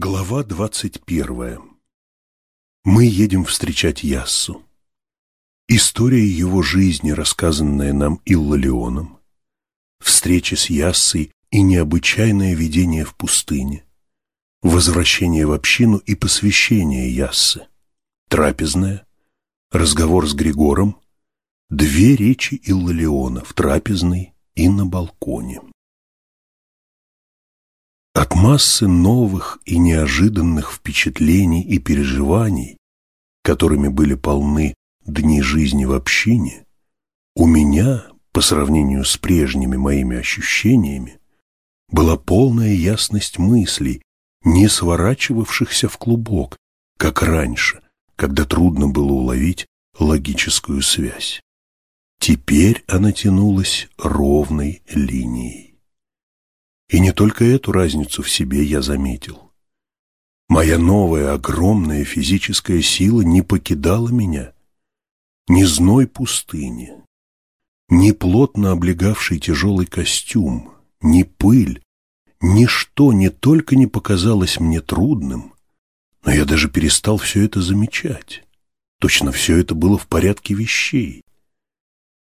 Глава двадцать первая. Мы едем встречать Яссу. История его жизни, рассказанная нам Иллалионом, встреча с Яссой и необычайное видение в пустыне, возвращение в общину и посвящение Яссы, трапезная, разговор с Григором, две речи Иллалиона в трапезной и на балконе. От массы новых и неожиданных впечатлений и переживаний, которыми были полны дни жизни в общине, у меня, по сравнению с прежними моими ощущениями, была полная ясность мыслей, не сворачивавшихся в клубок, как раньше, когда трудно было уловить логическую связь. Теперь она тянулась ровной линией. И не только эту разницу в себе я заметил. Моя новая огромная физическая сила не покидала меня. Ни зной пустыни, ни плотно облегавший тяжелый костюм, ни пыль, ничто не только не показалось мне трудным, но я даже перестал все это замечать. Точно все это было в порядке вещей.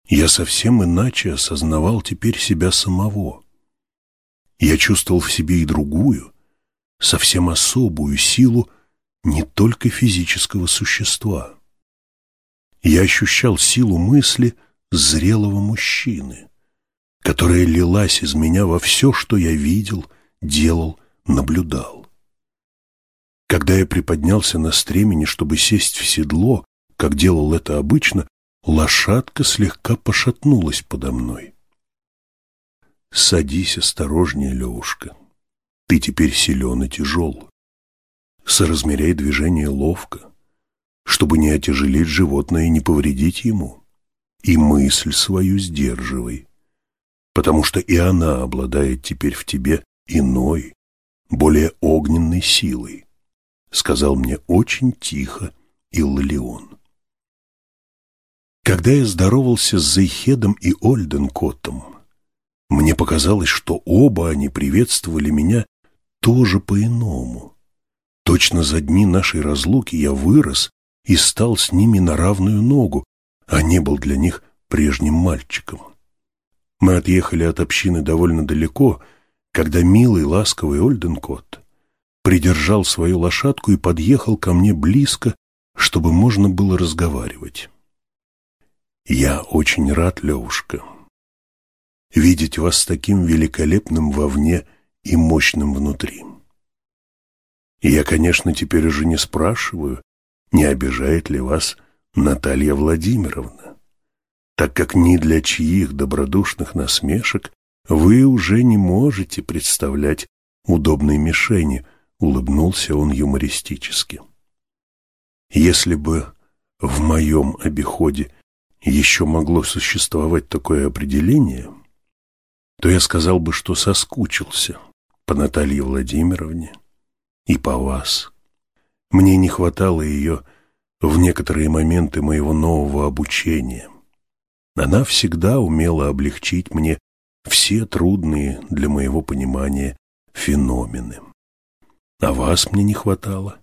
Я совсем иначе осознавал теперь себя самого. Я чувствовал в себе и другую, совсем особую силу не только физического существа. Я ощущал силу мысли зрелого мужчины, которая лилась из меня во все, что я видел, делал, наблюдал. Когда я приподнялся на стремени, чтобы сесть в седло, как делал это обычно, лошадка слегка пошатнулась подо мной. Садись осторожнее, Левушка. Ты теперь силен и тяжел. Соразмеряй движение ловко, чтобы не отяжелить животное и не повредить ему. И мысль свою сдерживай, потому что и она обладает теперь в тебе иной, более огненной силой, сказал мне очень тихо Иллион. Когда я здоровался с Зейхедом и Ольденкотом, мне показалось, что оба они приветствовали меня тоже по-иному. Точно за дни нашей разлуки я вырос и стал с ними на равную ногу, а не был для них прежним мальчиком. Мы отъехали от общины довольно далеко, когда милый, ласковый Ольденкот придержал свою лошадку и подъехал ко мне близко, чтобы можно было разговаривать. «Я очень рад, Левушка», видеть вас таким великолепным вовне и мощным внутри. Я, конечно, теперь уже не спрашиваю, не обижает ли вас Наталья Владимировна, так как ни для чьих добродушных насмешек вы уже не можете представлять удобной мишени, улыбнулся он юмористически. Если бы в моем обиходе еще могло существовать такое определение – то я сказал бы, что соскучился по Наталье Владимировне и по вас. Мне не хватало ее в некоторые моменты моего нового обучения. Она всегда умела облегчить мне все трудные для моего понимания феномены. А вас мне не хватало,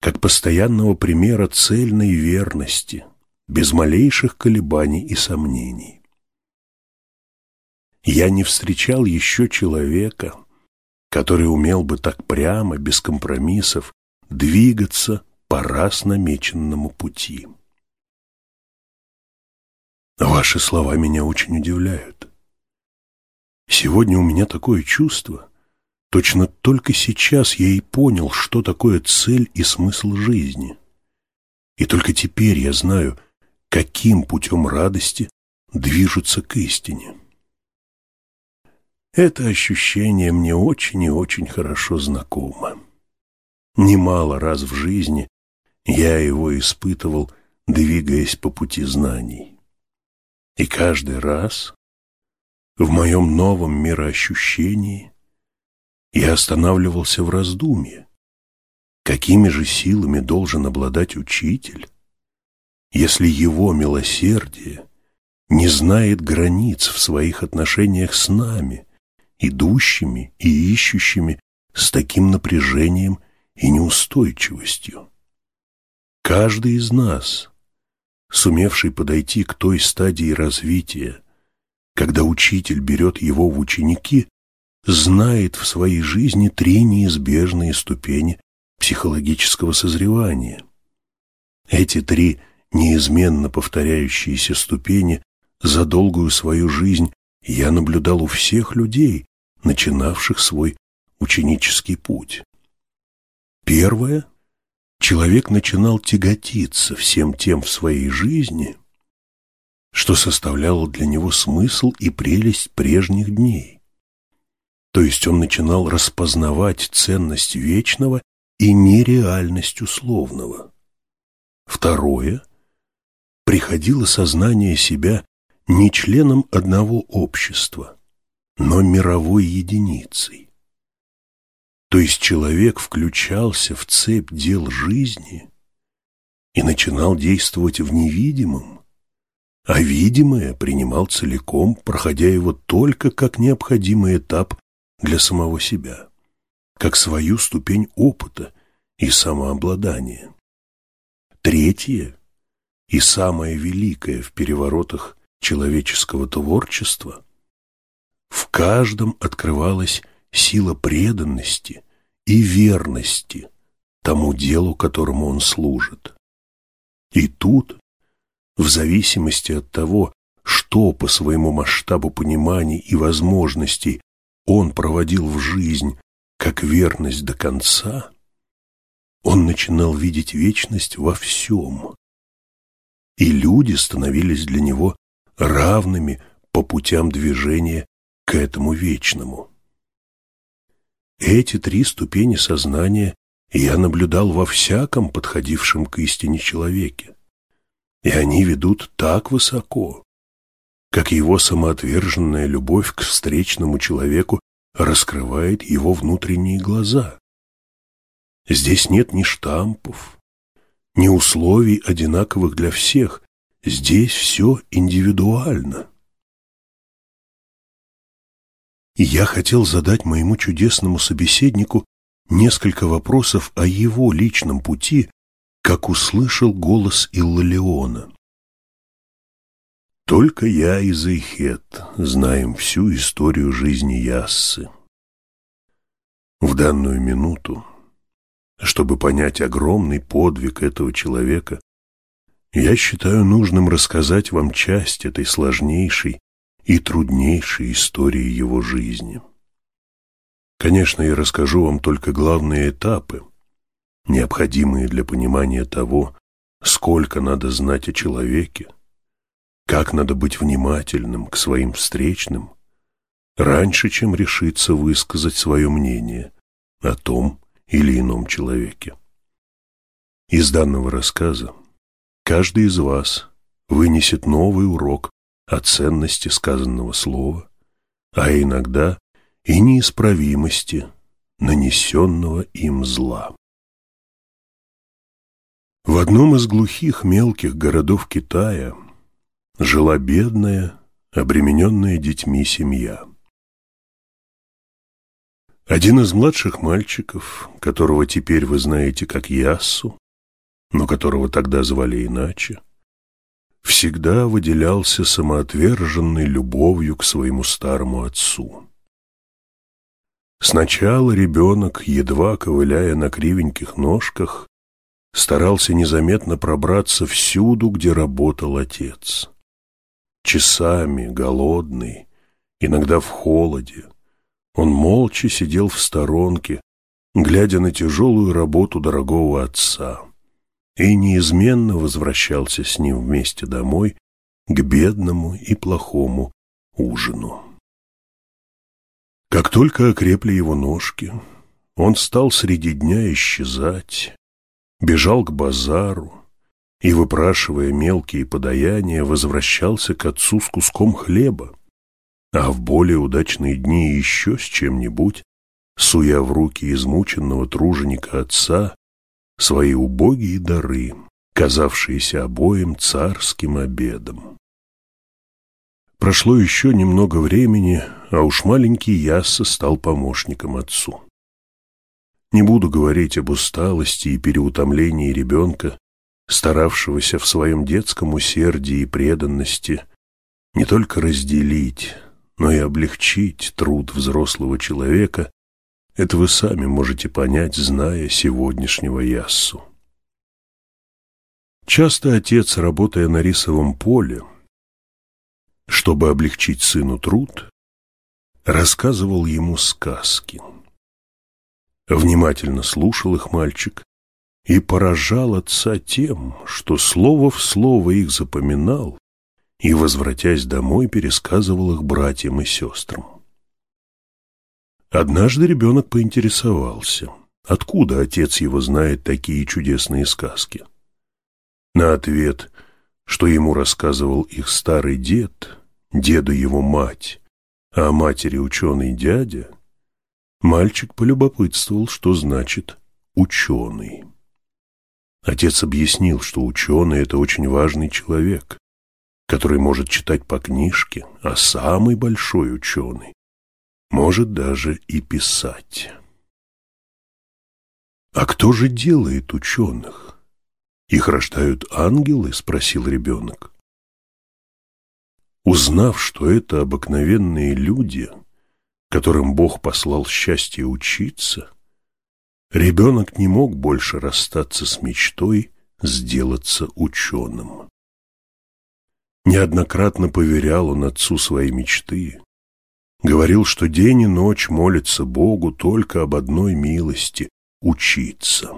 как постоянного примера цельной верности, без малейших колебаний и сомнений. Я не встречал еще человека, который умел бы так прямо, без компромиссов, двигаться по раз намеченному пути. Ваши слова меня очень удивляют. Сегодня у меня такое чувство, точно только сейчас я и понял, что такое цель и смысл жизни. И только теперь я знаю, каким путем радости движутся к истине. Это ощущение мне очень и очень хорошо знакомо. Немало раз в жизни я его испытывал, двигаясь по пути знаний. И каждый раз в моем новом мироощущении я останавливался в раздумье, какими же силами должен обладать учитель, если его милосердие не знает границ в своих отношениях с нами, идущими и ищущими с таким напряжением и неустойчивостью. Каждый из нас, сумевший подойти к той стадии развития, когда учитель берет его в ученики, знает в своей жизни три неизбежные ступени психологического созревания. Эти три неизменно повторяющиеся ступени за долгую свою жизнь я наблюдал у всех людей, начинавших свой ученический путь. Первое – человек начинал тяготиться всем тем в своей жизни, что составляло для него смысл и прелесть прежних дней. То есть он начинал распознавать ценность вечного и нереальность условного. Второе – приходило сознание себя не членом одного общества, но мировой единицей. То есть человек включался в цепь дел жизни и начинал действовать в невидимом, а видимое принимал целиком, проходя его только как необходимый этап для самого себя, как свою ступень опыта и самообладания. Третье и самое великое в переворотах человеческого творчества, в каждом открывалась сила преданности и верности тому делу, которому он служит. И тут, в зависимости от того, что по своему масштабу пониманий и возможностей он проводил в жизнь как верность до конца, он начинал видеть вечность во всем. И люди становились для него равными по путям движения к этому вечному. Эти три ступени сознания я наблюдал во всяком подходившем к истине человеке, и они ведут так высоко, как его самоотверженная любовь к встречному человеку раскрывает его внутренние глаза. Здесь нет ни штампов, ни условий, одинаковых для всех, Здесь все индивидуально. Я хотел задать моему чудесному собеседнику несколько вопросов о его личном пути, как услышал голос Иллалиона. Только я и Зайхет знаем всю историю жизни Яссы. В данную минуту, чтобы понять огромный подвиг этого человека, я считаю нужным рассказать вам часть этой сложнейшей и труднейшей истории его жизни. Конечно, я расскажу вам только главные этапы, необходимые для понимания того, сколько надо знать о человеке, как надо быть внимательным к своим встречным, раньше, чем решиться высказать свое мнение о том или ином человеке. Из данного рассказа Каждый из вас вынесет новый урок о ценности сказанного слова, а иногда и неисправимости нанесенного им зла. В одном из глухих мелких городов Китая жила бедная, обремененная детьми семья. Один из младших мальчиков, которого теперь вы знаете как Яссу, но которого тогда звали иначе, всегда выделялся самоотверженной любовью к своему старому отцу. Сначала ребенок, едва ковыляя на кривеньких ножках, старался незаметно пробраться всюду, где работал отец. Часами, голодный, иногда в холоде, он молча сидел в сторонке, глядя на тяжелую работу дорогого отца и неизменно возвращался с ним вместе домой к бедному и плохому ужину. Как только окрепли его ножки, он стал среди дня исчезать, бежал к базару и, выпрашивая мелкие подаяния, возвращался к отцу с куском хлеба, а в более удачные дни еще с чем-нибудь, суя в руки измученного труженика отца, свои убогие дары, казавшиеся обоим царским обедом. Прошло еще немного времени, а уж маленький Ясса стал помощником отцу. Не буду говорить об усталости и переутомлении ребенка, старавшегося в своем детском усердии и преданности не только разделить, но и облегчить труд взрослого человека, это вы сами можете понять, зная сегодняшнего Яссу. Часто отец, работая на рисовом поле, чтобы облегчить сыну труд, рассказывал ему сказки. Внимательно слушал их мальчик и поражал отца тем, что слово в слово их запоминал и, возвратясь домой, пересказывал их братьям и сестрам. Однажды ребенок поинтересовался, откуда отец его знает такие чудесные сказки. На ответ, что ему рассказывал их старый дед, деду его мать, а матери ученый дядя, мальчик полюбопытствовал, что значит «ученый». Отец объяснил, что ученый – это очень важный человек, который может читать по книжке, а самый большой ученый может даже и писать. «А кто же делает ученых? Их рождают ангелы?» – спросил ребенок. Узнав, что это обыкновенные люди, которым Бог послал счастье учиться, ребенок не мог больше расстаться с мечтой сделаться ученым. Неоднократно поверял он отцу свои мечты, Говорил, что день и ночь молится Богу только об одной милости — учиться.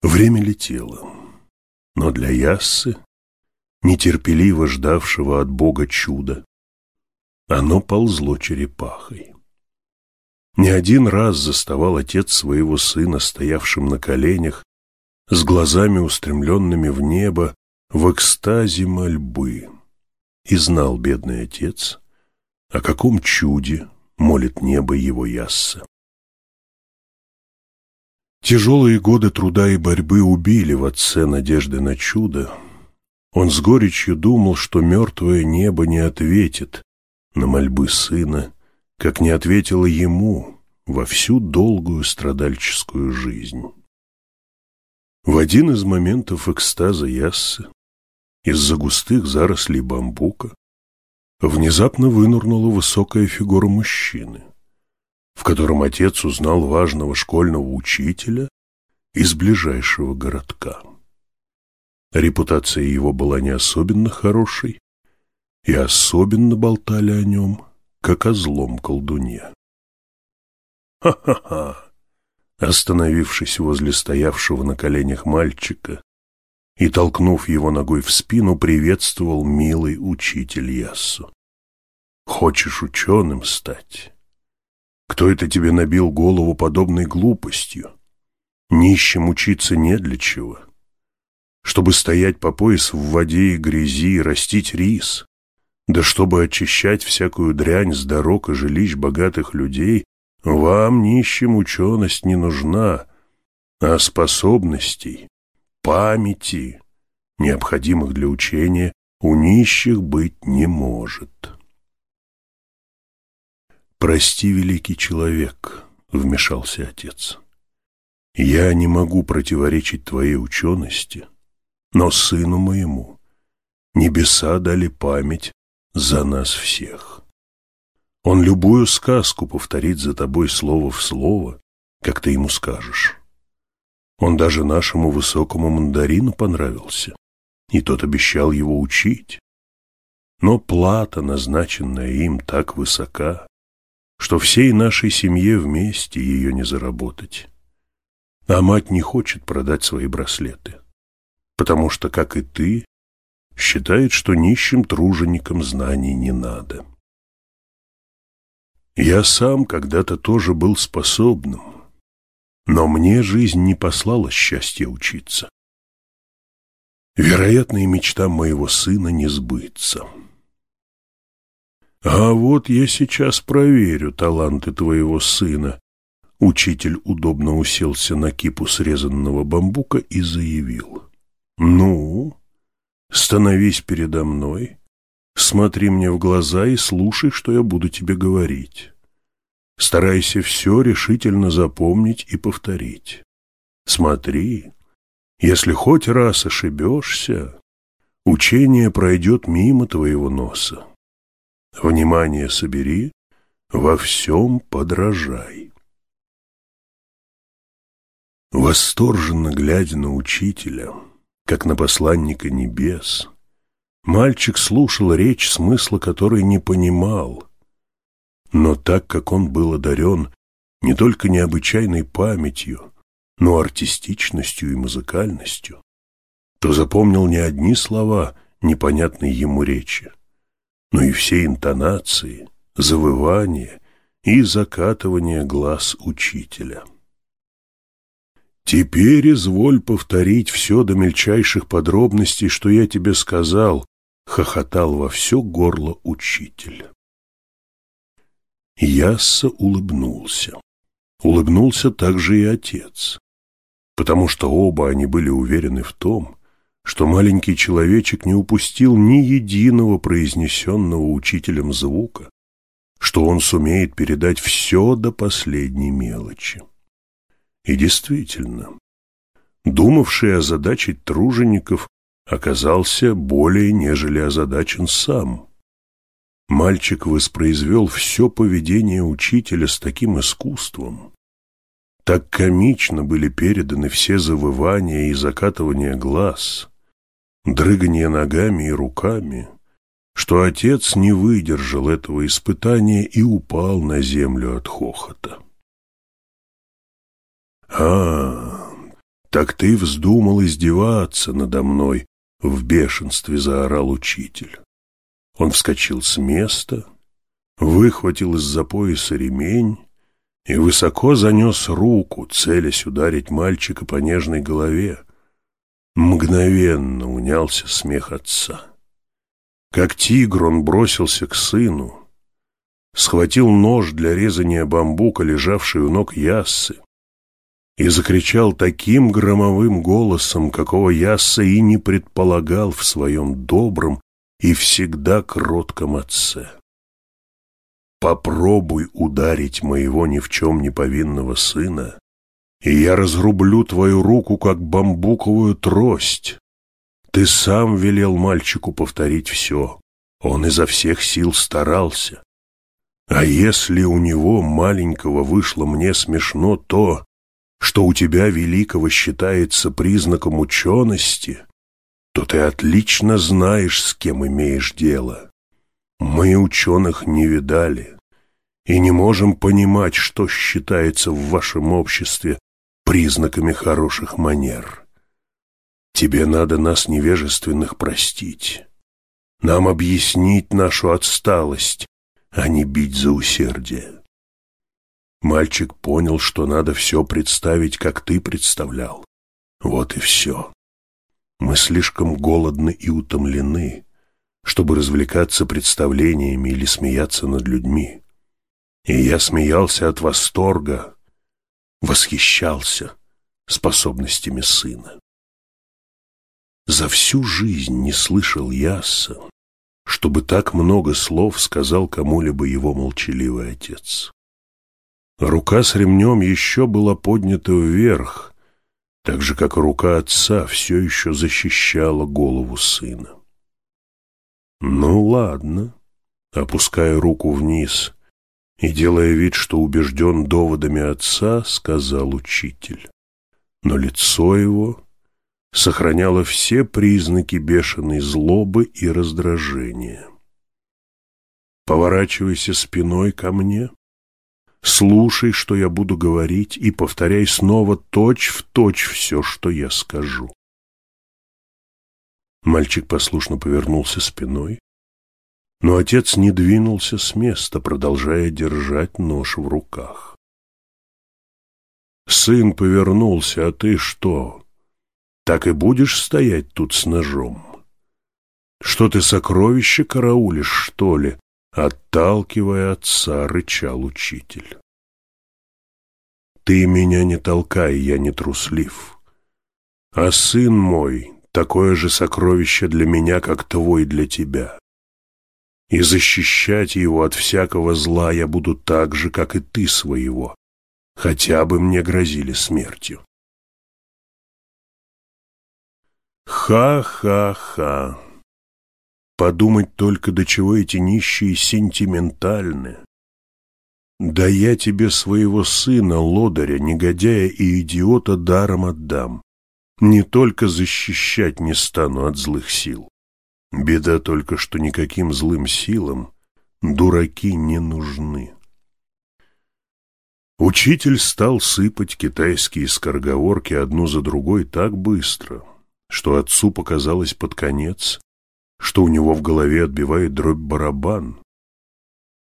Время летело, но для Яссы, нетерпеливо ждавшего от Бога чуда, оно ползло черепахой. Не один раз заставал отец своего сына, стоявшим на коленях, с глазами устремленными в небо, в экстазе мольбы. И знал бедный отец, о каком чуде молит небо его ясса. Тяжелые годы труда и борьбы убили в отце надежды на чудо. Он с горечью думал, что мертвое небо не ответит на мольбы сына, как не ответило ему во всю долгую страдальческую жизнь. В один из моментов экстаза Яссы из-за густых зарослей бамбука внезапно вынурнула высокая фигура мужчины, в котором отец узнал важного школьного учителя из ближайшего городка. Репутация его была не особенно хорошей, и особенно болтали о нем, как о злом колдуне. «Ха-ха-ха!» Остановившись возле стоявшего на коленях мальчика, и, толкнув его ногой в спину, приветствовал милый учитель Яссу. «Хочешь ученым стать? Кто это тебе набил голову подобной глупостью? Нищим учиться не для чего. Чтобы стоять по пояс в воде и грязи растить рис, да чтобы очищать всякую дрянь с дорог и жилищ богатых людей, вам, нищим, ученость не нужна, а способностей памяти, необходимых для учения, у нищих быть не может. «Прости, великий человек», — вмешался отец. «Я не могу противоречить твоей учености, но сыну моему небеса дали память за нас всех. Он любую сказку повторит за тобой слово в слово, как ты ему скажешь. Он даже нашему высокому мандарину понравился, и тот обещал его учить. Но плата, назначенная им, так высока, что всей нашей семье вместе ее не заработать. А мать не хочет продать свои браслеты, потому что, как и ты, считает, что нищим труженикам знаний не надо. Я сам когда-то тоже был способным, но мне жизнь не послала счастья учиться. Вероятно, и мечта моего сына не сбыться. А вот я сейчас проверю таланты твоего сына. Учитель удобно уселся на кипу срезанного бамбука и заявил. Ну, становись передо мной, смотри мне в глаза и слушай, что я буду тебе говорить. Старайся все решительно запомнить и повторить. Смотри, если хоть раз ошибешься, учение пройдет мимо твоего носа. Внимание собери, во всем подражай. Восторженно глядя на учителя, как на посланника небес, мальчик слушал речь, смысла которой не понимал, но так как он был одарен не только необычайной памятью, но артистичностью и музыкальностью, то запомнил не одни слова непонятной ему речи, но и все интонации, завывания и закатывание глаз учителя. «Теперь изволь повторить все до мельчайших подробностей, что я тебе сказал», — хохотал во все горло учитель. Ясса улыбнулся. Улыбнулся также и отец, потому что оба они были уверены в том, что маленький человечек не упустил ни единого произнесенного учителем звука, что он сумеет передать все до последней мелочи. И действительно, думавший озадачить тружеников оказался более нежели озадачен сам. Мальчик воспроизвел все поведение учителя с таким искусством. Так комично были переданы все завывания и закатывания глаз, дрыгание ногами и руками, что отец не выдержал этого испытания и упал на землю от хохота. «А, так ты вздумал издеваться надо мной!» — в бешенстве заорал учитель. Он вскочил с места, выхватил из-за пояса ремень и высоко занес руку, целясь ударить мальчика по нежной голове. Мгновенно унялся смех отца. Как тигр он бросился к сыну, схватил нож для резания бамбука, лежавший у ног Яссы, и закричал таким громовым голосом, какого Ясса и не предполагал в своем добром и всегда кротком отце. «Попробуй ударить моего ни в чем не повинного сына, и я разрублю твою руку, как бамбуковую трость. Ты сам велел мальчику повторить все, он изо всех сил старался. А если у него маленького вышло мне смешно то, что у тебя великого считается признаком учености, то ты отлично знаешь, с кем имеешь дело. Мы ученых не видали и не можем понимать, что считается в вашем обществе признаками хороших манер. Тебе надо нас невежественных простить, нам объяснить нашу отсталость, а не бить за усердие. Мальчик понял, что надо все представить, как ты представлял. Вот и все. Мы слишком голодны и утомлены, чтобы развлекаться представлениями или смеяться над людьми. И я смеялся от восторга, восхищался способностями сына. За всю жизнь не слышал Яса, чтобы так много слов сказал кому-либо его молчаливый отец. Рука с ремнем еще была поднята вверх, так же, как рука отца все еще защищала голову сына. «Ну ладно», опуская руку вниз и делая вид, что убежден доводами отца, сказал учитель. Но лицо его сохраняло все признаки бешеной злобы и раздражения. «Поворачивайся спиной ко мне», Слушай, что я буду говорить, и повторяй снова точь в точь все, что я скажу. Мальчик послушно повернулся спиной, но отец не двинулся с места, продолжая держать нож в руках. «Сын повернулся, а ты что? Так и будешь стоять тут с ножом? Что ты сокровище караулишь, что ли?» Отталкивая отца, рычал учитель. «Ты меня не толкай, я не труслив. А сын мой — такое же сокровище для меня, как твой для тебя. и защищать его от всякого зла я буду так же, как и ты своего, хотя бы мне грозили смертью. Ха-ха-ха. Подумать только, до чего эти нищие сентиментальны. Да я тебе своего сына, лодыря, негодяя и идиота даром отдам. Не только защищать не стану от злых сил. Беда только, что никаким злым силам дураки не нужны. Учитель стал сыпать китайские скороговорки одну за другой так быстро, что отцу показалось под конец, что у него в голове отбивает дробь барабан.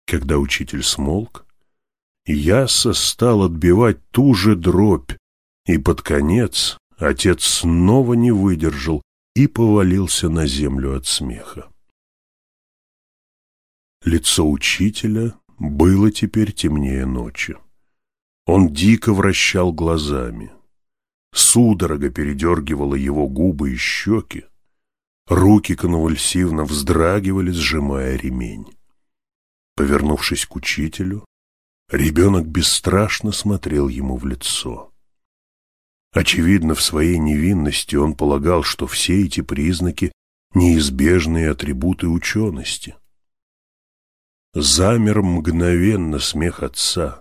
Когда учитель смолк, Яса стал отбивать ту же дробь, и под конец отец снова не выдержал и повалился на землю от смеха. Лицо учителя было теперь темнее ночи. Он дико вращал глазами. Судорога передергивала его губы и щеки. Руки конвульсивно вздрагивали, сжимая ремень. Повернувшись к учителю, ребенок бесстрашно смотрел ему в лицо. Очевидно, в своей невинности он полагал, что все эти признаки – неизбежные атрибуты учености. Замер мгновенно смех отца.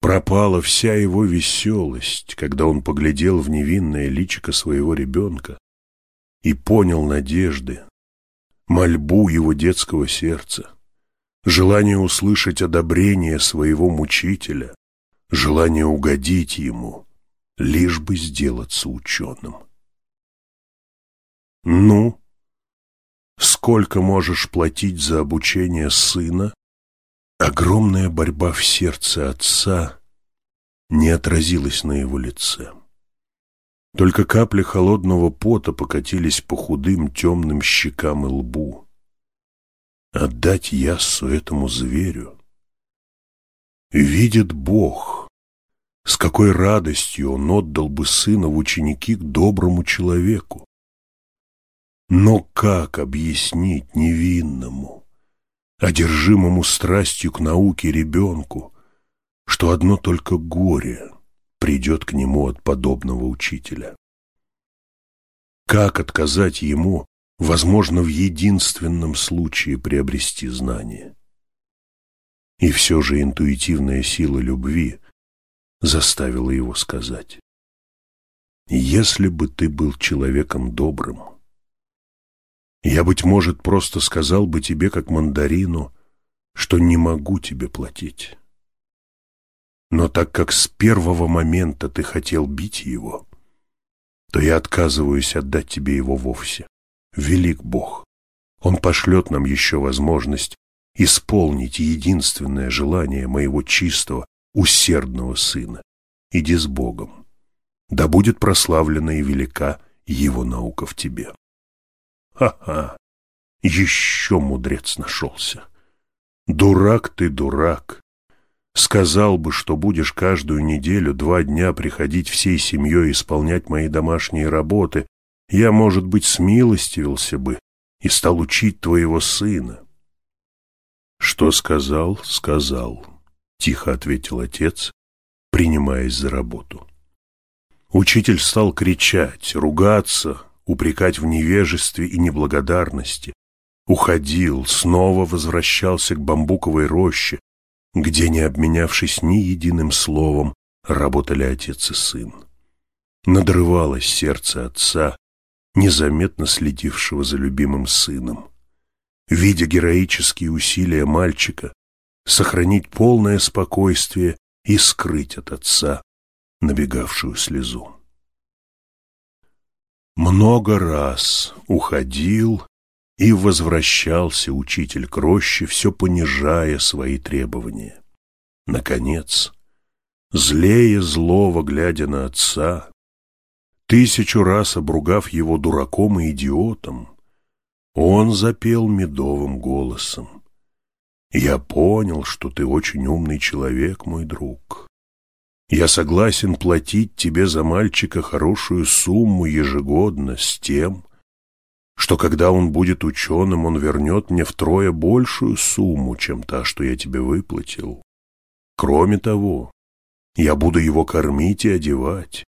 Пропала вся его веселость, когда он поглядел в невинное личико своего ребенка и понял надежды, мольбу его детского сердца, желание услышать одобрение своего мучителя, желание угодить ему – лишь бы сделаться ученым. Ну, сколько можешь платить за обучение сына? Огромная борьба в сердце отца не отразилась на его лице. Только капли холодного пота покатились по худым темным щекам и лбу. Отдать яссу этому зверю? Видит Бог, с какой радостью он отдал бы сына в ученики к доброму человеку. Но как объяснить невинному, одержимому страстью к науке ребенку, что одно только горе придет к нему от подобного учителя? Как отказать ему, возможно, в единственном случае приобрести знание? И все же интуитивная сила любви – заставила его сказать. «Если бы ты был человеком добрым, я, быть может, просто сказал бы тебе, как мандарину, что не могу тебе платить. Но так как с первого момента ты хотел бить его, то я отказываюсь отдать тебе его вовсе. Велик Бог, Он пошлет нам еще возможность исполнить единственное желание моего чистого усердного сына. Иди с Богом. Да будет прославлена и велика его наука в тебе. Ха-ха, еще мудрец нашелся. Дурак ты, дурак. Сказал бы, что будешь каждую неделю два дня приходить всей семьей исполнять мои домашние работы, я, может быть, смилостивился бы и стал учить твоего сына. Что сказал, сказал. Тихо ответил отец, принимаясь за работу. Учитель стал кричать, ругаться, упрекать в невежестве и неблагодарности. Уходил, снова возвращался к бамбуковой роще, где, не обменявшись ни единым словом, работали отец и сын. Надрывалось сердце отца, незаметно следившего за любимым сыном. Видя героические усилия мальчика, сохранить полное спокойствие и скрыть от отца набегавшую слезу. Много раз уходил и возвращался учитель к роще, все понижая свои требования. Наконец, злее злого, глядя на отца, тысячу раз обругав его дураком и идиотом, он запел медовым голосом. Я понял, что ты очень умный человек, мой друг. Я согласен платить тебе за мальчика хорошую сумму ежегодно с тем, что когда он будет ученым, он вернет мне втрое большую сумму, чем та, что я тебе выплатил. Кроме того, я буду его кормить и одевать,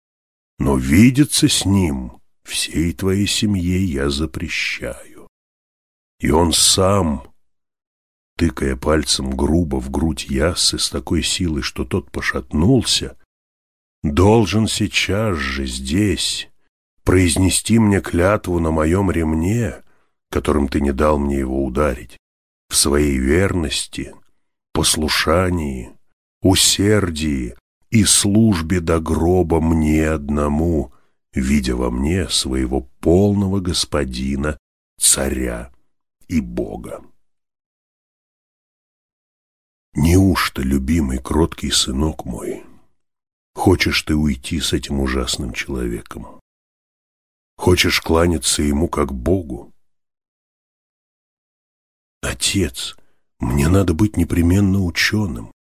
но видеться с ним всей твоей семье я запрещаю. И он сам, тыкая пальцем грубо в грудь Яссы с такой силой, что тот пошатнулся, должен сейчас же здесь произнести мне клятву на моем ремне, которым ты не дал мне его ударить, в своей верности, послушании, усердии и службе до гроба мне одному, видя во мне своего полного господина, царя и Бога. Неужто, любимый, кроткий сынок мой, хочешь ты уйти с этим ужасным человеком? Хочешь кланяться ему как Богу? Отец, мне надо быть непременно ученым.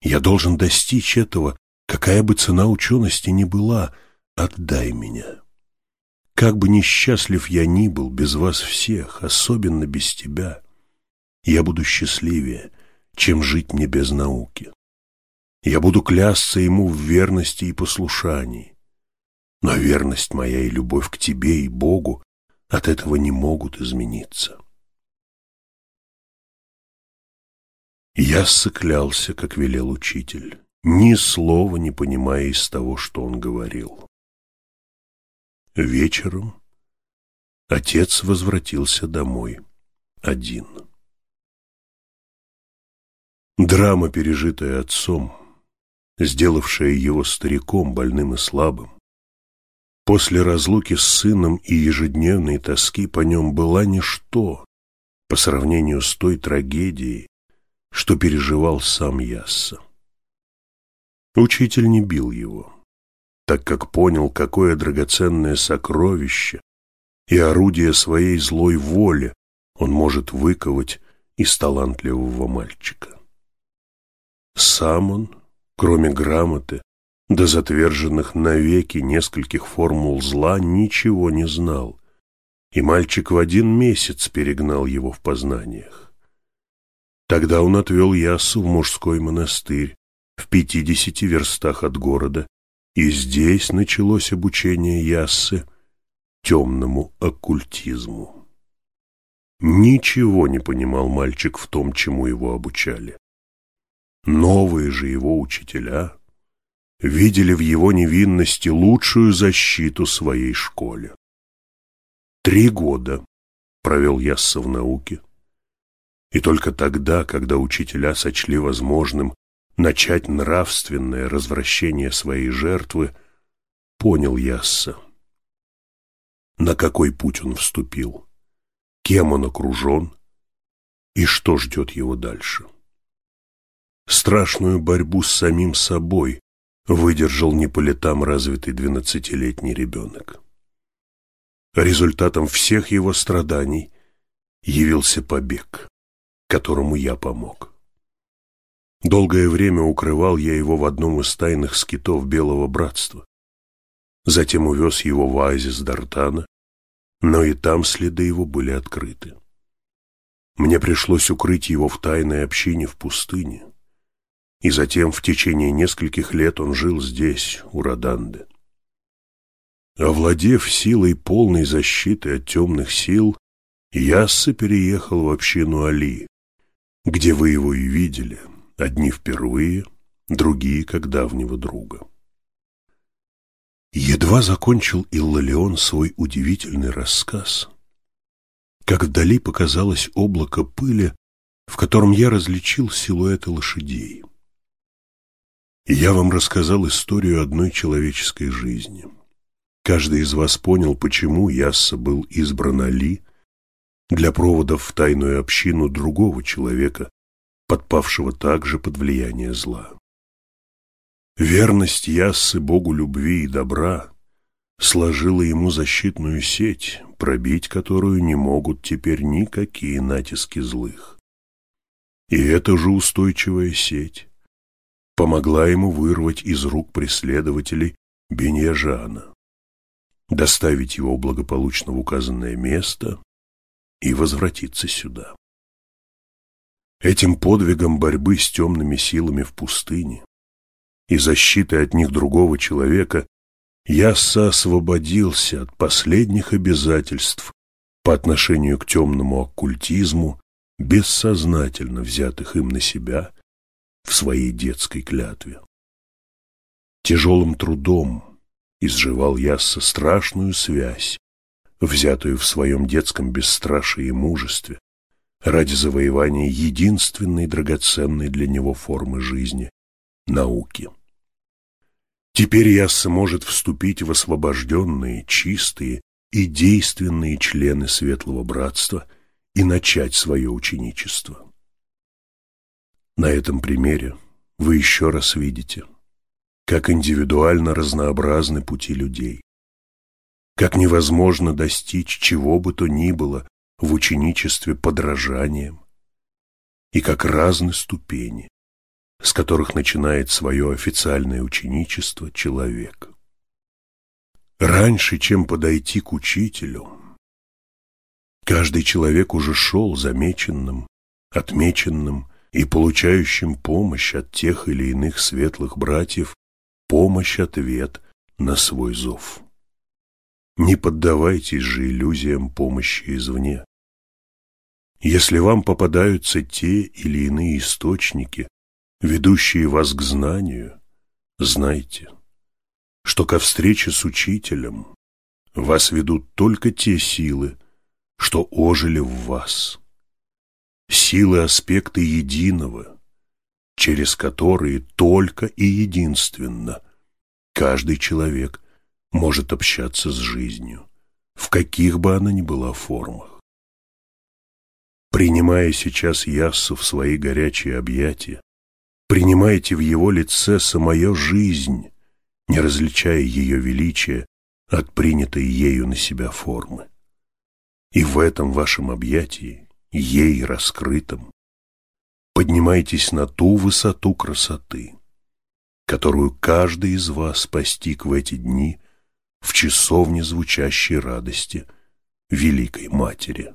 Я должен достичь этого, какая бы цена учености ни была. Отдай меня. Как бы несчастлив я ни был без вас всех, особенно без тебя, я буду счастливее, чем жить мне без науки. Я буду клясться ему в верности и послушании. Но верность моя и любовь к тебе и Богу от этого не могут измениться. Я сыклялся, как велел учитель, ни слова не понимая из того, что он говорил. Вечером отец возвратился домой один. Драма, пережитая отцом, сделавшая его стариком, больным и слабым, После разлуки с сыном и ежедневной тоски по нем была ничто по сравнению с той трагедией, что переживал сам Ясса. Учитель не бил его, так как понял, какое драгоценное сокровище и орудие своей злой воли он может выковать из талантливого мальчика. Сам он, кроме грамоты, до затверженных навеки нескольких формул зла ничего не знал, и мальчик в один месяц перегнал его в познаниях. Тогда он отвел Яссу в мужской монастырь в пятидесяти верстах от города, и здесь началось обучение Яссы темному оккультизму. Ничего не понимал мальчик в том, чему его обучали. Новые же его учителя видели в его невинности лучшую защиту своей школе. Три года провел Ясса в науке, и только тогда, когда учителя сочли возможным начать нравственное развращение своей жертвы, понял Ясса, на какой путь он вступил, кем он окружен и что ждет его дальше. Страшную борьбу с самим собой выдержал не по летам развитый двенадцатилетний ребенок. Результатом всех его страданий явился побег, которому я помог. Долгое время укрывал я его в одном из тайных скитов Белого Братства. Затем увез его в оазис Дартана, но и там следы его были открыты. Мне пришлось укрыть его в тайной общине в пустыне, и затем в течение нескольких лет он жил здесь, у Роданды. Овладев силой полной защиты от темных сил, Ясса переехал в общину Али, где вы его и видели, одни впервые, другие как давнего друга. Едва закончил Иллалион свой удивительный рассказ, как вдали показалось облако пыли, в котором я различил силуэты лошадей. Я вам рассказал историю одной человеческой жизни. Каждый из вас понял, почему Ясса был избран Али для проводов в тайную общину другого человека, подпавшего также под влияние зла. Верность Яссы Богу любви и добра сложила ему защитную сеть, пробить которую не могут теперь никакие натиски злых. И эта же устойчивая сеть помогла ему вырвать из рук преследователей Беньяжана. доставить его благополучно в указанное место и возвратиться сюда. Этим подвигом борьбы с темными силами в пустыне и защиты от них другого человека я соосвободился от последних обязательств по отношению к темному оккультизму, бессознательно взятых им на себя в своей детской клятве. Тяжелым трудом изживал Ясса страшную связь, взятую в своем детском бесстрашии и мужестве, ради завоевания единственной драгоценной для него формы жизни – науки. Теперь Ясса может вступить в освобожденные, чистые и действенные члены Светлого Братства и начать свое ученичество. На этом примере вы еще раз видите, как индивидуально разнообразны пути людей, как невозможно достичь чего бы то ни было в ученичестве подражанием, и как разны ступени, с которых начинает свое официальное ученичество человек. Раньше, чем подойти к учителю, каждый человек уже шел замеченным, отмеченным и получающим помощь от тех или иных светлых братьев, помощь-ответ на свой зов. Не поддавайтесь же иллюзиям помощи извне. Если вам попадаются те или иные источники, ведущие вас к знанию, знайте, что ко встрече с учителем вас ведут только те силы, что ожили в вас. Силы аспекты единого, через которые только и единственно каждый человек может общаться с жизнью, в каких бы она ни была формах. Принимая сейчас Яссу в свои горячие объятия, принимайте в его лице самую жизнь, не различая ее величия от принятой ею на себя формы. И в этом вашем объятии, ей раскрытом, поднимайтесь на ту высоту красоты, которую каждый из вас постиг в эти дни в часовне звучащей радости Великой Матери.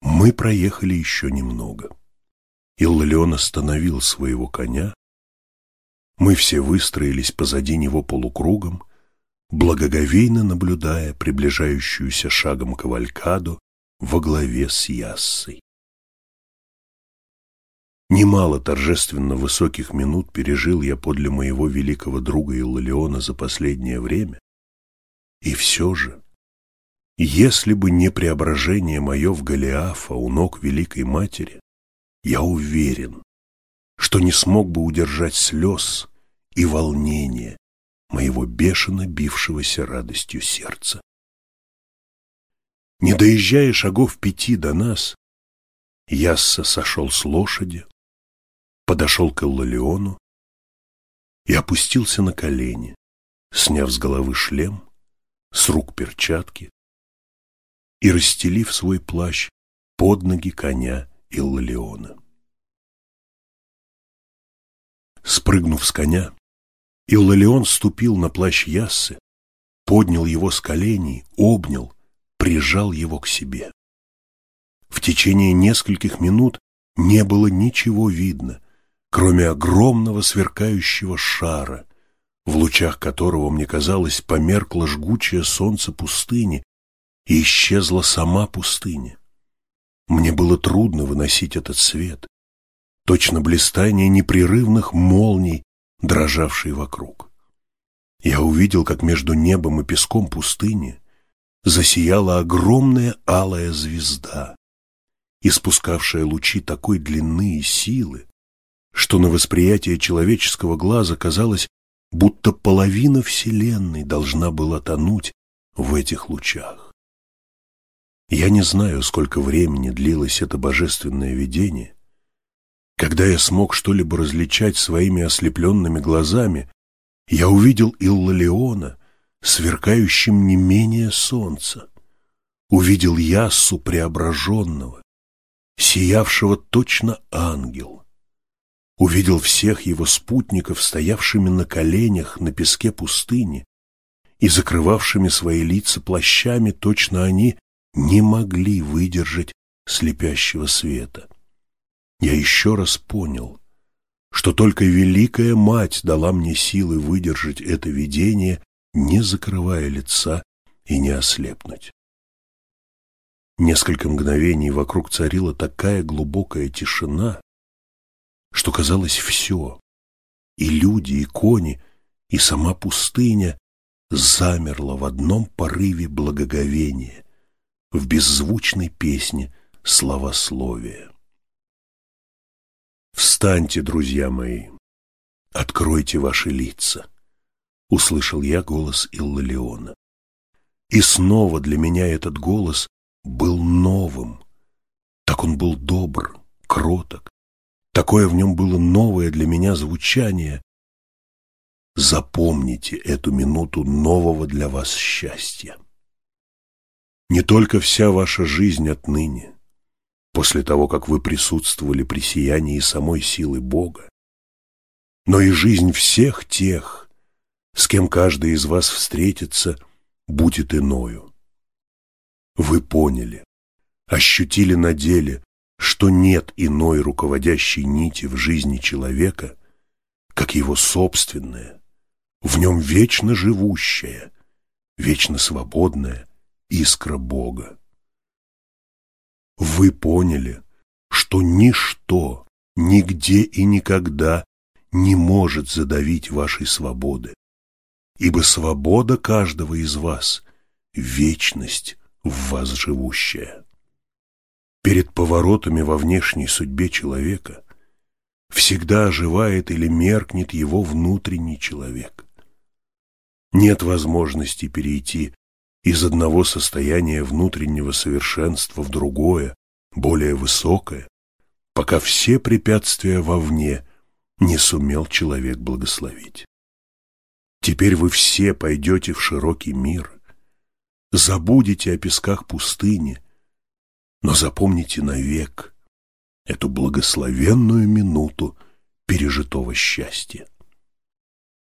Мы проехали еще немного. Иллион остановил своего коня. Мы все выстроились позади него полукругом, благоговейно наблюдая приближающуюся шагом кавалькаду во главе с Яссой. Немало торжественно высоких минут пережил я подле моего великого друга Иллиона за последнее время, и все же, если бы не преображение мое в Голиафа у ног Великой Матери, я уверен, что не смог бы удержать слез и волнения моего бешено бившегося радостью сердца. Не доезжая шагов пяти до нас, Ясса сошел с лошади, подошел к Эллалиону и опустился на колени, сняв с головы шлем, с рук перчатки и расстелив свой плащ под ноги коня Иллалиона. Спрыгнув с коня, Иллалион ступил на плащ Яссы, поднял его с коленей, обнял, прижал его к себе. В течение нескольких минут не было ничего видно, кроме огромного сверкающего шара, в лучах которого, мне казалось, померкло жгучее солнце пустыни и исчезла сама пустыня. Мне было трудно выносить этот свет, точно блистание непрерывных молний, дрожавшей вокруг. Я увидел, как между небом и песком пустыни засияла огромная алая звезда, испускавшая лучи такой длины и силы, что на восприятие человеческого глаза казалось, будто половина Вселенной должна была тонуть в этих лучах. Я не знаю, сколько времени длилось это божественное видение. Когда я смог что-либо различать своими ослепленными глазами, я увидел Иллалиона, сверкающим не менее солнца, увидел Яссу преображенного, сиявшего точно ангел, увидел всех его спутников, стоявшими на коленях на песке пустыни и закрывавшими свои лица плащами, точно они не могли выдержать слепящего света. Я еще раз понял, что только Великая Мать дала мне силы выдержать это видение, не закрывая лица и не ослепнуть. Несколько мгновений вокруг царила такая глубокая тишина, что казалось все, и люди, и кони, и сама пустыня замерла в одном порыве благоговения, в беззвучной песне славословия. «Встаньте, друзья мои, откройте ваши лица», — услышал я голос Иллалиона. И снова для меня этот голос был новым. Так он был добр, кроток. Такое в нем было новое для меня звучание. Запомните эту минуту нового для вас счастья. Не только вся ваша жизнь отныне, после того, как вы присутствовали при сиянии самой силы Бога, но и жизнь всех тех, с кем каждый из вас встретится, будет иною. Вы поняли, ощутили на деле, что нет иной руководящей нити в жизни человека, как его собственная, в нем вечно живущая, вечно свободная искра Бога. Вы поняли, что ничто, нигде и никогда не может задавить вашей свободы, ибо свобода каждого из вас — вечность в вас живущая. Перед поворотами во внешней судьбе человека всегда оживает или меркнет его внутренний человек. Нет возможности перейти из одного состояния внутреннего совершенства в другое, более высокое, пока все препятствия вовне не сумел человек благословить. Теперь вы все пойдете в широкий мир, забудете о песках пустыни, но запомните навек эту благословенную минуту пережитого счастья.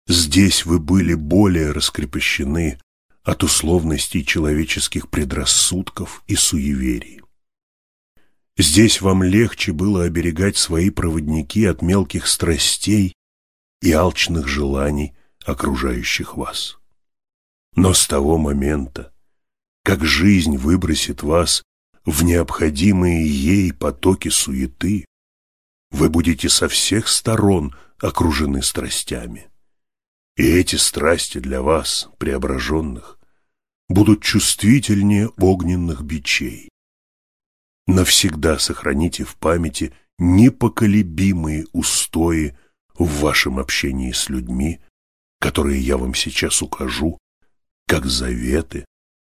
Здесь вы были более раскрепощены от условностей человеческих предрассудков и суеверий. Здесь вам легче было оберегать свои проводники от мелких страстей и алчных желаний окружающих вас. Но с того момента, как жизнь выбросит вас в необходимые ей потоки суеты, вы будете со всех сторон окружены страстями. И эти страсти для вас, преображенных, будут чувствительнее огненных бичей. Навсегда сохраните в памяти непоколебимые устои в вашем общении с людьми, которые я вам сейчас укажу, как заветы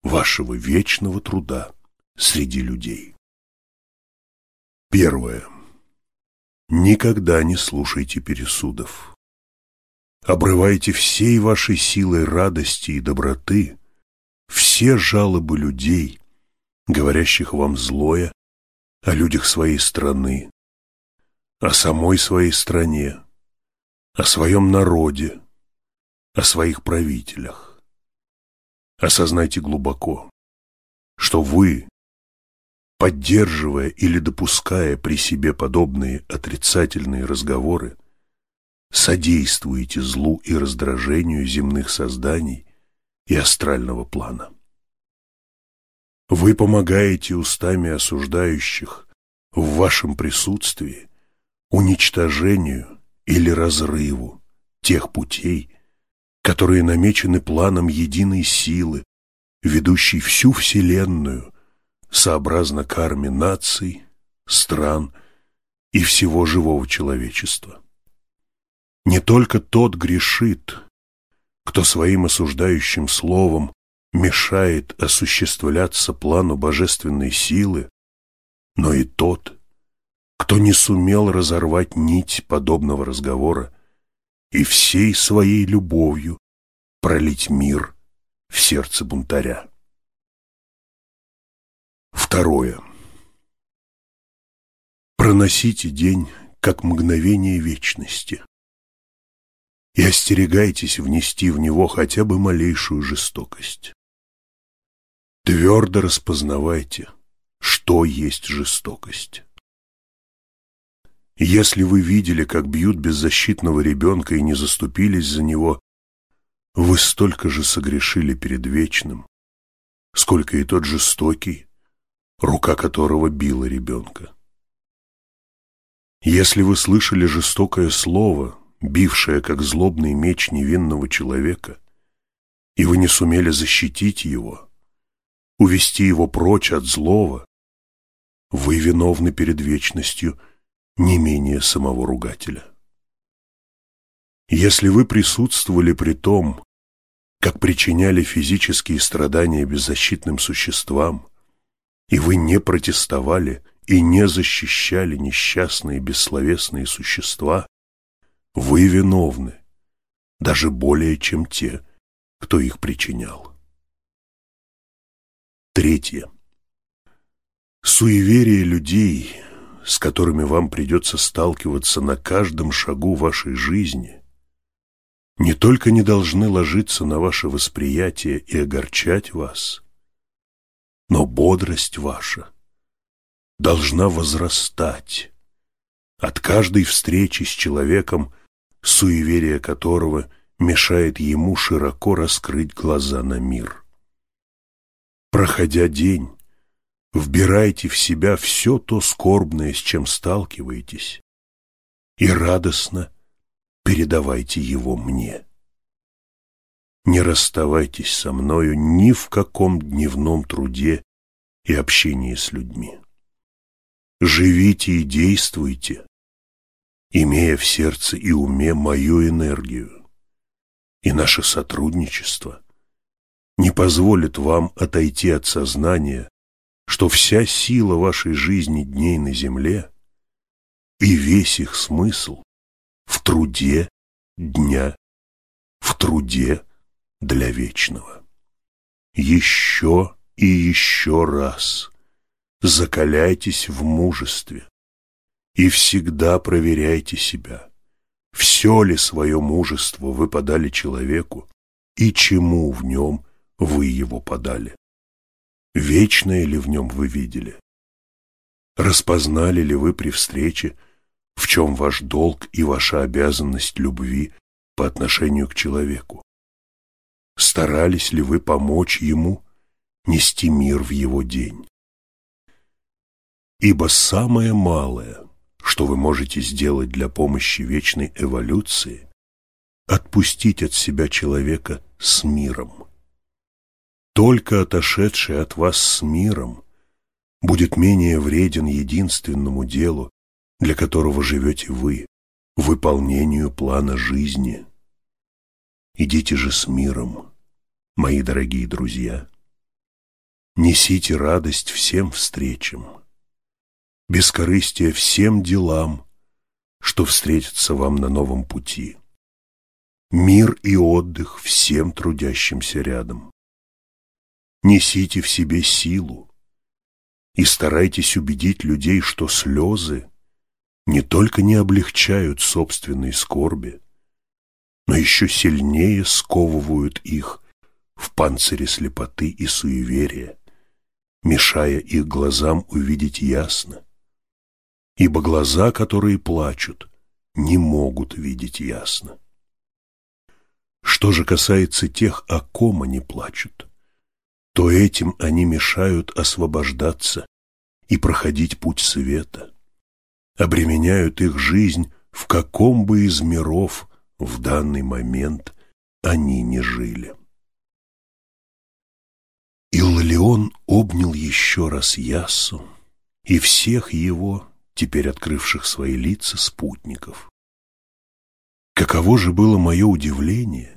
вашего вечного труда среди людей. Первое. Никогда не слушайте пересудов обрываете всей вашей силой радости и доброты все жалобы людей, говорящих вам злое о людях своей страны, о самой своей стране, о своем народе, о своих правителях. Осознайте глубоко, что вы, поддерживая или допуская при себе подобные отрицательные разговоры, содействуете злу и раздражению земных созданий и астрального плана. Вы помогаете устами осуждающих в вашем присутствии уничтожению или разрыву тех путей, которые намечены планом единой силы, ведущей всю Вселенную, сообразно карме наций, стран и всего живого человечества. Не только тот грешит, кто своим осуждающим словом мешает осуществляться плану божественной силы, но и тот, кто не сумел разорвать нить подобного разговора и всей своей любовью пролить мир в сердце бунтаря. Второе. Проносите день как мгновение вечности. И остерегайтесь внести в него хотя бы малейшую жестокость. Твердо распознавайте, что есть жестокость. Если вы видели, как бьют беззащитного ребенка и не заступились за него, вы столько же согрешили перед вечным, сколько и тот жестокий, рука которого била ребенка. Если вы слышали жестокое слово, бившее как злобный меч невинного человека, и вы не сумели защитить его, увести его прочь от злого, вы виновны перед вечностью не менее самого ругателя. Если вы присутствовали при том, как причиняли физические страдания беззащитным существам, и вы не протестовали и не защищали несчастные бессловесные существа, вы виновны, даже более, чем те, кто их причинял. Третье. Суеверие людей, с которыми вам придется сталкиваться на каждом шагу вашей жизни, не только не должны ложиться на ваше восприятие и огорчать вас, но бодрость ваша должна возрастать от каждой встречи с человеком, суеверие которого мешает ему широко раскрыть глаза на мир. Проходя день, вбирайте в себя все то скорбное, с чем сталкиваетесь, и радостно передавайте его мне. Не расставайтесь со мною ни в каком дневном труде и общении с людьми. Живите и действуйте, имея в сердце и уме мою энергию. И наше сотрудничество не позволит вам отойти от сознания, что вся сила вашей жизни дней на земле и весь их смысл в труде дня, в труде для вечного. Еще и еще раз закаляйтесь в мужестве и всегда проверяйте себя, все ли свое мужество вы подали человеку и чему в нем вы его подали. Вечное ли в нем вы видели? Распознали ли вы при встрече, в чем ваш долг и ваша обязанность любви по отношению к человеку? Старались ли вы помочь ему нести мир в его день? Ибо самое малое, что вы можете сделать для помощи вечной эволюции, отпустить от себя человека с миром. Только отошедший от вас с миром будет менее вреден единственному делу, для которого живете вы, выполнению плана жизни. Идите же с миром, мои дорогие друзья. Несите радость всем встречам бескорыстие всем делам, что встретятся вам на новом пути. Мир и отдых всем трудящимся рядом. Несите в себе силу и старайтесь убедить людей, что слезы не только не облегчают собственной скорби, но еще сильнее сковывают их в панцире слепоты и суеверия, мешая их глазам увидеть ясно, ибо глаза, которые плачут, не могут видеть ясно. Что же касается тех, о ком они плачут, то этим они мешают освобождаться и проходить путь света, обременяют их жизнь в каком бы из миров в данный момент они не жили. Иллион обнял еще раз Яссу и всех его теперь открывших свои лица спутников. Каково же было мое удивление,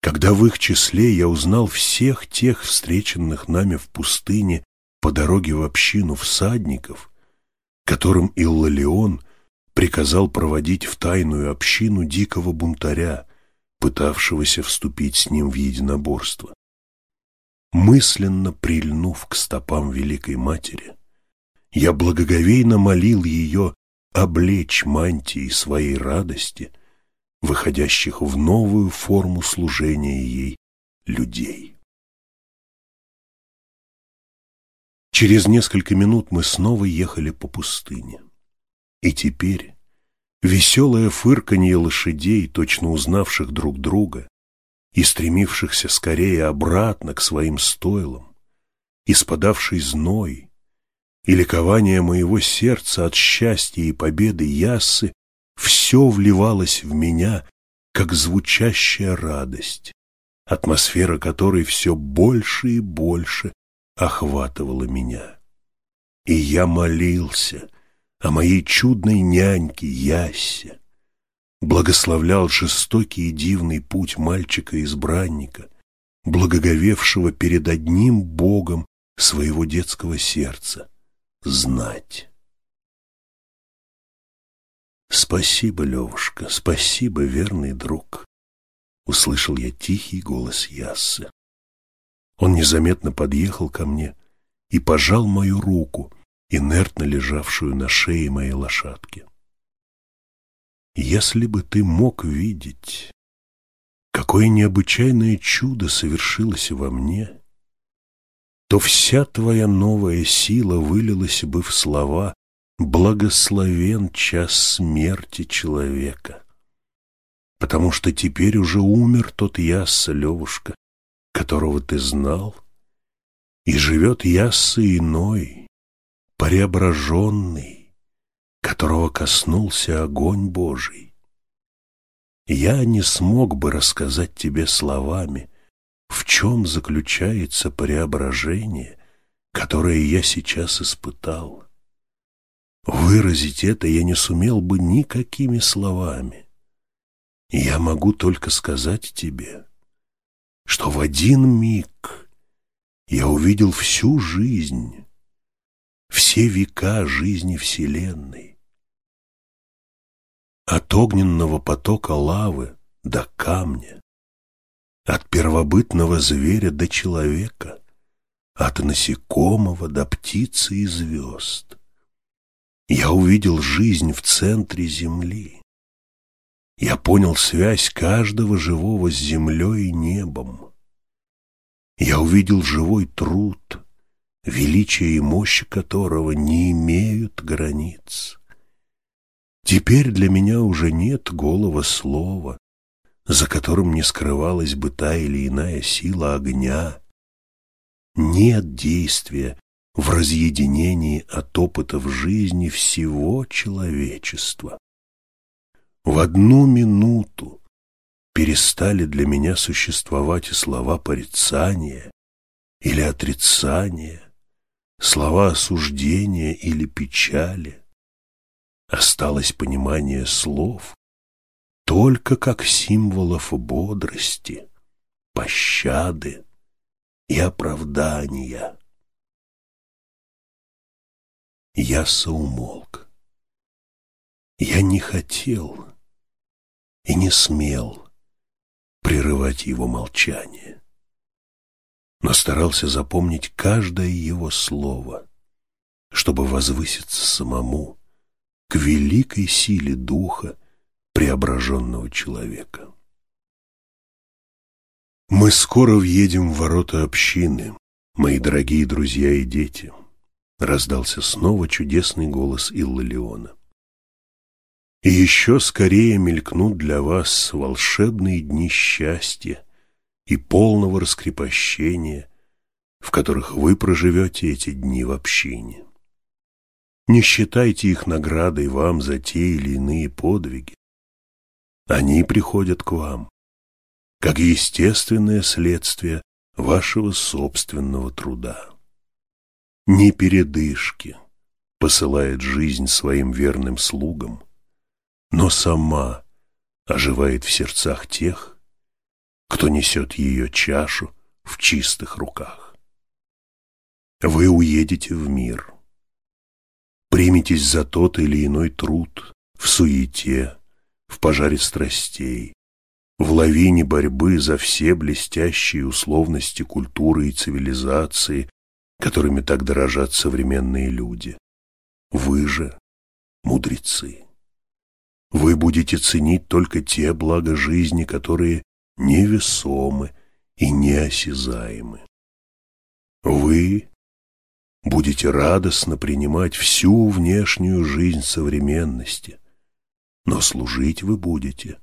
когда в их числе я узнал всех тех встреченных нами в пустыне по дороге в общину всадников, которым Иллалион приказал проводить в тайную общину дикого бунтаря, пытавшегося вступить с ним в единоборство. Мысленно прильнув к стопам Великой Матери, я благоговейно молил ее облечь мантии своей радости, выходящих в новую форму служения ей людей. Через несколько минут мы снова ехали по пустыне. И теперь веселое фырканье лошадей, точно узнавших друг друга и стремившихся скорее обратно к своим стойлам, испадавший зной и ликование моего сердца от счастья и победы Яссы все вливалось в меня, как звучащая радость, атмосфера которой все больше и больше охватывала меня. И я молился о моей чудной няньке Ясе, благословлял жестокий и дивный путь мальчика-избранника, благоговевшего перед одним Богом своего детского сердца — знать. «Спасибо, Левушка, спасибо, верный друг», — услышал я тихий голос Яссы. Он незаметно подъехал ко мне и пожал мою руку, инертно лежавшую на шее моей лошадки. Если бы ты мог видеть, какое необычайное чудо совершилось во мне, то вся твоя новая сила вылилась бы в слова «Благословен час смерти человека», потому что теперь уже умер тот Ясса, Левушка, которого ты знал, и живет Ясса иной, преображенный, которого коснулся огонь Божий. Я не смог бы рассказать тебе словами, в чем заключается преображение, которое я сейчас испытал. Выразить это я не сумел бы никакими словами. Я могу только сказать тебе, что в один миг я увидел всю жизнь, все века жизни Вселенной, от огненного потока лавы до камня, от первобытного зверя до человека, от насекомого до птицы и звезд. Я увидел жизнь в центре земли. Я понял связь каждого живого с землей и небом. Я увидел живой труд, величие и мощь которого не имеют границ. Теперь для меня уже нет голого слова, за которым не скрывалась бы та или иная сила огня. Нет действия в разъединении от опытов жизни всего человечества. В одну минуту перестали для меня существовать и слова порицания или отрицания, слова осуждения или печали. Осталось понимание слов только как символов бодрости, пощады и оправдания. Я соумолк. Я не хотел и не смел прерывать его молчание, но старался запомнить каждое его слово, чтобы возвыситься самому к великой силе духа преображенного человека. Мы скоро въедем в ворота общины, мои дорогие друзья и дети, раздался снова чудесный голос Иллалиона. И еще скорее мелькнут для вас волшебные дни счастья и полного раскрепощения, в которых вы проживете эти дни в общине. Не считайте их наградой вам за те или иные подвиги. Они приходят к вам, как естественное следствие вашего собственного труда. Не передышки посылает жизнь своим верным слугам, но сама оживает в сердцах тех, кто несет ее чашу в чистых руках. Вы уедете в мир – Приметесь за тот или иной труд, в суете, в пожаре страстей, в лавине борьбы за все блестящие условности культуры и цивилизации, которыми так дорожат современные люди. Вы же мудрецы. Вы будете ценить только те блага жизни, которые невесомы и неосязаемы. Вы будете радостно принимать всю внешнюю жизнь современности, но служить вы будете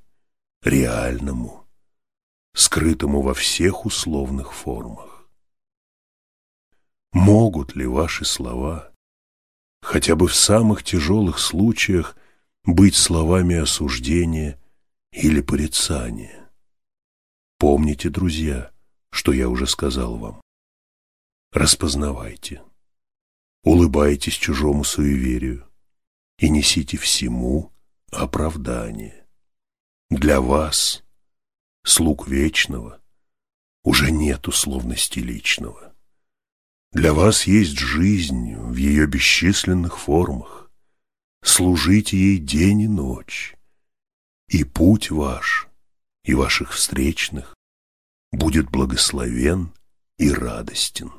реальному, скрытому во всех условных формах. Могут ли ваши слова, хотя бы в самых тяжелых случаях, быть словами осуждения или порицания? Помните, друзья, что я уже сказал вам. Распознавайте, улыбайтесь чужому суеверию и несите всему оправдание. Для вас, слуг вечного, уже нет условности личного. Для вас есть жизнь в ее бесчисленных формах. Служите ей день и ночь, и путь ваш, и ваших встречных будет благословен и радостен.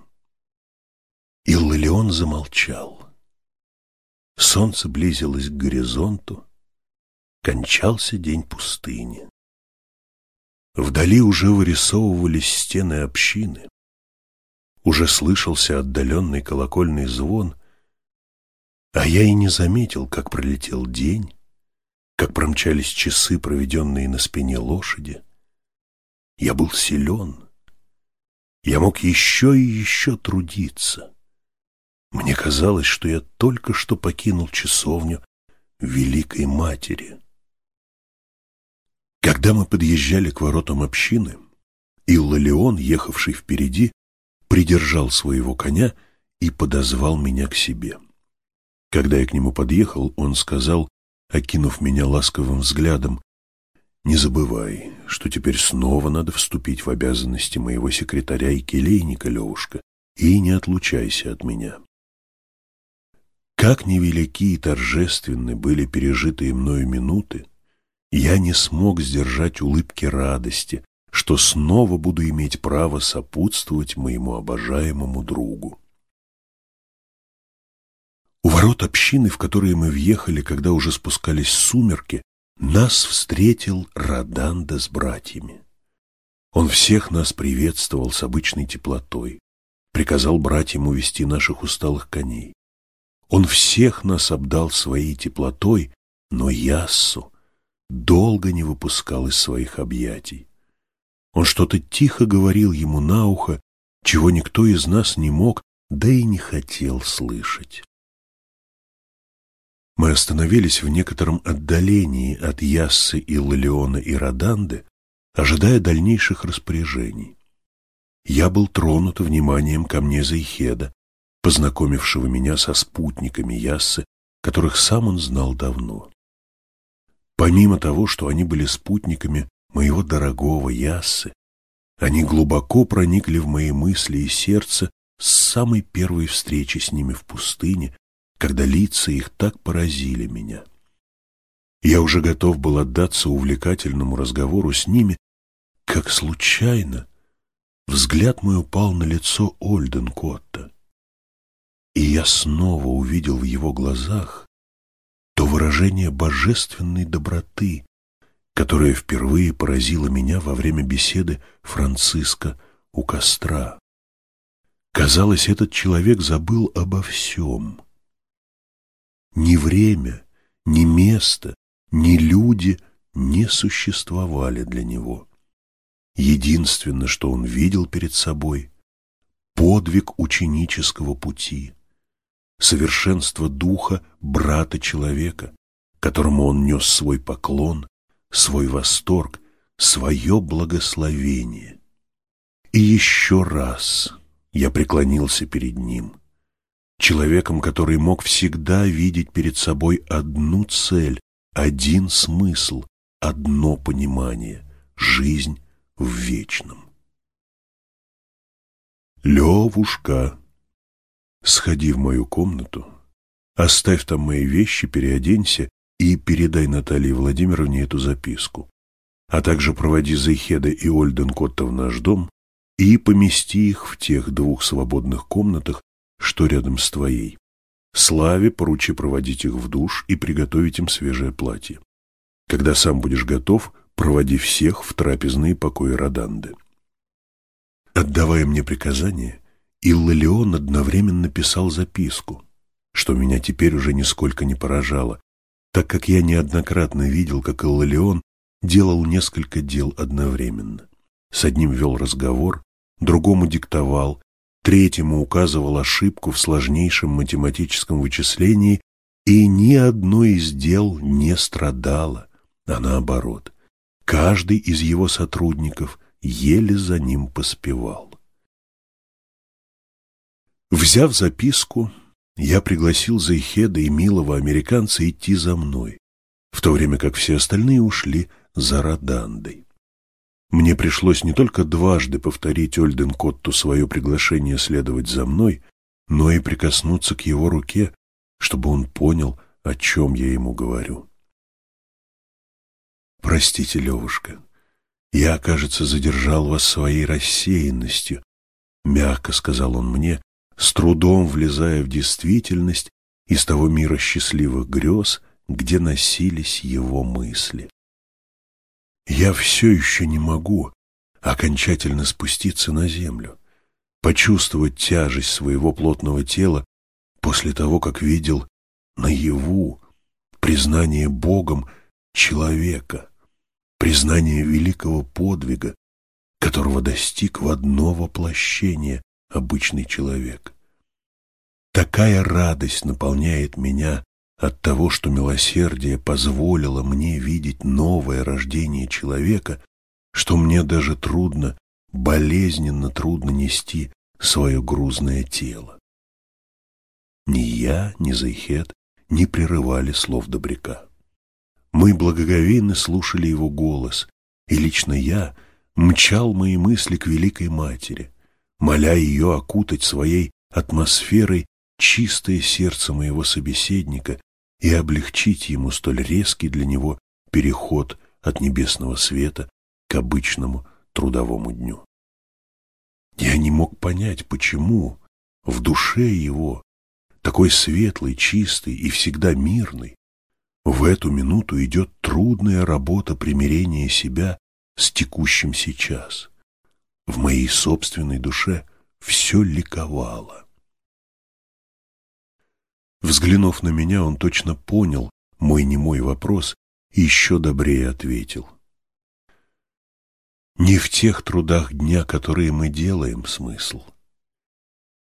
Иллион замолчал. Солнце близилось к горизонту, кончался день пустыни. Вдали уже вырисовывались стены общины. Уже слышался отдаленный колокольный звон, а я и не заметил, как пролетел день, как промчались часы, проведенные на спине лошади. Я был силен. Я мог еще и еще трудиться. Мне казалось, что я только что покинул часовню Великой Матери. Когда мы подъезжали к воротам общины, Иллалион, ехавший впереди, придержал своего коня и подозвал меня к себе. Когда я к нему подъехал, он сказал, окинув меня ласковым взглядом, «Не забывай, что теперь снова надо вступить в обязанности моего секретаря и келейника, Левушка, и не отлучайся от меня». Как невелики и торжественны были пережитые мною минуты, я не смог сдержать улыбки радости, что снова буду иметь право сопутствовать моему обожаемому другу. У ворот общины, в которые мы въехали, когда уже спускались сумерки, нас встретил Раданда с братьями. Он всех нас приветствовал с обычной теплотой, приказал братьям увести наших усталых коней. Он всех нас обдал своей теплотой, но Яссу долго не выпускал из своих объятий. Он что-то тихо говорил ему на ухо, чего никто из нас не мог, да и не хотел слышать. Мы остановились в некотором отдалении от Яссы и Лалеона и Роданды, ожидая дальнейших распоряжений. Я был тронут вниманием ко мне Зайхеда, познакомившего меня со спутниками Яссы, которых сам он знал давно. Помимо того, что они были спутниками моего дорогого Яссы, они глубоко проникли в мои мысли и сердце с самой первой встречи с ними в пустыне, когда лица их так поразили меня. Я уже готов был отдаться увлекательному разговору с ними, как случайно взгляд мой упал на лицо Ольденкотта. И я снова увидел в его глазах выражение божественной доброты, которое впервые поразило меня во время беседы Франциска у костра. Казалось, этот человек забыл обо всем. Ни время, ни место, ни люди не существовали для него. Единственное, что он видел перед собой — подвиг ученического пути — совершенство духа брата-человека, которому он нес свой поклон, свой восторг, свое благословение. И еще раз я преклонился перед ним, человеком, который мог всегда видеть перед собой одну цель, один смысл, одно понимание — жизнь в вечном. Левушка Сходи в мою комнату, оставь там мои вещи, переоденься и передай Наталье Владимировне эту записку, а также проводи Зайхеда и Ольденкотта в наш дом и помести их в тех двух свободных комнатах, что рядом с твоей. Славе поручи проводить их в душ и приготовить им свежее платье. Когда сам будешь готов, проводи всех в трапезные покои Роданды. Отдавая мне приказание, Иллалион одновременно писал записку, что меня теперь уже нисколько не поражало, так как я неоднократно видел, как Иллалион делал несколько дел одновременно. С одним вел разговор, другому диктовал, третьему указывал ошибку в сложнейшем математическом вычислении, и ни одно из дел не страдало, а наоборот, каждый из его сотрудников еле за ним поспевал. Взяв записку, я пригласил Зайхеда и милого американца идти за мной, в то время как все остальные ушли за Родандой. Мне пришлось не только дважды повторить Ольденкотту свое приглашение следовать за мной, но и прикоснуться к его руке, чтобы он понял, о чем я ему говорю. «Простите, Левушка, я, кажется, задержал вас своей рассеянностью», — мягко сказал он мне, с трудом влезая в действительность из того мира счастливых грез, где носились его мысли. Я все еще не могу окончательно спуститься на землю, почувствовать тяжесть своего плотного тела после того, как видел наяву признание Богом человека, признание великого подвига, которого достиг в одно воплощение обычный человек. Такая радость наполняет меня от того, что милосердие позволило мне видеть новое рождение человека, что мне даже трудно, болезненно трудно нести свое грузное тело. Ни я, ни Зайхет не прерывали слов Добряка. Мы благоговейно слушали его голос, и лично я мчал мои мысли к Великой Матери, моля ее окутать своей атмосферой чистое сердце моего собеседника и облегчить ему столь резкий для него переход от небесного света к обычному трудовому дню. Я не мог понять, почему в душе его, такой светлый, чистый и всегда мирный, в эту минуту идет трудная работа примирения себя с текущим сейчас. В моей собственной душе все ликовало. Взглянув на меня, он точно понял мой немой вопрос и еще добрее ответил. Не в тех трудах дня, которые мы делаем, смысл,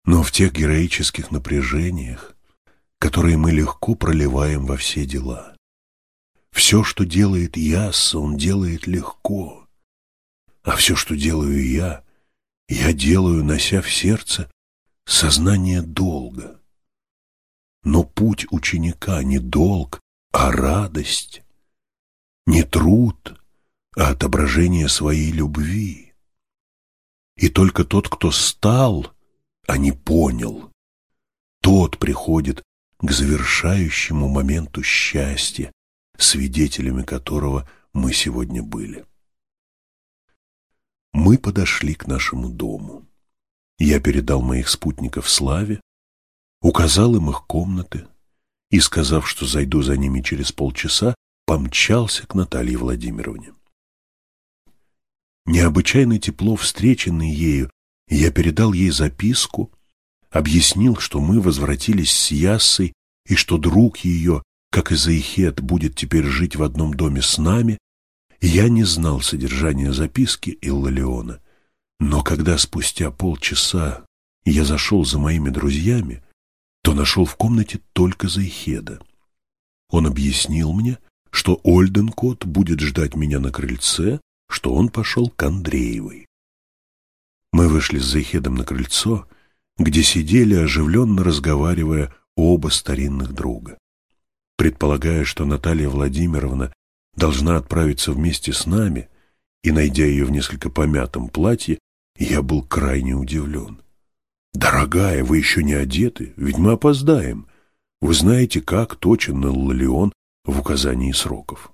но в тех героических напряжениях, которые мы легко проливаем во все дела. Все, что делает Ясса, он делает легко, а все, что делаю я, я делаю, нося в сердце сознание долга. Но путь ученика не долг, а радость, не труд, а отображение своей любви. И только тот, кто стал, а не понял, тот приходит к завершающему моменту счастья, свидетелями которого мы сегодня были. Мы подошли к нашему дому. Я передал моих спутников Славе, указал им их комнаты и, сказав, что зайду за ними через полчаса, помчался к Наталье Владимировне. Необычайно тепло встреченный ею, я передал ей записку, объяснил, что мы возвратились с Яссой и что друг ее, как и Заихет, будет теперь жить в одном доме с нами. Я не знал содержания записки Иллалиона, но когда спустя полчаса я зашел за моими друзьями, то нашел в комнате только Зайхеда. Он объяснил мне, что Ольденкот будет ждать меня на крыльце, что он пошел к Андреевой. Мы вышли с Зайхедом на крыльцо, где сидели, оживленно разговаривая, оба старинных друга. Предполагая, что Наталья Владимировна должна отправиться вместе с нами, и, найдя ее в несколько помятом платье, я был крайне удивлен. «Дорогая, вы еще не одеты, ведь мы опоздаем. Вы знаете, как точен Лолеон в указании сроков».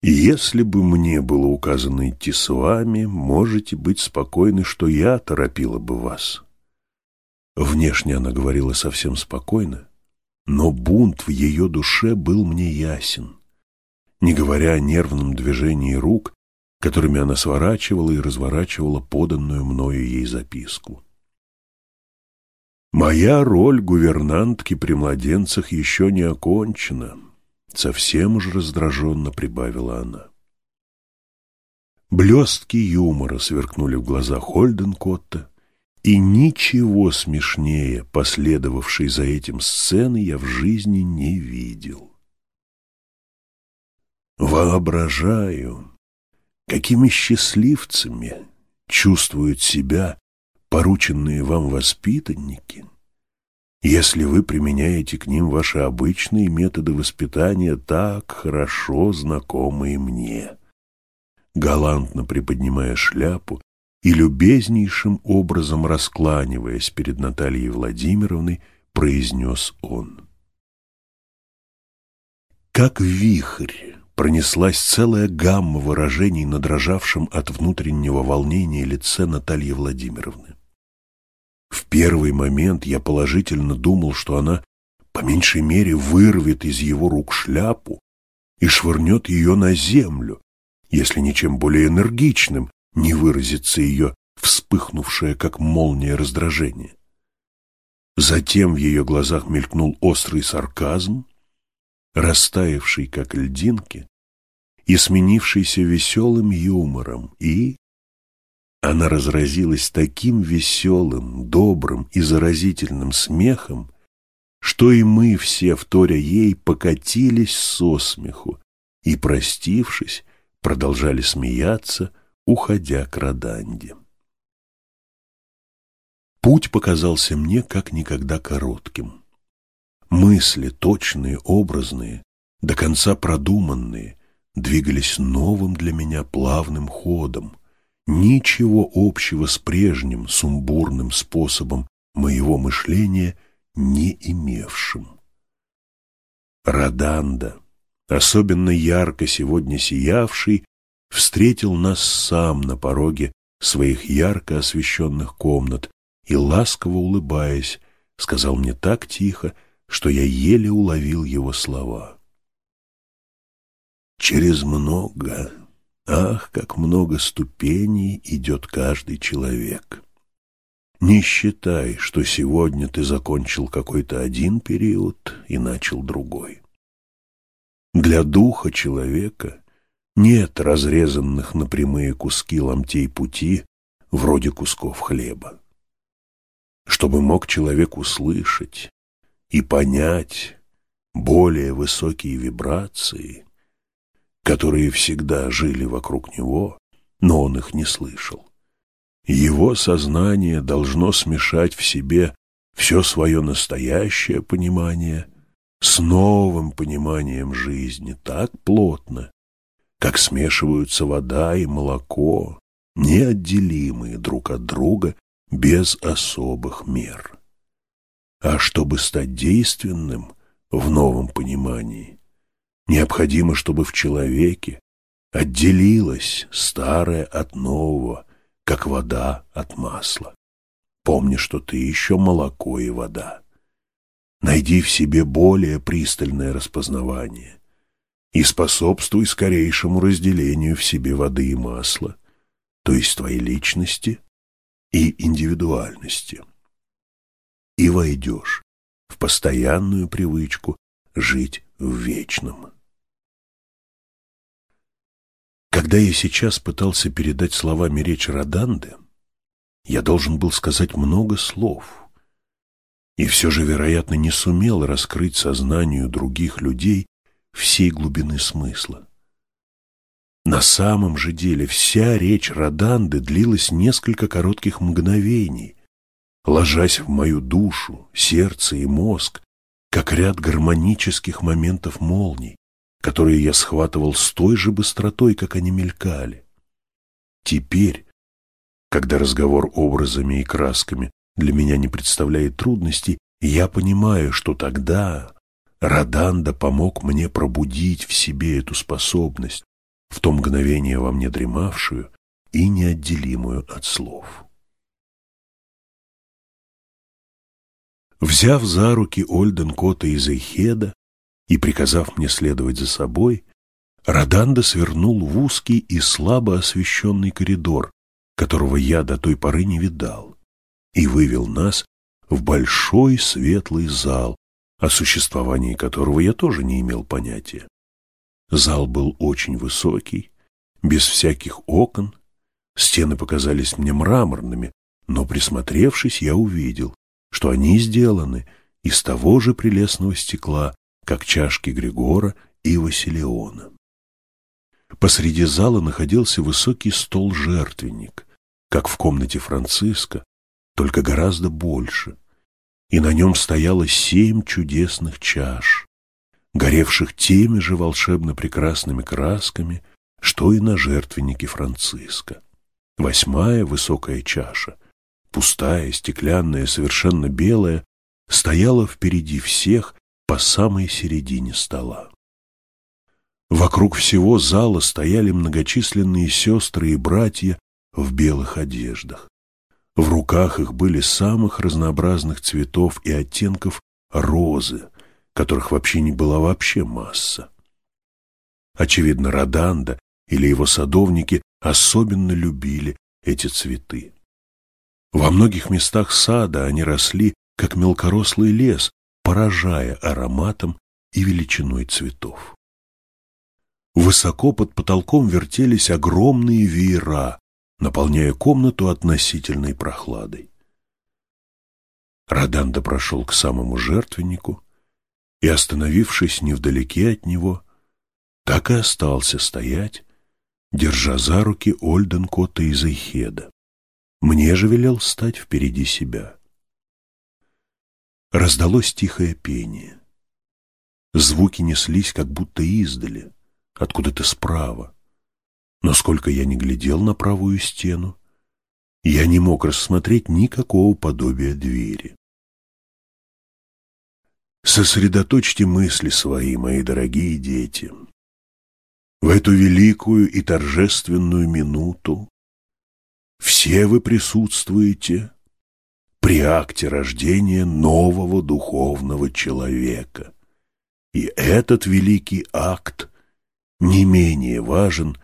«Если бы мне было указано идти с вами, можете быть спокойны, что я торопила бы вас. Внешне она говорила совсем спокойно, но бунт в ее душе был мне ясен, не говоря о нервном движении рук, которыми она сворачивала и разворачивала поданную мною ей записку. «Моя роль гувернантки при младенцах еще не окончена», — совсем уж раздраженно прибавила она. Блестки юмора сверкнули в глазах Хольденкотта, и ничего смешнее последовавшей за этим сцены я в жизни не видел. Воображаю, какими счастливцами чувствуют себя порученные вам воспитанники, если вы применяете к ним ваши обычные методы воспитания, так хорошо знакомые мне. Галантно приподнимая шляпу и любезнейшим образом раскланиваясь перед Натальей Владимировной, произнес он. Как вихрь пронеслась целая гамма выражений на дрожавшем от внутреннего волнения лице Натальи Владимировны. В первый момент я положительно думал, что она по меньшей мере вырвет из его рук шляпу и швырнет ее на землю, если ничем более энергичным не выразится ее вспыхнувшее, как молния, раздражение. Затем в ее глазах мелькнул острый сарказм, растаявший, как льдинки, и сменившийся веселым юмором, и она разразилась таким веселым, добрым и заразительным смехом, что и мы все, вторя ей, покатились со смеху и, простившись, продолжали смеяться, уходя к Роданде. Путь показался мне как никогда коротким. Мысли, точные, образные, до конца продуманные, двигались новым для меня плавным ходом, ничего общего с прежним сумбурным способом моего мышления не имевшим. Раданда, особенно ярко сегодня сиявший, встретил нас сам на пороге своих ярко освещенных комнат и, ласково улыбаясь, сказал мне так тихо, что я еле уловил его слова. «Через много, ах, как много ступеней идет каждый человек. Не считай, что сегодня ты закончил какой-то один период и начал другой. Для духа человека нет разрезанных на прямые куски ломтей пути, вроде кусков хлеба. Чтобы мог человек услышать, и понять более высокие вибрации, которые всегда жили вокруг него, но он их не слышал. Его сознание должно смешать в себе все свое настоящее понимание с новым пониманием жизни так плотно, как смешиваются вода и молоко, неотделимые друг от друга без особых мер. А чтобы стать действенным в новом понимании, необходимо, чтобы в человеке отделилось старое от нового, как вода от масла. Помни, что ты еще молоко и вода. Найди в себе более пристальное распознавание и способствуй скорейшему разделению в себе воды и масла, то есть твоей личности и индивидуальности и войдешь в постоянную привычку жить в вечном. Когда я сейчас пытался передать словами речь Роданды, я должен был сказать много слов, и все же, вероятно, не сумел раскрыть сознанию других людей всей глубины смысла. На самом же деле вся речь Роданды длилась несколько коротких мгновений, ложась в мою душу, сердце и мозг, как ряд гармонических моментов молний, которые я схватывал с той же быстротой, как они мелькали. Теперь, когда разговор образами и красками для меня не представляет трудностей, я понимаю, что тогда Раданда помог мне пробудить в себе эту способность, в то мгновение во мне дремавшую и неотделимую от слов. Взяв за руки Ольден Кота и Зейхеда и приказав мне следовать за собой, Роданда свернул в узкий и слабо освещенный коридор, которого я до той поры не видал, и вывел нас в большой светлый зал, о существовании которого я тоже не имел понятия. Зал был очень высокий, без всяких окон, стены показались мне мраморными, но, присмотревшись, я увидел, что они сделаны из того же прелестного стекла, как чашки Григора и Василиона. Посреди зала находился высокий стол-жертвенник, как в комнате Франциска, только гораздо больше, и на нем стояло семь чудесных чаш, горевших теми же волшебно прекрасными красками, что и на жертвеннике Франциска. Восьмая высокая чаша, пустая, стеклянная, совершенно белая, стояла впереди всех по самой середине стола. Вокруг всего зала стояли многочисленные сестры и братья в белых одеждах. В руках их были самых разнообразных цветов и оттенков розы, которых вообще не была вообще масса. Очевидно, Роданда или его садовники особенно любили эти цветы. Во многих местах сада они росли, как мелкорослый лес, поражая ароматом и величиной цветов. Высоко под потолком вертелись огромные веера, наполняя комнату относительной прохладой. Роданда прошел к самому жертвеннику и, остановившись невдалеке от него, так и остался стоять, держа за руки Ольденкота и Зайхеда. Мне же велел стать впереди себя. Раздалось тихое пение. Звуки неслись, как будто издали, откуда-то справа. Но сколько я не глядел на правую стену, я не мог рассмотреть никакого подобия двери. Сосредоточьте мысли свои, мои дорогие дети. В эту великую и торжественную минуту все вы присутствуете при акте рождения нового духовного человека. И этот великий акт не менее важен,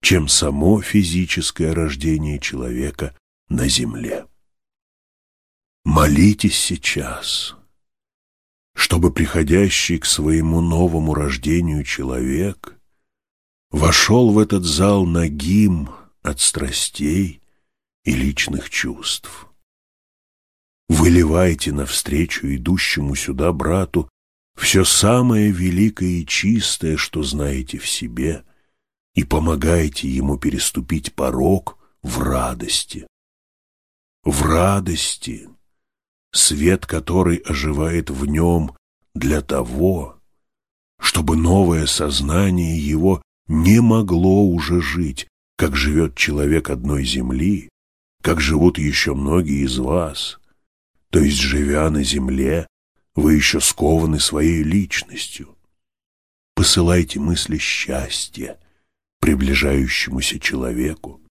чем само физическое рождение человека на земле. Молитесь сейчас, чтобы приходящий к своему новому рождению человек вошел в этот зал нагим от страстей и личных чувств. Выливайте навстречу идущему сюда брату все самое великое и чистое, что знаете в себе, и помогайте ему переступить порог в радости. В радости, свет который оживает в нем для того, чтобы новое сознание его не могло уже жить, как живет человек одной земли, как живут еще многие из вас. То есть, живя на земле, вы еще скованы своей личностью. Посылайте мысли счастья приближающемуся человеку,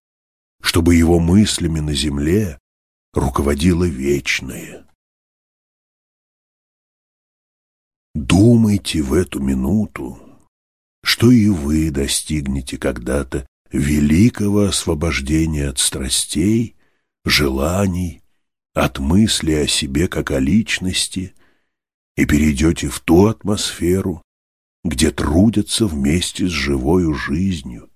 чтобы его мыслями на земле руководило вечное. Думайте в эту минуту, что и вы достигнете когда-то великого освобождения от страстей, желаний, от мысли о себе как о личности и перейдете в ту атмосферу, где трудятся вместе с живою жизнью,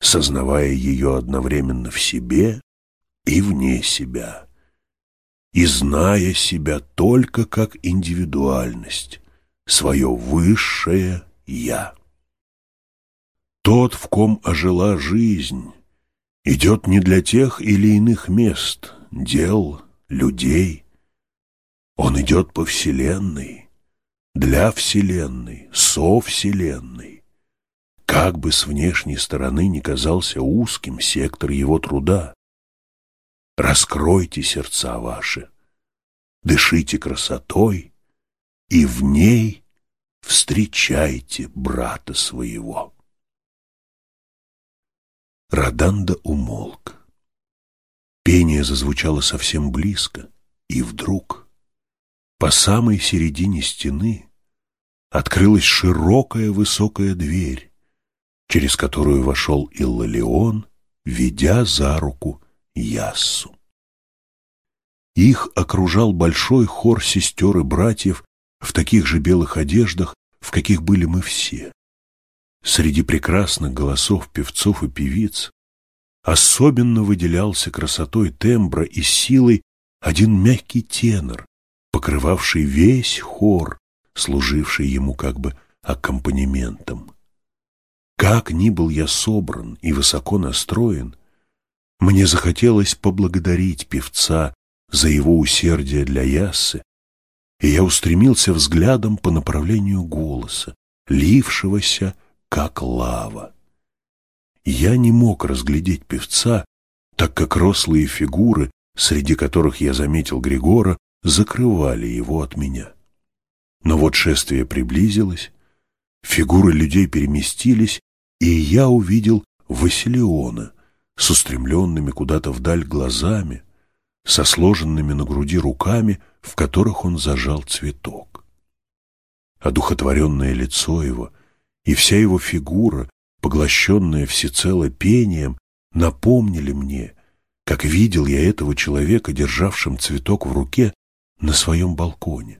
сознавая ее одновременно в себе и вне себя, и зная себя только как индивидуальность, свое высшее «я». Тот, в ком ожила жизнь, идет не для тех или иных мест, дел, людей. Он идет по Вселенной, для Вселенной, со Вселенной. Как бы с внешней стороны ни казался узким сектор его труда, раскройте сердца ваши, дышите красотой и в ней встречайте брата своего. Роданда умолк. Пение зазвучало совсем близко, и вдруг по самой середине стены открылась широкая высокая дверь, через которую вошел Иллалион, ведя за руку Яссу. Их окружал большой хор сестер и братьев в таких же белых одеждах, в каких были мы все. Среди прекрасных голосов певцов и певиц особенно выделялся красотой тембра и силой один мягкий тенор, покрывавший весь хор, служивший ему как бы аккомпанементом. Как ни был я собран и высоко настроен, мне захотелось поблагодарить певца за его усердие для Яссы, и я устремился взглядом по направлению голоса, лившегося, как лава. Я не мог разглядеть певца, так как рослые фигуры, среди которых я заметил Григора, закрывали его от меня. Но вот шествие приблизилось, фигуры людей переместились, и я увидел Василиона с устремленными куда-то вдаль глазами, со сложенными на груди руками, в которых он зажал цветок. Одухотворенное лицо его и вся его фигура, поглощенная всецело пением, напомнили мне, как видел я этого человека, державшим цветок в руке на своем балконе.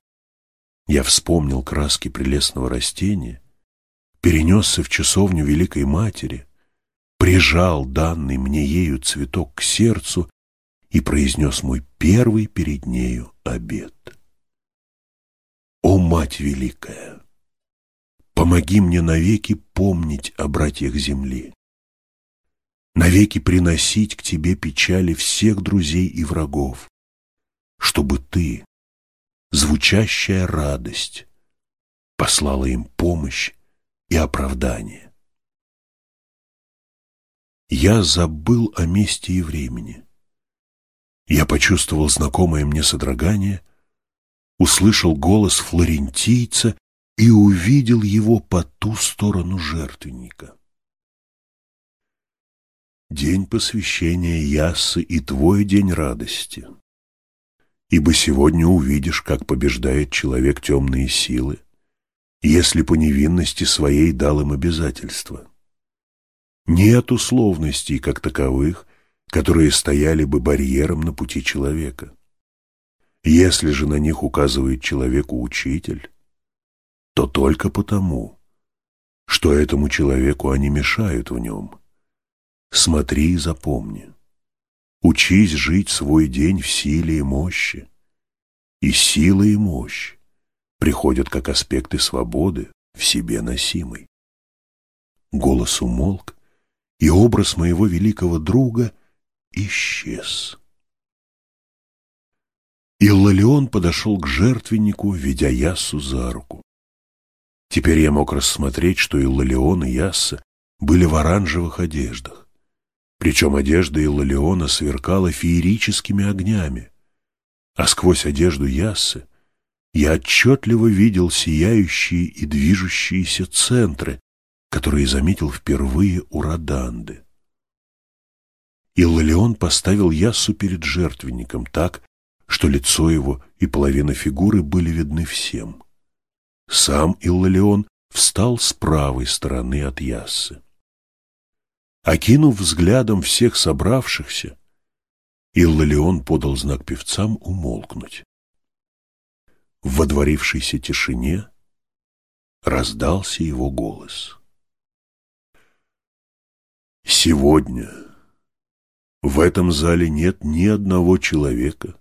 Я вспомнил краски прелестного растения, перенесся в часовню Великой Матери, прижал данный мне ею цветок к сердцу и произнес мой первый перед нею обед. «О, Мать Великая, помоги мне навеки помнить о братьях земли, навеки приносить к Тебе печали всех друзей и врагов, чтобы Ты, звучащая радость, послала им помощь и оправдание. Я забыл о месте и времени. Я почувствовал знакомое мне содрогание, услышал голос флорентийца и увидел его по ту сторону жертвенника. День посвящения Яссы и твой день радости — ибо сегодня увидишь, как побеждает человек темные силы, если по невинности своей дал им обязательства. Нет условностей как таковых, которые стояли бы барьером на пути человека. Если же на них указывает человеку учитель, то только потому, что этому человеку они мешают в нем. Смотри и запомни. Учись жить свой день в силе и мощи. И сила и мощь приходят как аспекты свободы в себе носимой. Голос умолк, и образ моего великого друга исчез. Иллалион подошел к жертвеннику, ведя Яссу за руку. Теперь я мог рассмотреть, что Иллалион и Ясса были в оранжевых одеждах. Причем одежда Иллалиона сверкала феерическими огнями, а сквозь одежду Яссы я отчетливо видел сияющие и движущиеся центры, которые заметил впервые у Роданды. Иллалион поставил Яссу перед жертвенником так, что лицо его и половина фигуры были видны всем. Сам Иллалион встал с правой стороны от Яссы. Окинув взглядом всех собравшихся, Иллалион подал знак певцам умолкнуть. В водворившейся тишине раздался его голос. «Сегодня в этом зале нет ни одного человека,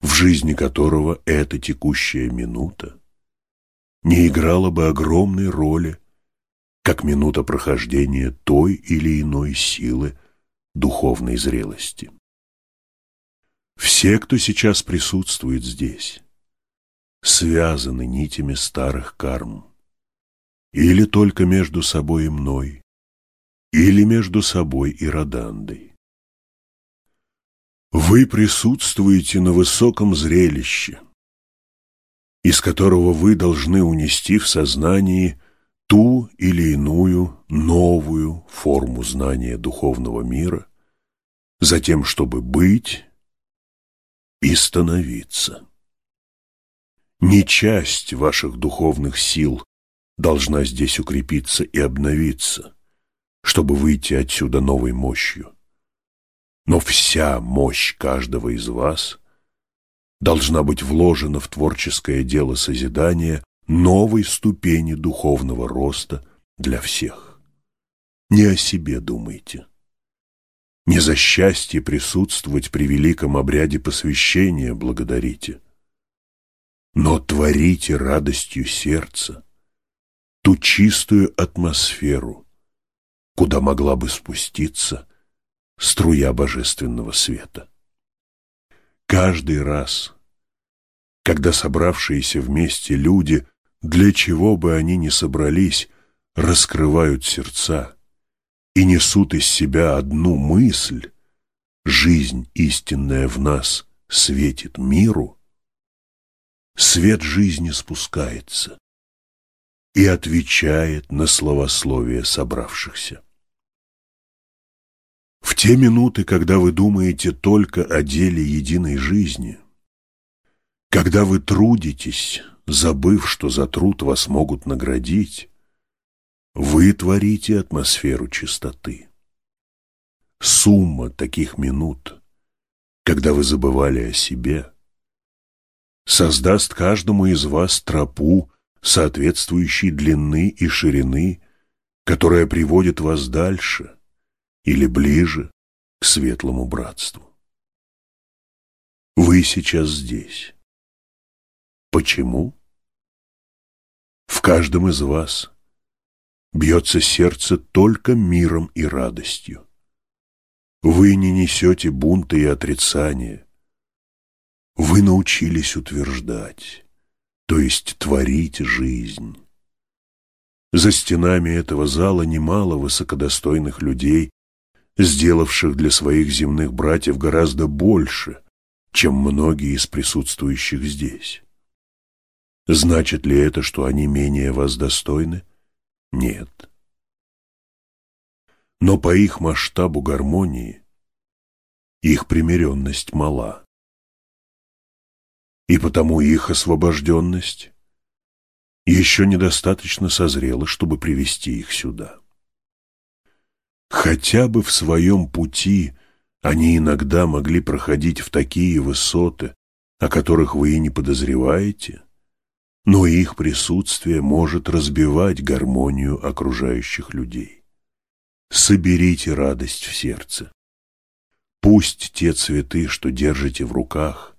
в жизни которого эта текущая минута не играла бы огромной роли как минута прохождения той или иной силы духовной зрелости. Все, кто сейчас присутствует здесь, связаны нитями старых карм, или только между собой и мной, или между собой и Родандой. Вы присутствуете на высоком зрелище, из которого вы должны унести в сознании ту или иную новую форму знания духовного мира, затем, чтобы быть и становиться. Не часть ваших духовных сил должна здесь укрепиться и обновиться, чтобы выйти отсюда новой мощью. Но вся мощь каждого из вас должна быть вложена в творческое дело созидания новой ступени духовного роста для всех. Не о себе думайте. Не за счастье присутствовать при великом обряде посвящения благодарите, но творите радостью сердца ту чистую атмосферу, куда могла бы спуститься струя божественного света. Каждый раз, когда собравшиеся вместе люди, для чего бы они ни собрались, раскрывают сердца и несут из себя одну мысль, жизнь истинная в нас светит миру, свет жизни спускается и отвечает на словословие собравшихся. В те минуты, когда вы думаете только о деле единой жизни, когда вы трудитесь, забыв, что за труд вас могут наградить, вы творите атмосферу чистоты. Сумма таких минут, когда вы забывали о себе, создаст каждому из вас тропу соответствующей длины и ширины, которая приводит вас дальше, или ближе к светлому братству. Вы сейчас здесь. Почему? В каждом из вас бьется сердце только миром и радостью. Вы не несете бунта и отрицания. Вы научились утверждать, то есть творить жизнь. За стенами этого зала немало высокодостойных людей, сделавших для своих земных братьев гораздо больше, чем многие из присутствующих здесь. Значит ли это, что они менее вас достойны? Нет. Но по их масштабу гармонии их примиренность мала. И потому их освобожденность еще недостаточно созрела, чтобы привести их сюда. Хотя бы в своем пути они иногда могли проходить в такие высоты, о которых вы и не подозреваете, но их присутствие может разбивать гармонию окружающих людей. Соберите радость в сердце. Пусть те цветы, что держите в руках,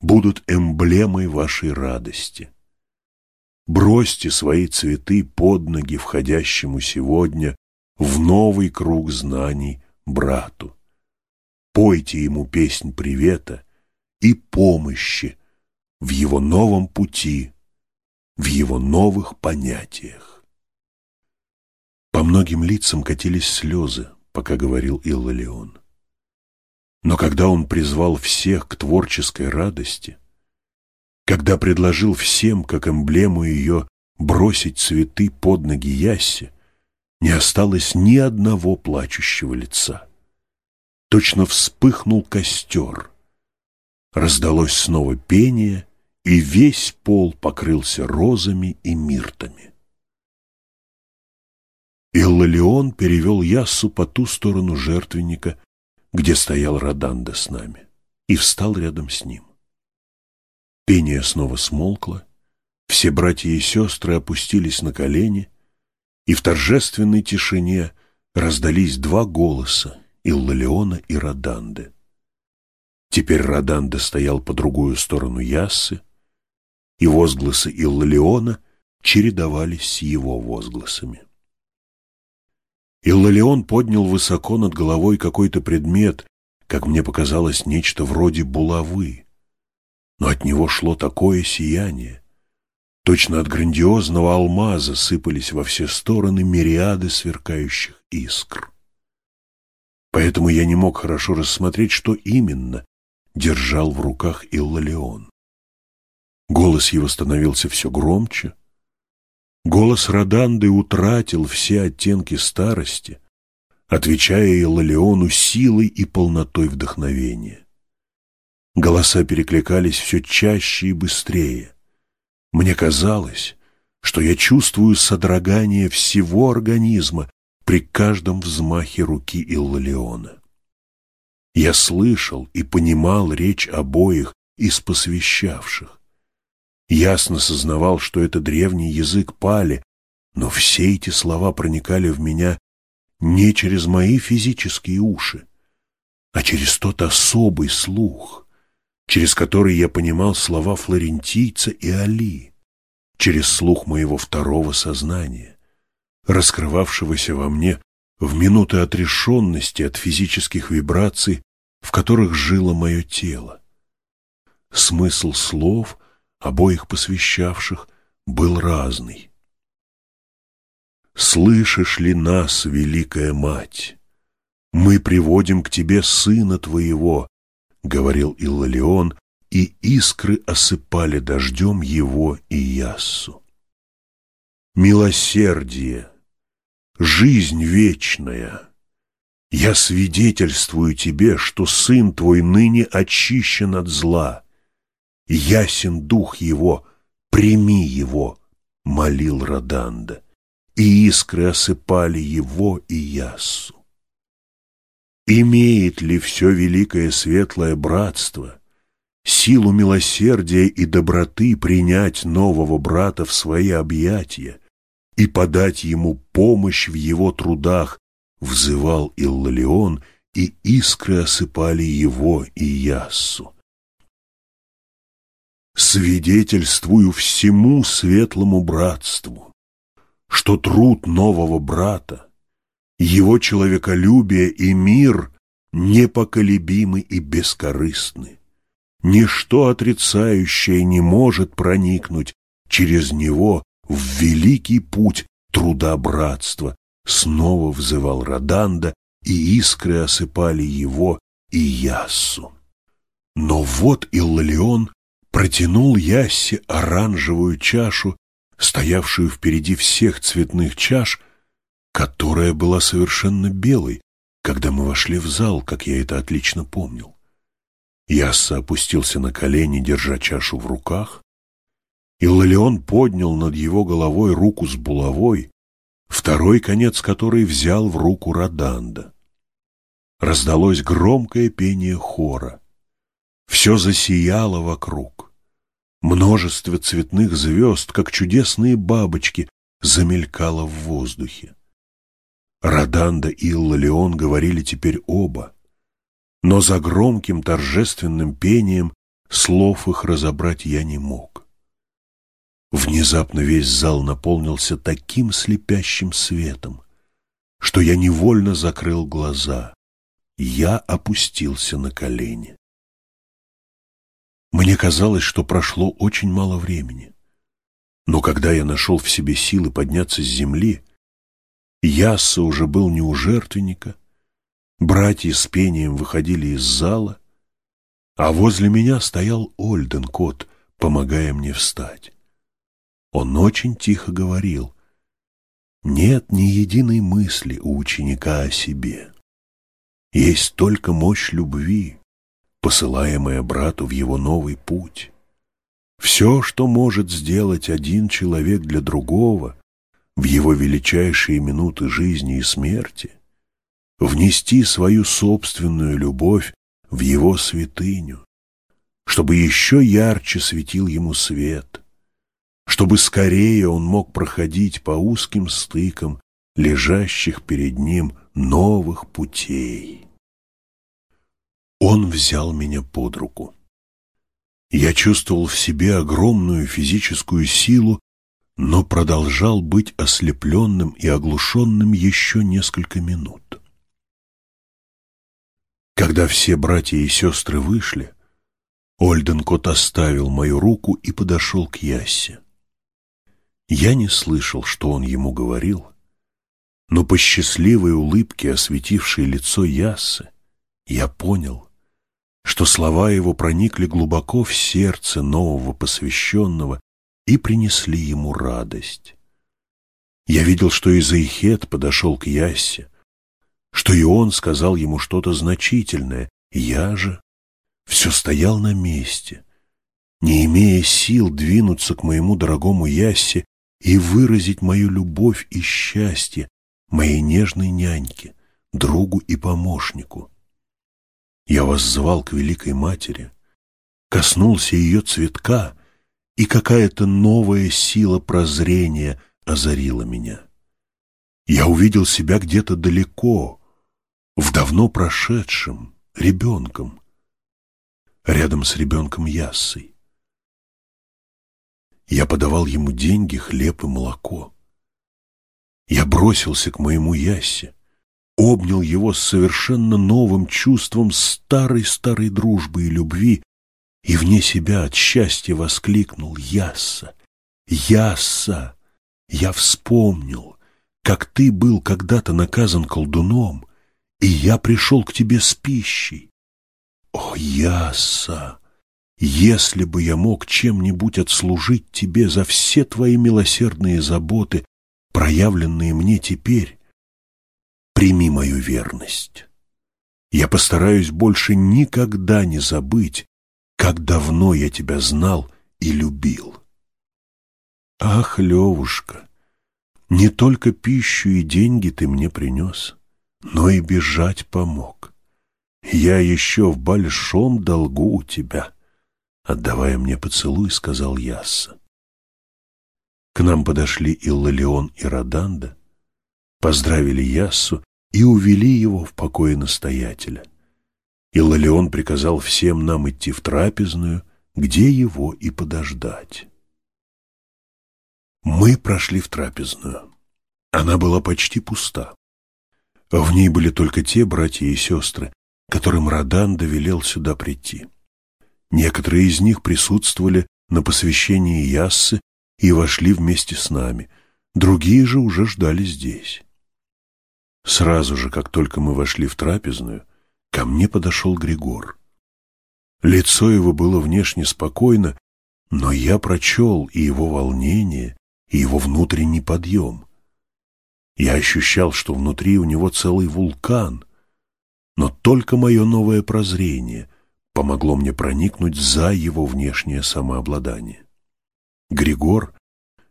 будут эмблемой вашей радости. Бросьте свои цветы под ноги входящему сегодня в новый круг знаний брату. Пойте ему песнь привета и помощи в его новом пути, в его новых понятиях. По многим лицам катились слезы, пока говорил Иллалион. Но когда он призвал всех к творческой радости, когда предложил всем, как эмблему ее, бросить цветы под ноги Яссе, не осталось ни одного плачущего лица. Точно вспыхнул костер. Раздалось снова пение, и весь пол покрылся розами и миртами. Иллалион перевел Яссу по ту сторону жертвенника, где стоял Роданда с нами, и встал рядом с ним. Пение снова смолкло, все братья и сестры опустились на колени, и в торжественной тишине раздались два голоса Иллалиона и Роданды. Теперь Роданда стоял по другую сторону Яссы, и возгласы Иллалиона чередовались с его возгласами. Иллалион поднял высоко над головой какой-то предмет, как мне показалось, нечто вроде булавы, но от него шло такое сияние, Точно от грандиозного алмаза сыпались во все стороны мириады сверкающих искр. Поэтому я не мог хорошо рассмотреть, что именно держал в руках Иллалион. Голос его становился все громче. Голос Роданды утратил все оттенки старости, отвечая Иллалиону силой и полнотой вдохновения. Голоса перекликались все чаще и быстрее. Мне казалось, что я чувствую содрогание всего организма при каждом взмахе руки Иллалиона. Я слышал и понимал речь обоих из посвящавших. Ясно сознавал, что это древний язык пали, но все эти слова проникали в меня не через мои физические уши, а через тот особый слух, через который я понимал слова флорентийца и Али, через слух моего второго сознания, раскрывавшегося во мне в минуты отрешенности от физических вибраций, в которых жило мое тело. Смысл слов, обоих посвящавших, был разный. «Слышишь ли нас, Великая Мать? Мы приводим к тебе Сына Твоего», — говорил Иллалион, и искры осыпали дождем его и Яссу. «Милосердие!» жизнь вечная. Я свидетельствую тебе, что сын твой ныне очищен от зла. Ясен дух его, прими его, молил Раданда, и искры осыпали его и Яссу. Имеет ли все великое светлое братство силу милосердия и доброты принять нового брата в свои объятия, и подать ему помощь в его трудах, взывал Иллалион, и искры осыпали его и Яссу. Свидетельствую всему светлому братству, что труд нового брата, его человеколюбие и мир непоколебимы и бескорыстны. Ничто отрицающее не может проникнуть через него в великий путь труда братства, снова взывал Раданда, и искры осыпали его и Яссу. Но вот Иллалион протянул Яссе оранжевую чашу, стоявшую впереди всех цветных чаш, которая была совершенно белой, когда мы вошли в зал, как я это отлично помнил. Ясса опустился на колени, держа чашу в руках, Иллалион поднял над его головой руку с булавой, второй конец которой взял в руку Раданда. Раздалось громкое пение хора. Все засияло вокруг. Множество цветных звезд, как чудесные бабочки, замелькало в воздухе. Раданда и Иллалион говорили теперь оба, но за громким торжественным пением слов их разобрать я не мог. Внезапно весь зал наполнился таким слепящим светом, что я невольно закрыл глаза. Я опустился на колени. Мне казалось, что прошло очень мало времени. Но когда я нашел в себе силы подняться с земли, Ясса уже был не у жертвенника, братья с пением выходили из зала, а возле меня стоял Ольден кот, помогая мне встать. Он очень тихо говорил. Нет ни единой мысли у ученика о себе. Есть только мощь любви, посылаемая брату в его новый путь. Все, что может сделать один человек для другого в его величайшие минуты жизни и смерти, внести свою собственную любовь в его святыню, чтобы еще ярче светил ему свет, чтобы скорее он мог проходить по узким стыкам лежащих перед ним новых путей. Он взял меня под руку. Я чувствовал в себе огромную физическую силу, но продолжал быть ослепленным и оглушенным еще несколько минут. Когда все братья и сестры вышли, Ольденкот оставил мою руку и подошел к Яссе. Я не слышал, что он ему говорил, но по счастливой улыбке, осветившей лицо Яссы, я понял, что слова его проникли глубоко в сердце нового посвященного и принесли ему радость. Я видел, что Изаихет подошел к Яссе, что и он сказал ему что-то значительное, я же все стоял на месте, не имея сил двинуться к моему дорогому Яссе и выразить мою любовь и счастье моей нежной няньке, другу и помощнику. Я вас звал к Великой Матери, коснулся ее цветка, и какая-то новая сила прозрения озарила меня. Я увидел себя где-то далеко, в давно прошедшем, ребенком, рядом с ребенком Яссой. Я подавал ему деньги, хлеб и молоко. Я бросился к моему Яссе, обнял его с совершенно новым чувством старой-старой дружбы и любви и вне себя от счастья воскликнул «Ясса! Ясса! Я вспомнил, как ты был когда-то наказан колдуном, и я пришел к тебе с пищей. О, Ясса! Если бы я мог чем-нибудь отслужить тебе за все твои милосердные заботы, проявленные мне теперь, прими мою верность. Я постараюсь больше никогда не забыть, как давно я тебя знал и любил. Ах, Левушка, не только пищу и деньги ты мне принес, но и бежать помог. Я еще в большом долгу у тебя, отдавая мне поцелуй, сказал Ясса. К нам подошли Иллалион и Роданда, поздравили Яссу и увели его в покое настоятеля. Иллалион приказал всем нам идти в трапезную, где его и подождать. Мы прошли в трапезную. Она была почти пуста. В ней были только те братья и сестры, которым Родан довелел сюда прийти. Некоторые из них присутствовали на посвящении Яссы и вошли вместе с нами, другие же уже ждали здесь. Сразу же, как только мы вошли в трапезную, ко мне подошел Григор. Лицо его было внешне спокойно, но я прочел и его волнение, и его внутренний подъем. Я ощущал, что внутри у него целый вулкан, но только мое новое прозрение помогло мне проникнуть за его внешнее самообладание. Григор,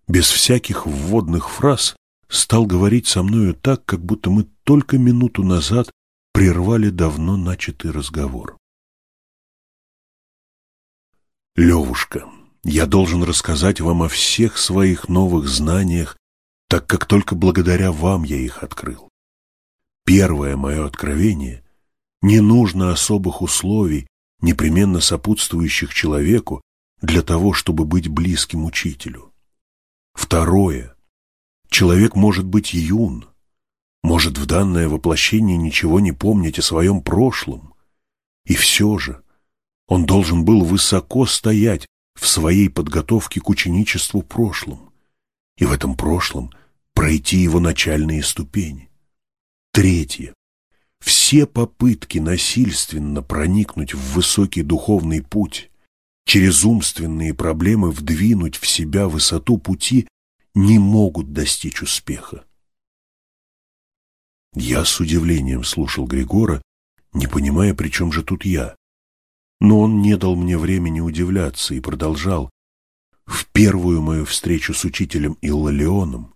без всяких вводных фраз, стал говорить со мною так, как будто мы только минуту назад прервали давно начатый разговор. «Левушка, я должен рассказать вам о всех своих новых знаниях, так как только благодаря вам я их открыл. Первое мое откровение — не нужно особых условий, непременно сопутствующих человеку, для того, чтобы быть близким учителю. Второе Человек может быть юн, может в данное воплощение ничего не помнить о своем прошлом, и все же он должен был высоко стоять в своей подготовке к ученичеству прошлом, и в этом прошлом пройти его начальные ступени. Третье. Все попытки насильственно проникнуть в высокий духовный путь, через умственные проблемы вдвинуть в себя высоту пути не могут достичь успеха. Я с удивлением слушал Григора, не понимая, при чем же тут я. Но он не дал мне времени удивляться и продолжал. В первую мою встречу с учителем Иллалионом,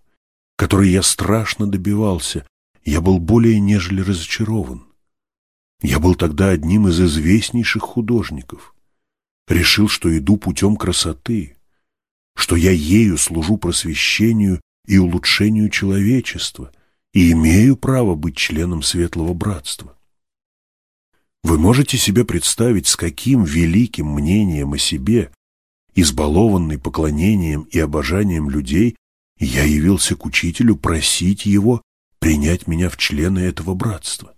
которой я страшно добивался, я был более нежели разочарован. Я был тогда одним из известнейших художников. Решил, что иду путем красоты, что я ею служу просвещению и улучшению человечества и имею право быть членом Светлого Братства. Вы можете себе представить, с каким великим мнением о себе, избалованный поклонением и обожанием людей, я явился к учителю просить его принять меня в члены этого братства.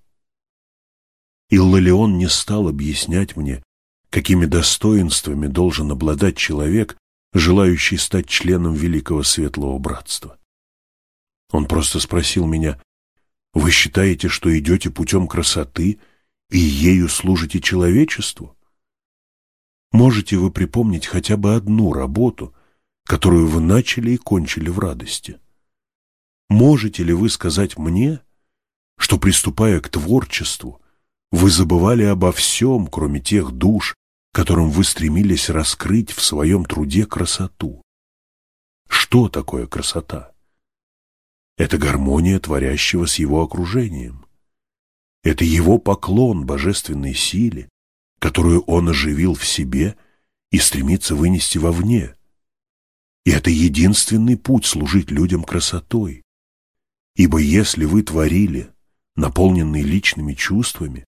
Иллалион не стал объяснять мне, какими достоинствами должен обладать человек, желающий стать членом Великого Светлого Братства. Он просто спросил меня, «Вы считаете, что идете путем красоты и ею служите человечеству? Можете вы припомнить хотя бы одну работу, которую вы начали и кончили в радости? Можете ли вы сказать мне, что, приступая к творчеству, вы забывали обо всем, кроме тех душ, которым вы стремились раскрыть в своем труде красоту. Что такое красота? Это гармония творящего с его окружением. Это его поклон божественной силе, которую он оживил в себе и стремится вынести вовне. И это единственный путь служить людям красотой. Ибо если вы творили, наполненный личными чувствами,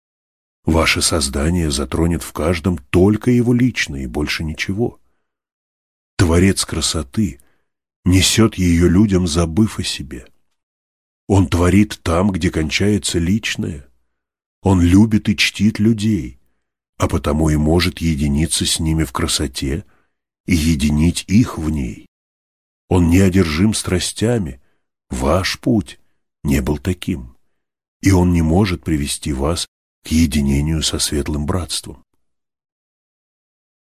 ваше создание затронет в каждом только его личное и больше ничего. Творец красоты несет ее людям, забыв о себе. Он творит там, где кончается личное. Он любит и чтит людей, а потому и может единиться с ними в красоте и единить их в ней. Он не одержим страстями, ваш путь не был таким, и он не может привести вас к единению со светлым братством.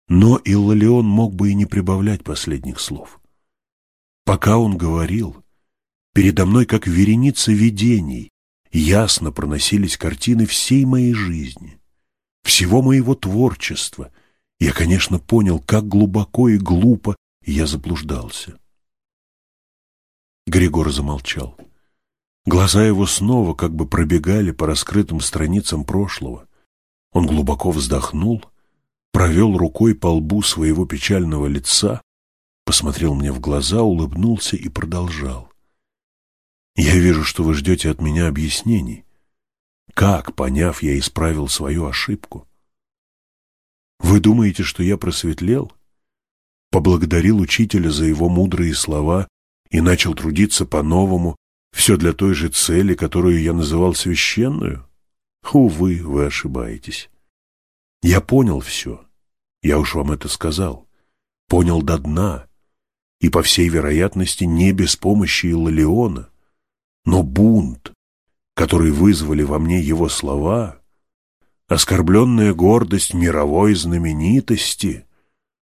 Но Иллалион мог бы и не прибавлять последних слов. Пока он говорил, передо мной, как вереница видений, ясно проносились картины всей моей жизни, всего моего творчества. Я, конечно, понял, как глубоко и глупо я заблуждался. Григор замолчал. Глаза его снова как бы пробегали по раскрытым страницам прошлого. Он глубоко вздохнул, провел рукой по лбу своего печального лица посмотрел мне в глаза, улыбнулся и продолжал. «Я вижу, что вы ждете от меня объяснений. Как, поняв, я исправил свою ошибку? Вы думаете, что я просветлел? Поблагодарил учителя за его мудрые слова и начал трудиться по-новому, все для той же цели, которую я называл священную? Увы, вы ошибаетесь. Я понял все. Я уж вам это сказал. Понял до дна и, по всей вероятности, не без помощи Иллалиона. Но бунт, который вызвали во мне его слова, оскорбленная гордость мировой знаменитости,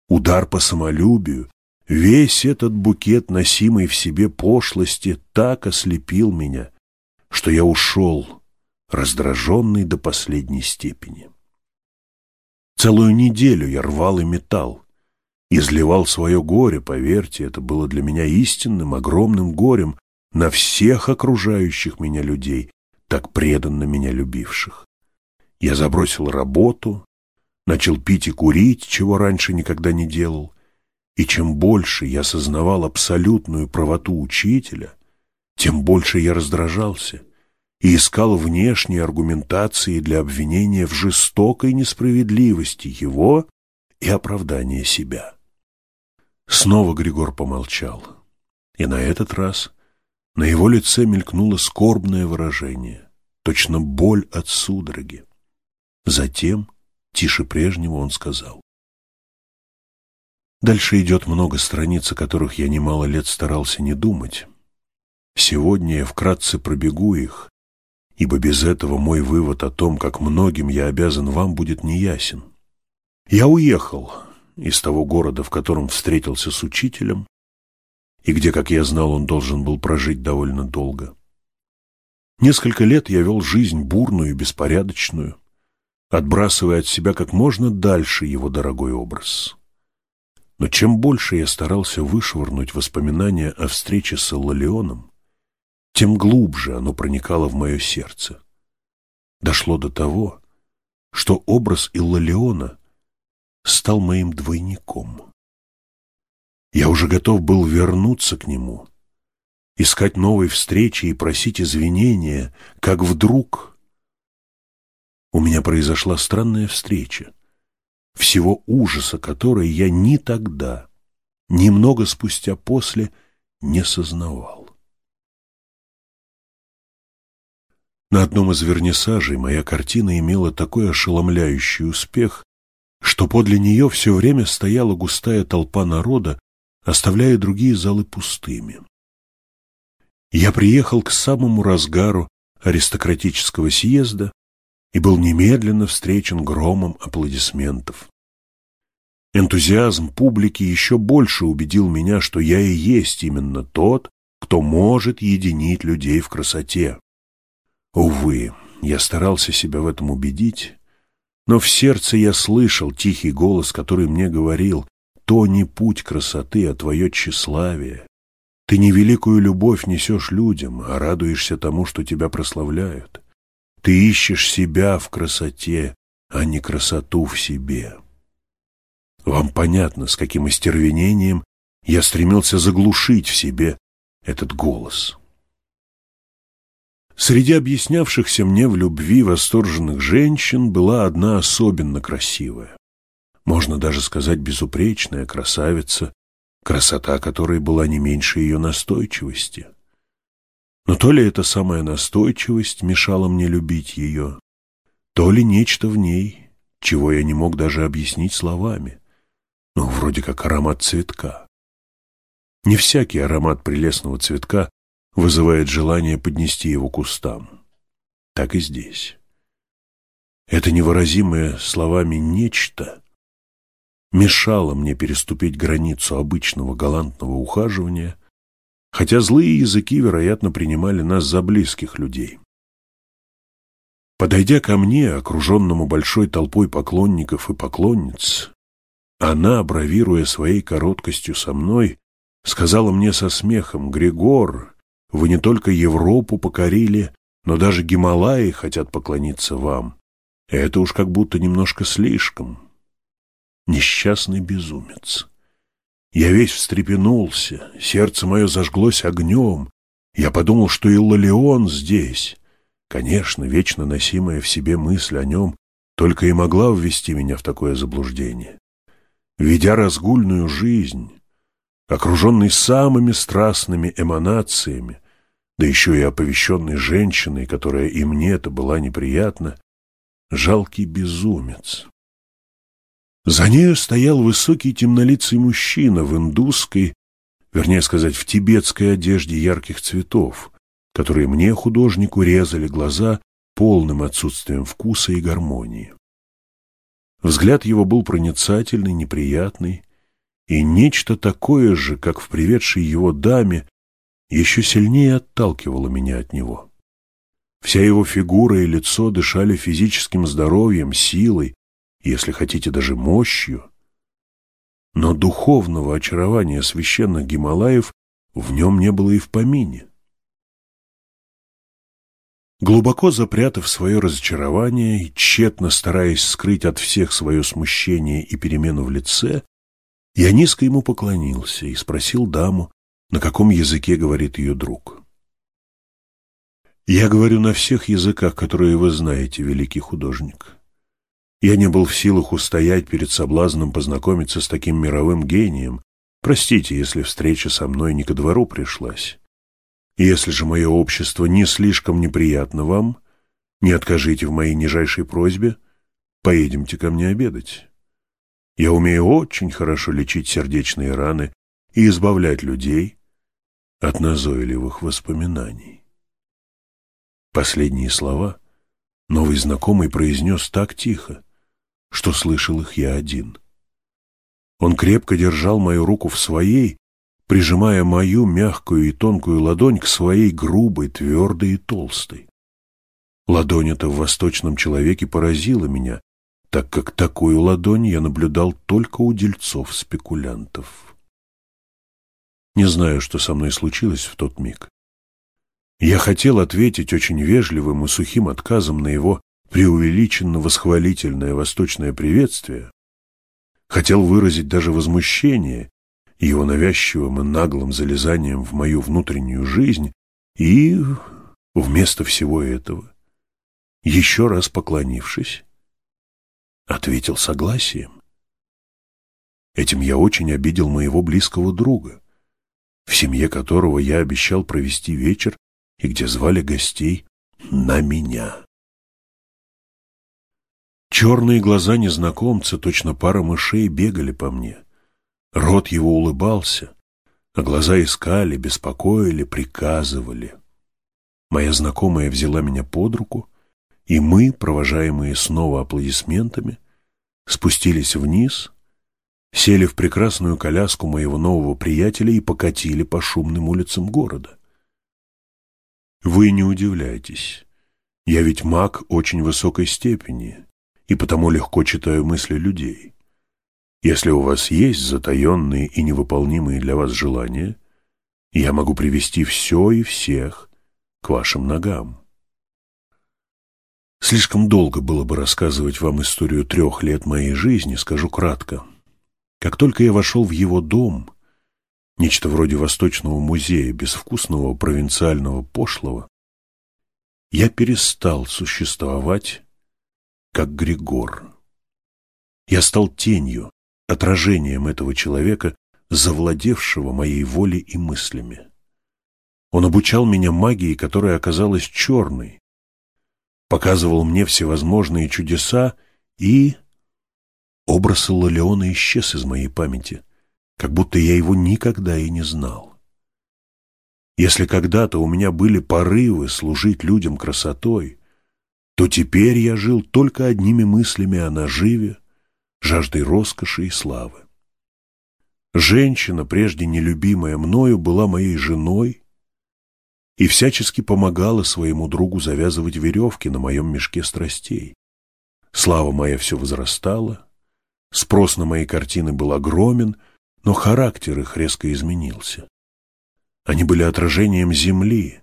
удар по самолюбию, весь этот букет, носимый в себе пошлости, так ослепил меня, что я ушел, раздраженный до последней степени. Целую неделю я рвал и металл, изливал свое горе, поверьте, это было для меня истинным, огромным горем на всех окружающих меня людей, так преданно меня любивших. Я забросил работу, начал пить и курить, чего раньше никогда не делал, и чем больше я сознавал абсолютную правоту учителя, тем больше я раздражался и искал внешние аргументации для обвинения в жестокой несправедливости его и оправдания себя. Снова Григор помолчал, и на этот раз на его лице мелькнуло скорбное выражение, точно боль от судороги. Затем, тише прежнего, он сказал. Дальше идет много страниц, о которых я немало лет старался не думать. Сегодня я вкратце пробегу их, ибо без этого мой вывод о том, как многим я обязан вам, будет неясен. Я уехал, из того города, в котором встретился с учителем, и где, как я знал, он должен был прожить довольно долго. Несколько лет я вел жизнь бурную и беспорядочную, отбрасывая от себя как можно дальше его дорогой образ. Но чем больше я старался вышвырнуть воспоминания о встрече с Иллалионом, тем глубже оно проникало в мое сердце. Дошло до того, что образ Иллалиона стал моим двойником. Я уже готов был вернуться к нему, искать новой встречи и просить извинения, как вдруг у меня произошла странная встреча, всего ужаса которой я ни тогда, ни много спустя после не сознавал. На одном из вернисажей моя картина имела такой ошеломляющий успех, что подле нее все время стояла густая толпа народа, оставляя другие залы пустыми. Я приехал к самому разгару аристократического съезда и был немедленно встречен громом аплодисментов. Энтузиазм публики еще больше убедил меня, что я и есть именно тот, кто может единить людей в красоте. Увы, я старался себя в этом убедить, Но в сердце я слышал тихий голос, который мне говорил, «То не путь красоты, а твое тщеславие. Ты не великую любовь несешь людям, а радуешься тому, что тебя прославляют. Ты ищешь себя в красоте, а не красоту в себе». Вам понятно, с каким остервенением я стремился заглушить в себе этот голос. Среди объяснявшихся мне в любви восторженных женщин была одна особенно красивая. Можно даже сказать безупречная красавица, красота которой была не меньше ее настойчивости. Но то ли эта самая настойчивость мешала мне любить ее, то ли нечто в ней, чего я не мог даже объяснить словами, ну, вроде как аромат цветка. Не всякий аромат прелестного цветка вызывает желание поднести его к устам. Так и здесь. Это невыразимое словами «нечто» мешало мне переступить границу обычного галантного ухаживания, хотя злые языки, вероятно, принимали нас за близких людей. Подойдя ко мне, окруженному большой толпой поклонников и поклонниц, она, бравируя своей короткостью со мной, сказала мне со смехом, «Григор, вы не только Европу покорили, но даже Гималаи хотят поклониться вам. Это уж как будто немножко слишком. Несчастный безумец. Я весь встрепенулся, сердце мое зажглось огнем. Я подумал, что и Лолеон здесь. Конечно, вечно носимая в себе мысль о нем только и могла ввести меня в такое заблуждение. Ведя разгульную жизнь, окруженный самыми страстными эманациями, да еще и оповещенный женщиной, которая и мне-то была неприятна, жалкий безумец. За нею стоял высокий темнолицый мужчина в индусской, вернее сказать, в тибетской одежде ярких цветов, которые мне, художнику, резали глаза полным отсутствием вкуса и гармонии. Взгляд его был проницательный, неприятный, и нечто такое же, как в приведшей его даме, еще сильнее отталкивало меня от него. Вся его фигура и лицо дышали физическим здоровьем, силой, если хотите, даже мощью. Но духовного очарования священных Гималаев в нем не было и в помине. Глубоко запрятав свое разочарование и тщетно стараясь скрыть от всех свое смущение и перемену в лице, я низко ему поклонился и спросил даму, на каком языке говорит ее друг. «Я говорю на всех языках, которые вы знаете, великий художник. Я не был в силах устоять перед соблазном познакомиться с таким мировым гением. Простите, если встреча со мной не ко двору пришлась. Если же мое общество не слишком неприятно вам, не откажите в моей нижайшей просьбе, поедемте ко мне обедать». Я умею очень хорошо лечить сердечные раны и избавлять людей от назойливых воспоминаний. Последние слова новый знакомый произнес так тихо, что слышал их я один. Он крепко держал мою руку в своей, прижимая мою мягкую и тонкую ладонь к своей грубой, твердой и толстой. Ладонь эта в восточном человеке поразила меня, так как такую ладонь я наблюдал только у дельцов-спекулянтов. Не знаю, что со мной случилось в тот миг. Я хотел ответить очень вежливым и сухим отказом на его преувеличенно восхвалительное восточное приветствие, хотел выразить даже возмущение его навязчивым и наглым залезанием в мою внутреннюю жизнь и, вместо всего этого, еще раз поклонившись, ответил согласием. Этим я очень обидел моего близкого друга, в семье которого я обещал провести вечер и где звали гостей на меня. Черные глаза незнакомца, точно пара мышей, бегали по мне. Рот его улыбался, а глаза искали, беспокоили, приказывали. Моя знакомая взяла меня под руку, и мы, провожаемые снова аплодисментами, спустились вниз, сели в прекрасную коляску моего нового приятеля и покатили по шумным улицам города. Вы не удивляйтесь, я ведь маг очень высокой степени, и потому легко читаю мысли людей. Если у вас есть затаенные и невыполнимые для вас желания, я могу привести все и всех к вашим ногам. Слишком долго было бы рассказывать вам историю трех лет моей жизни, скажу кратко. Как только я вошел в его дом, нечто вроде восточного музея, безвкусного, провинциального, пошлого, я перестал существовать как Григор. Я стал тенью, отражением этого человека, завладевшего моей волей и мыслями. Он обучал меня магии, которая оказалась черной, показывал мне всевозможные чудеса, и образ Лолеона исчез из моей памяти, как будто я его никогда и не знал. Если когда-то у меня были порывы служить людям красотой, то теперь я жил только одними мыслями о наживе, жаждой роскоши и славы. Женщина, прежде нелюбимая мною, была моей женой и всячески помогала своему другу завязывать веревки на моем мешке страстей. Слава моя все возрастала, спрос на мои картины был огромен, но характер их резко изменился. Они были отражением земли,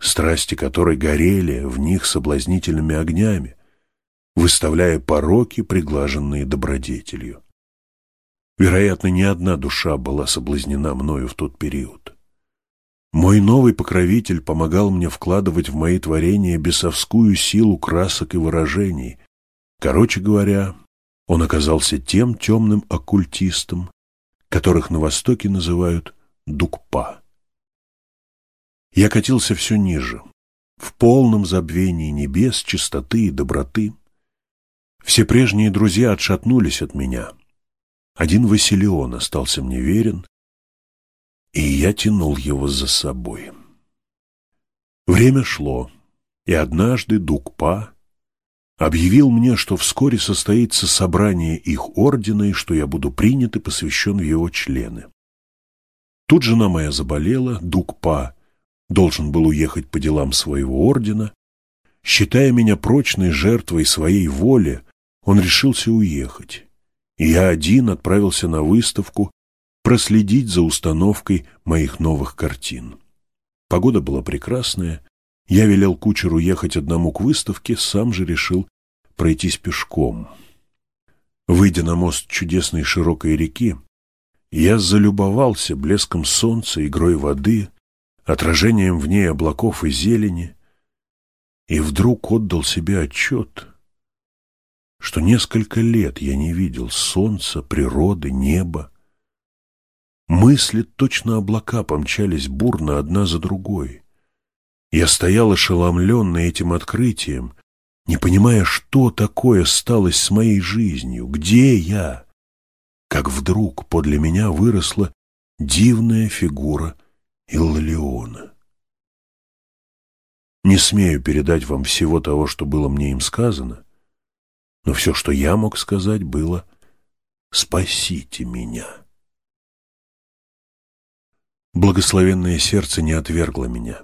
страсти которой горели в них соблазнительными огнями, выставляя пороки, приглаженные добродетелью. Вероятно, ни одна душа была соблазнена мною в тот период. Мой новый покровитель помогал мне вкладывать в мои творения бесовскую силу красок и выражений. Короче говоря, он оказался тем темным оккультистом, которых на Востоке называют дукпа. Я катился все ниже, в полном забвении небес, чистоты и доброты. Все прежние друзья отшатнулись от меня. Один Василион остался мне верен, и я тянул его за собой. Время шло, и однажды Дукпа объявил мне, что вскоре состоится собрание их ордена и что я буду принят и посвящен в его члены. Тут жена моя заболела, Дукпа должен был уехать по делам своего ордена. Считая меня прочной жертвой своей воли, он решился уехать. И я один отправился на выставку проследить за установкой моих новых картин. Погода была прекрасная. Я велел кучеру ехать одному к выставке, сам же решил пройтись пешком. Выйдя на мост чудесной широкой реки, я залюбовался блеском солнца, игрой воды, отражением в ней облаков и зелени, и вдруг отдал себе отчет, что несколько лет я не видел солнца, природы, неба. Мысли точно облака помчались бурно одна за другой. Я стоял ошеломленный этим открытием, не понимая, что такое сталось с моей жизнью, где я, как вдруг подле меня выросла дивная фигура — Иллиона. Не смею передать вам всего того, что было мне им сказано, но все, что я мог сказать, было «Спасите меня». Благословенное сердце не отвергло меня.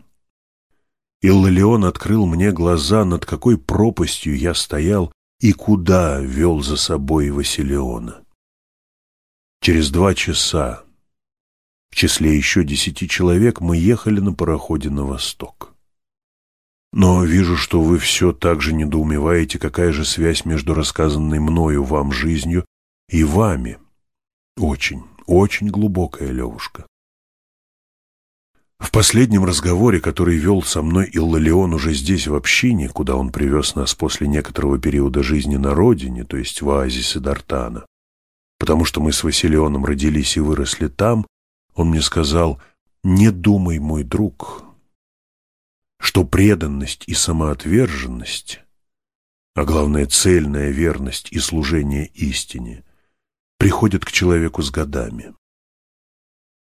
Иллион открыл мне глаза, над какой пропастью я стоял и куда вел за собой Василиона. Через два часа в числе еще десяти человек мы ехали на пароходе на восток. Но вижу, что вы все так же недоумеваете, какая же связь между рассказанной мною вам жизнью и вами. Очень, очень глубокая, Левушка. В последнем разговоре, который вел со мной Иллалион уже здесь, в общине, куда он привез нас после некоторого периода жизни на родине, то есть в оазисе Дартана, потому что мы с Василионом родились и выросли там, он мне сказал, не думай, мой друг, что преданность и самоотверженность, а главное цельная верность и служение истине, приходят к человеку с годами.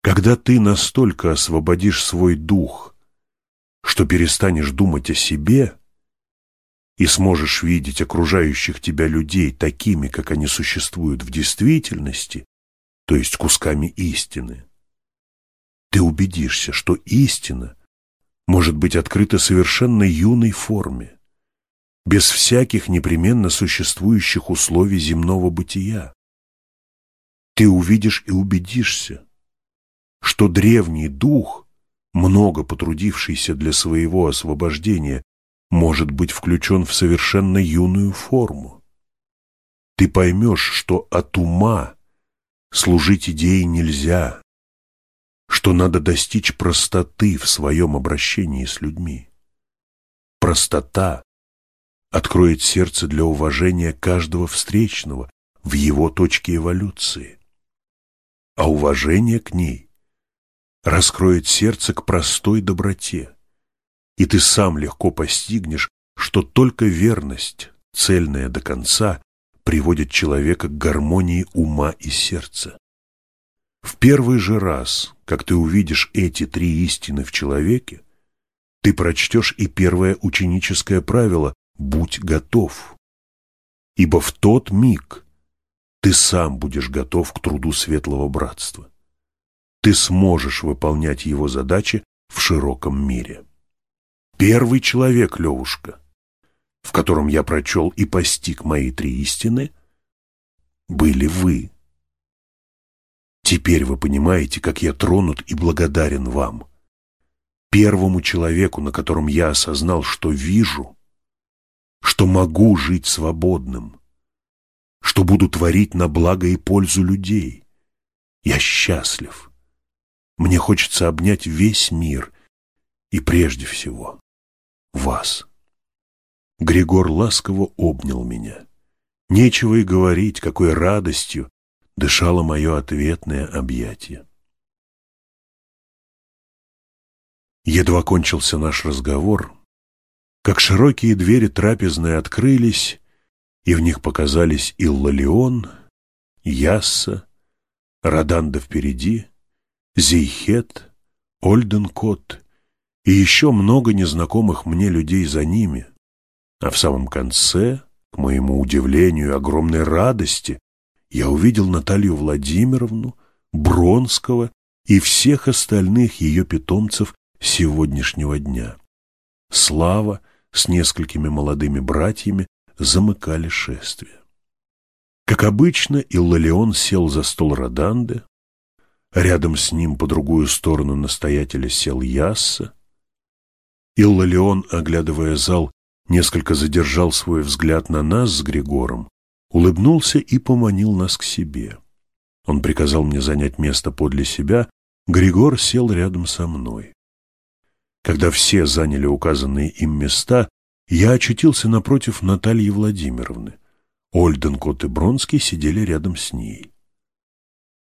Когда ты настолько освободишь свой дух, что перестанешь думать о себе и сможешь видеть окружающих тебя людей такими, как они существуют в действительности, то есть кусками истины, ты убедишься, что истина может быть открыта совершенно юной форме, без всяких непременно существующих условий земного бытия. Ты увидишь и убедишься, что древний дух, много потрудившийся для своего освобождения, может быть включен в совершенно юную форму. Ты поймешь, что от ума служить идее нельзя, что надо достичь простоты в своем обращении с людьми. Простота откроет сердце для уважения каждого встречного в его точке эволюции, а уважение к ней раскроет сердце к простой доброте, и ты сам легко постигнешь, что только верность, цельная до конца, приводит человека к гармонии ума и сердца. В первый же раз, как ты увидишь эти три истины в человеке, ты прочтешь и первое ученическое правило «Будь готов». Ибо в тот миг ты сам будешь готов к труду светлого братства. Ты сможешь выполнять его задачи в широком мире. Первый человек, Левушка, в котором я прочел и постиг мои три истины, были вы. Теперь вы понимаете, как я тронут и благодарен вам. Первому человеку, на котором я осознал, что вижу, что могу жить свободным, что буду творить на благо и пользу людей. Я счастлив. Мне хочется обнять весь мир и прежде всего вас. Григор ласково обнял меня. Нечего и говорить, какой радостью дышало мое ответное объятие. Едва кончился наш разговор, как широкие двери трапезной открылись, и в них показались Иллалион, Ясса, Раданда впереди, Зейхет, Ольденкот и еще много незнакомых мне людей за ними — а в самом конце, к моему удивлению и огромной радости, я увидел Наталью Владимировну, Бронского и всех остальных ее питомцев сегодняшнего дня. Слава с несколькими молодыми братьями замыкали шествие. Как обычно, Иллалион сел за стол Роданды, рядом с ним по другую сторону настоятеля сел Ясса. Иллалион, оглядывая зал, несколько задержал свой взгляд на нас с Григором, улыбнулся и поманил нас к себе. Он приказал мне занять место подле себя, Григор сел рядом со мной. Когда все заняли указанные им места, я очутился напротив Натальи Владимировны. Ольденкот и Бронский сидели рядом с ней.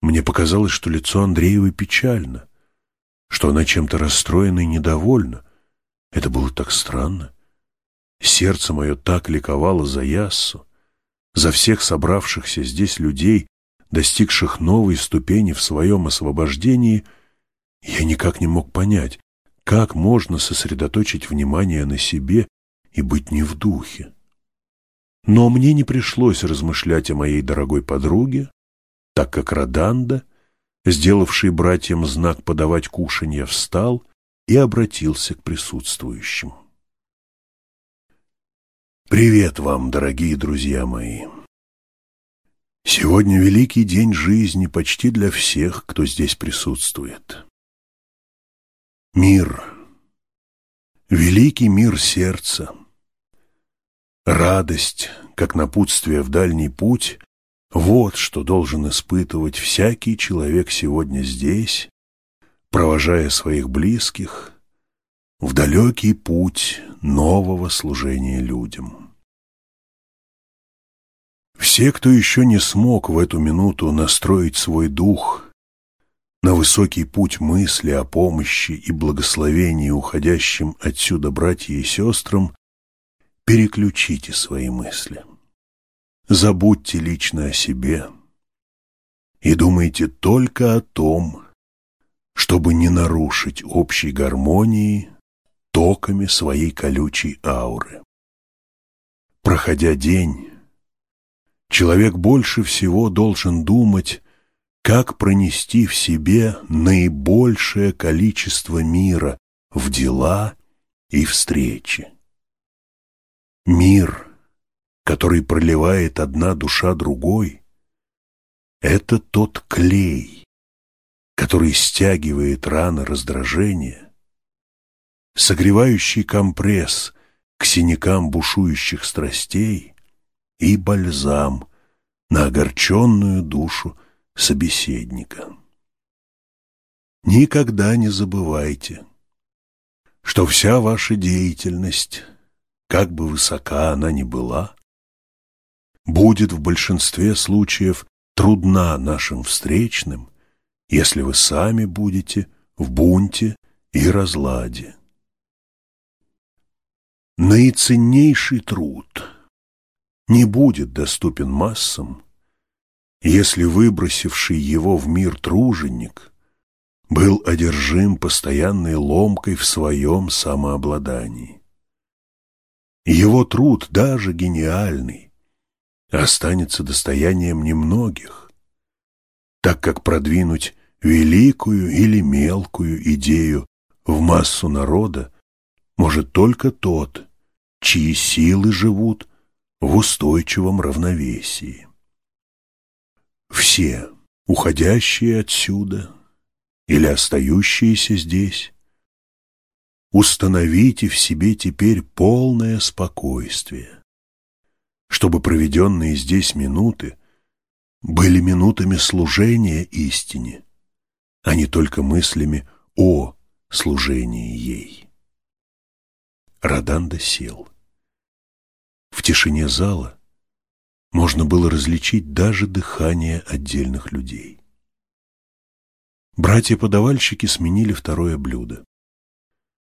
Мне показалось, что лицо Андреевой печально, что она чем-то расстроена и недовольна. Это было так странно. Сердце мое так ликовало за Яссу, за всех собравшихся здесь людей, достигших новой ступени в своем освобождении, я никак не мог понять, как можно сосредоточить внимание на себе и быть не в духе. Но мне не пришлось размышлять о моей дорогой подруге, так как Роданда, сделавший братьям знак подавать кушанье, встал и обратился к присутствующим. Привет вам, дорогие друзья мои! Сегодня великий день жизни почти для всех, кто здесь присутствует. Мир, великий мир сердца, радость, как напутствие в дальний путь, вот что должен испытывать всякий человек сегодня здесь, провожая своих близких в далекий путь нового служения людям. Все, кто еще не смог в эту минуту настроить свой дух на высокий путь мысли о помощи и благословении уходящим отсюда братья и сестрам, переключите свои мысли. Забудьте лично о себе и думайте только о том, чтобы не нарушить общей гармонии токами своей колючей ауры. Проходя день, человек больше всего должен думать, как пронести в себе наибольшее количество мира в дела и встречи. Мир, который проливает одна душа другой, это тот клей, который стягивает раны раздражения, согревающий компресс к синякам бушующих страстей и бальзам на огорченную душу собеседника. Никогда не забывайте, что вся ваша деятельность, как бы высока она ни была, будет в большинстве случаев трудна нашим встречным, если вы сами будете в бунте и разладе. Наиценнейший труд не будет доступен массам, если выбросивший его в мир труженик был одержим постоянной ломкой в своем самообладании. Его труд, даже гениальный, останется достоянием немногих, так как продвинуть великую или мелкую идею в массу народа может только тот, чьи силы живут в устойчивом равновесии. Все, уходящие отсюда или остающиеся здесь, установите в себе теперь полное спокойствие, чтобы проведенные здесь минуты были минутами служения истине, а не только мыслями о служении ей. Раданда сел. В тишине зала можно было различить даже дыхание отдельных людей. Братья-подавальщики сменили второе блюдо.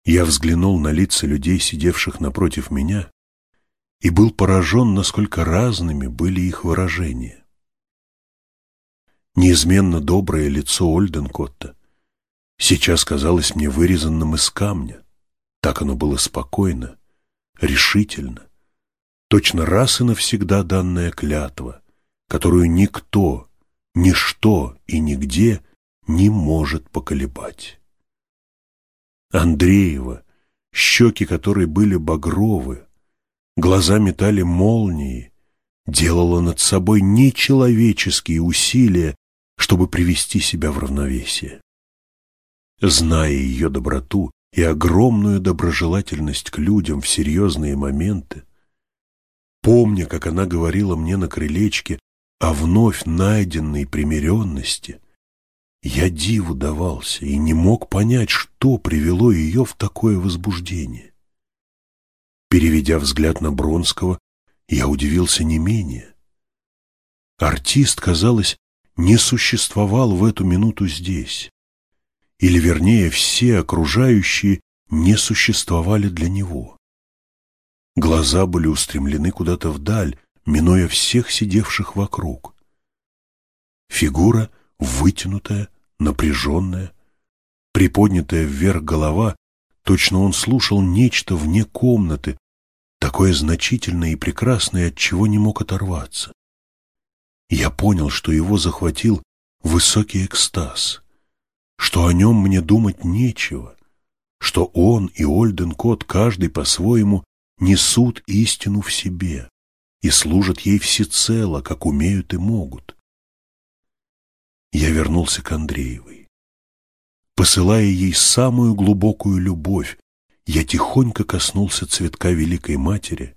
Я взглянул на лица людей, сидевших напротив меня, и был поражен, насколько разными были их выражения. Неизменно доброе лицо Ольденкотта сейчас казалось мне вырезанным из камня. Так оно было спокойно, решительно, точно раз и навсегда данная клятва, которую никто, ничто и нигде не может поколебать. Андреева, щеки которой были багровы, глаза метали молнии, делала над собой нечеловеческие усилия, чтобы привести себя в равновесие. Зная ее доброту и огромную доброжелательность к людям в серьезные моменты, помня, как она говорила мне на крылечке о вновь найденной примиренности, я диву давался и не мог понять, что привело ее в такое возбуждение. Переведя взгляд на Бронского, я удивился не менее. Артист, казалось, не существовал в эту минуту здесь. Или, вернее, все окружающие не существовали для него. Глаза были устремлены куда-то вдаль, минуя всех сидевших вокруг. Фигура вытянутая, напряженная, приподнятая вверх голова, точно он слушал нечто вне комнаты, такое значительное и прекрасное, от чего не мог оторваться. Я понял, что его захватил высокий экстаз, что о нем мне думать нечего, что он и Ольден Кот, каждый по-своему, несут истину в себе и служат ей всецело, как умеют и могут. Я вернулся к Андреевой. Посылая ей самую глубокую любовь, я тихонько коснулся цветка Великой Матери,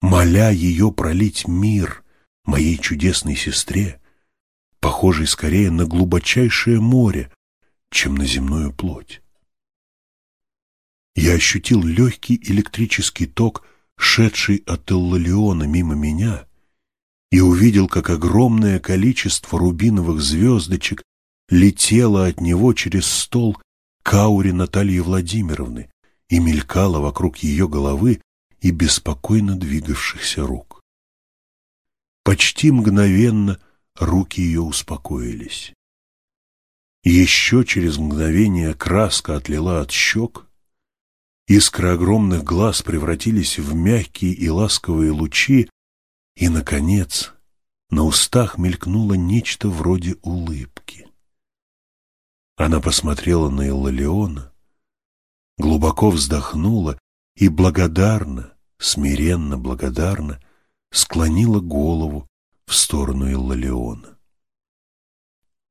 моля ее пролить мир моей чудесной сестре, похожей скорее на глубочайшее море, чем на земную плоть. Я ощутил легкий электрический ток, шедший от Эллалиона мимо меня, и увидел, как огромное количество рубиновых звездочек летело от него через стол к ауре Натальи Владимировны и мелькало вокруг ее головы и беспокойно двигавшихся рук. Почти мгновенно руки ее успокоились. Еще через мгновение краска отлила от щек, искры огромных глаз превратились в мягкие и ласковые лучи, и, наконец, на устах мелькнуло нечто вроде улыбки. Она посмотрела на Иллалиона, глубоко вздохнула и благодарно, смиренно, благодарно склонила голову в сторону Иллалиона.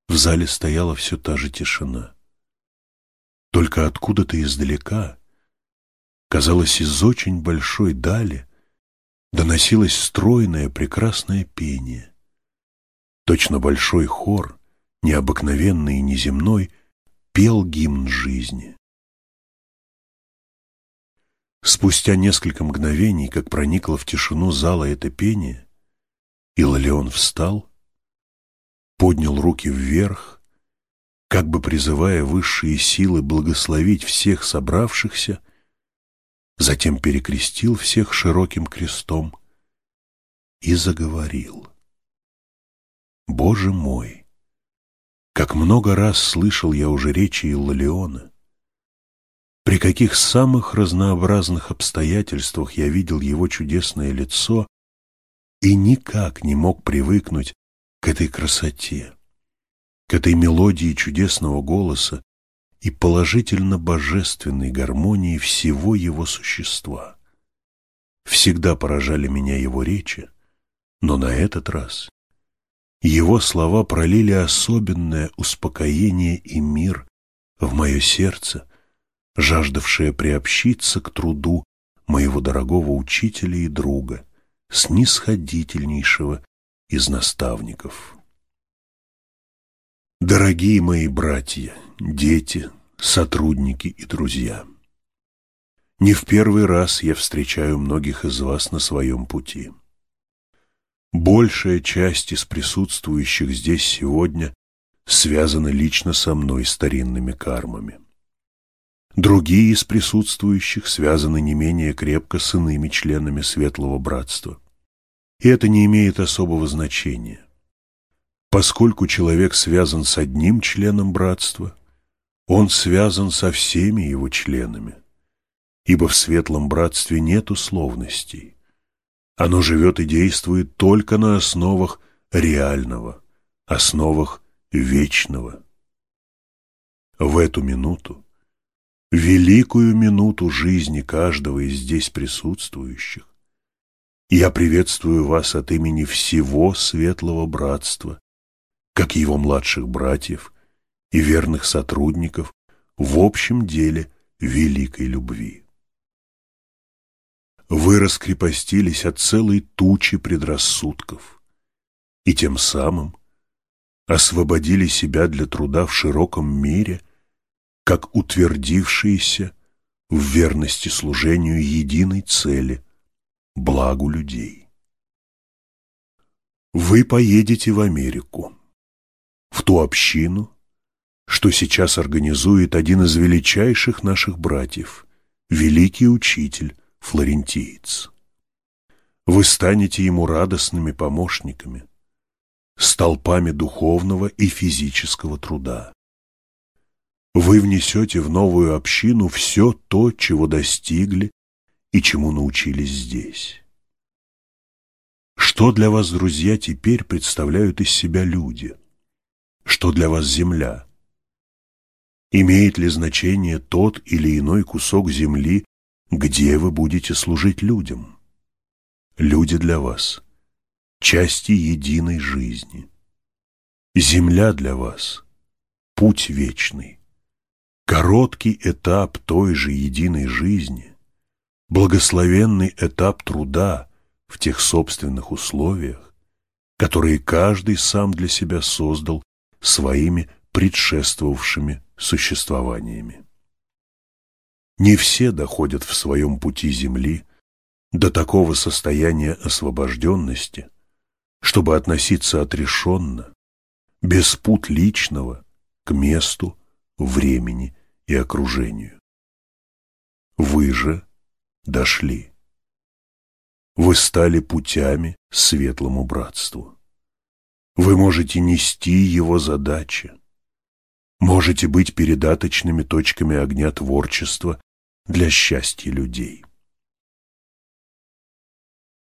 В зале стояла все та же тишина. Только откуда-то издалека, казалось, из очень большой дали, доносилось стройное прекрасное пение. Точно большой хор, необыкновенный и неземной, пел гимн жизни. Спустя несколько мгновений, как проникло в тишину зала это пение, Илалион встал, поднял руки вверх, как бы призывая высшие силы благословить всех собравшихся, затем перекрестил всех широким крестом и заговорил. «Боже мой! Как много раз слышал я уже речи Иллалиона, при каких самых разнообразных обстоятельствах я видел его чудесное лицо и никак не мог привыкнуть к этой красоте, к этой мелодии чудесного голоса и положительно божественной гармонии всего его существа. Всегда поражали меня его речи, но на этот раз его слова пролили особенное успокоение и мир в мое сердце, жаждавшая приобщиться к труду моего дорогого учителя и друга, снисходительнейшего из наставников. Дорогие мои братья, дети, сотрудники и друзья, не в первый раз я встречаю многих из вас на своем пути. Большая часть из присутствующих здесь сегодня связана лично со мной старинными кармами. Другие из присутствующих связаны не менее крепко с иными членами Светлого Братства. И это не имеет особого значения. Поскольку человек связан с одним членом Братства, он связан со всеми его членами, ибо в Светлом Братстве нет условностей. Оно живет и действует только на основах реального, основах вечного. В эту минуту великую минуту жизни каждого из здесь присутствующих. Я приветствую вас от имени всего Светлого Братства, как его младших братьев и верных сотрудников в общем деле великой любви. Вы раскрепостились от целой тучи предрассудков и тем самым освободили себя для труда в широком мире – как утвердившиеся в верности служению единой цели – благу людей. Вы поедете в Америку, в ту общину, что сейчас организует один из величайших наших братьев, великий учитель Флорентиец. Вы станете ему радостными помощниками, столпами духовного и физического труда. Вы внесете в новую общину все то, чего достигли и чему научились здесь. Что для вас, друзья, теперь представляют из себя люди? Что для вас земля? Имеет ли значение тот или иной кусок земли, где вы будете служить людям? Люди для вас – части единой жизни. Земля для вас – путь вечный. Короткий этап той же единой жизни, благословенный этап труда в тех собственных условиях, которые каждый сам для себя создал своими предшествовавшими существованиями. Не все доходят в своем пути Земли до такого состояния освобожденности, чтобы относиться отрешенно, без пут личного, к месту, времени и окружению. Вы же дошли. Вы стали путями светлому братству. Вы можете нести его задачи. Можете быть передаточными точками огня творчества для счастья людей.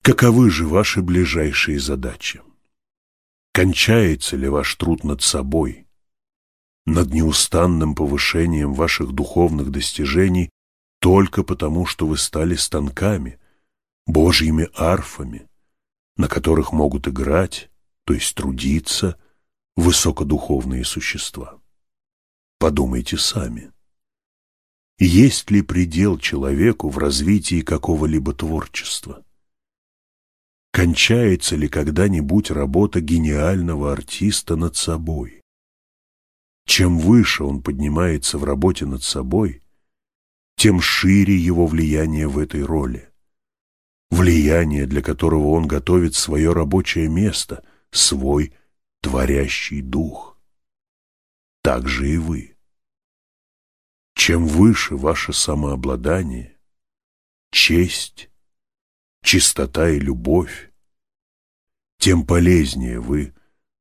Каковы же ваши ближайшие задачи? Кончается ли ваш труд над собой, над неустанным повышением ваших духовных достижений только потому, что вы стали станками, Божьими арфами, на которых могут играть, то есть трудиться, высокодуховные существа. Подумайте сами. Есть ли предел человеку в развитии какого-либо творчества? Кончается ли когда-нибудь работа гениального артиста над собой? Чем выше он поднимается в работе над собой, тем шире его влияние в этой роли. Влияние, для которого он готовит свое рабочее место, свой творящий дух. Так же и вы. Чем выше ваше самообладание, честь, чистота и любовь, тем полезнее вы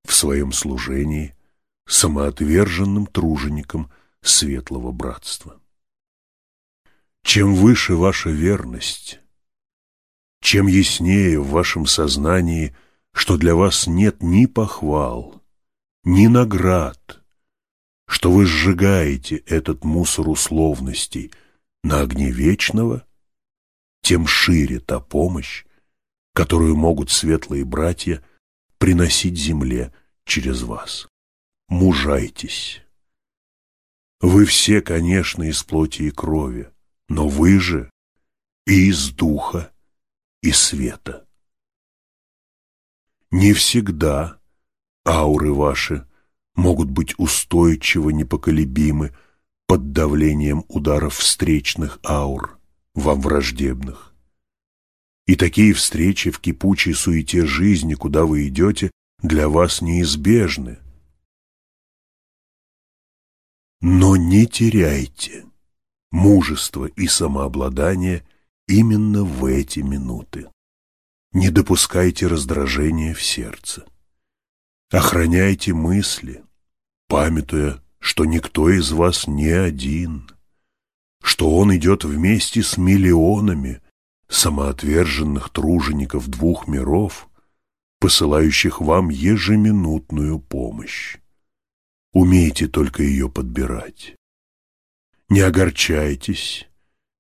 в своем служении самоотверженным труженикам светлого братства. Чем выше ваша верность, чем яснее в вашем сознании, что для вас нет ни похвал, ни наград, что вы сжигаете этот мусор условностей на огне вечного, тем шире та помощь, которую могут светлые братья приносить земле через вас. Мужайтесь. Вы все, конечно, из плоти и крови, но вы же и из духа, и света. Не всегда ауры ваши могут быть устойчиво непоколебимы под давлением ударов встречных аур, вам враждебных. И такие встречи в кипучей суете жизни, куда вы идете, для вас неизбежны. Но не теряйте мужество и самообладание именно в эти минуты. Не допускайте раздражения в сердце. Охраняйте мысли, памятуя, что никто из вас не один, что он идет вместе с миллионами самоотверженных тружеников двух миров, посылающих вам ежеминутную помощь. Умейте только ее подбирать. Не огорчайтесь,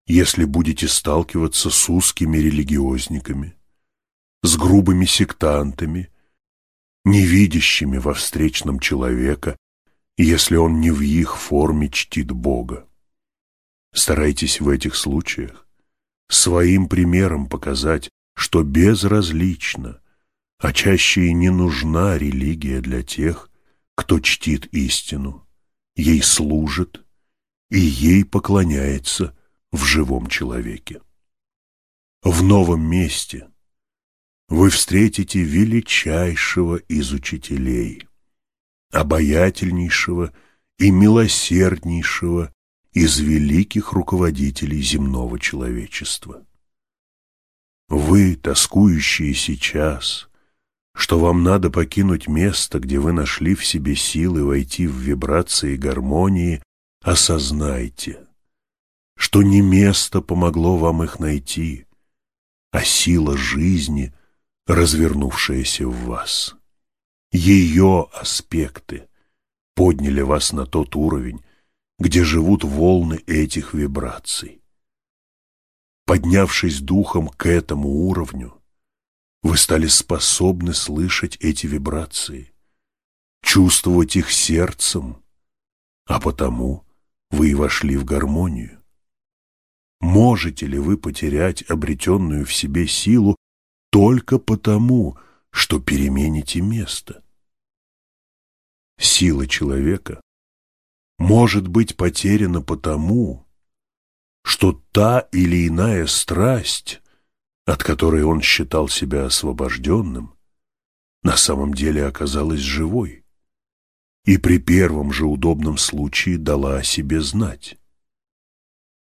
если будете сталкиваться с узкими религиозниками, с грубыми сектантами, не видящими во встречном человека, если он не в их форме чтит Бога. Старайтесь в этих случаях своим примером показать, что безразлично, а чаще и не нужна религия для тех, кто чтит истину, ей служит и ей поклоняется в живом человеке. В новом месте вы встретите величайшего из учителей, обаятельнейшего и милосерднейшего из великих руководителей земного человечества. Вы, тоскующие сейчас, что вам надо покинуть место, где вы нашли в себе силы войти в вибрации гармонии, осознайте, что не место помогло вам их найти, а сила жизни, развернувшаяся в вас. Ее аспекты подняли вас на тот уровень, где живут волны этих вибраций. Поднявшись духом к этому уровню, вы стали способны слышать эти вибрации, чувствовать их сердцем, а потому вы и вошли в гармонию. Можете ли вы потерять обретенную в себе силу только потому, что перемените место? Сила человека может быть потеряна потому, что та или иная страсть, от которой он считал себя освобожденным, на самом деле оказалась живой и при первом же удобном случае дала о себе знать.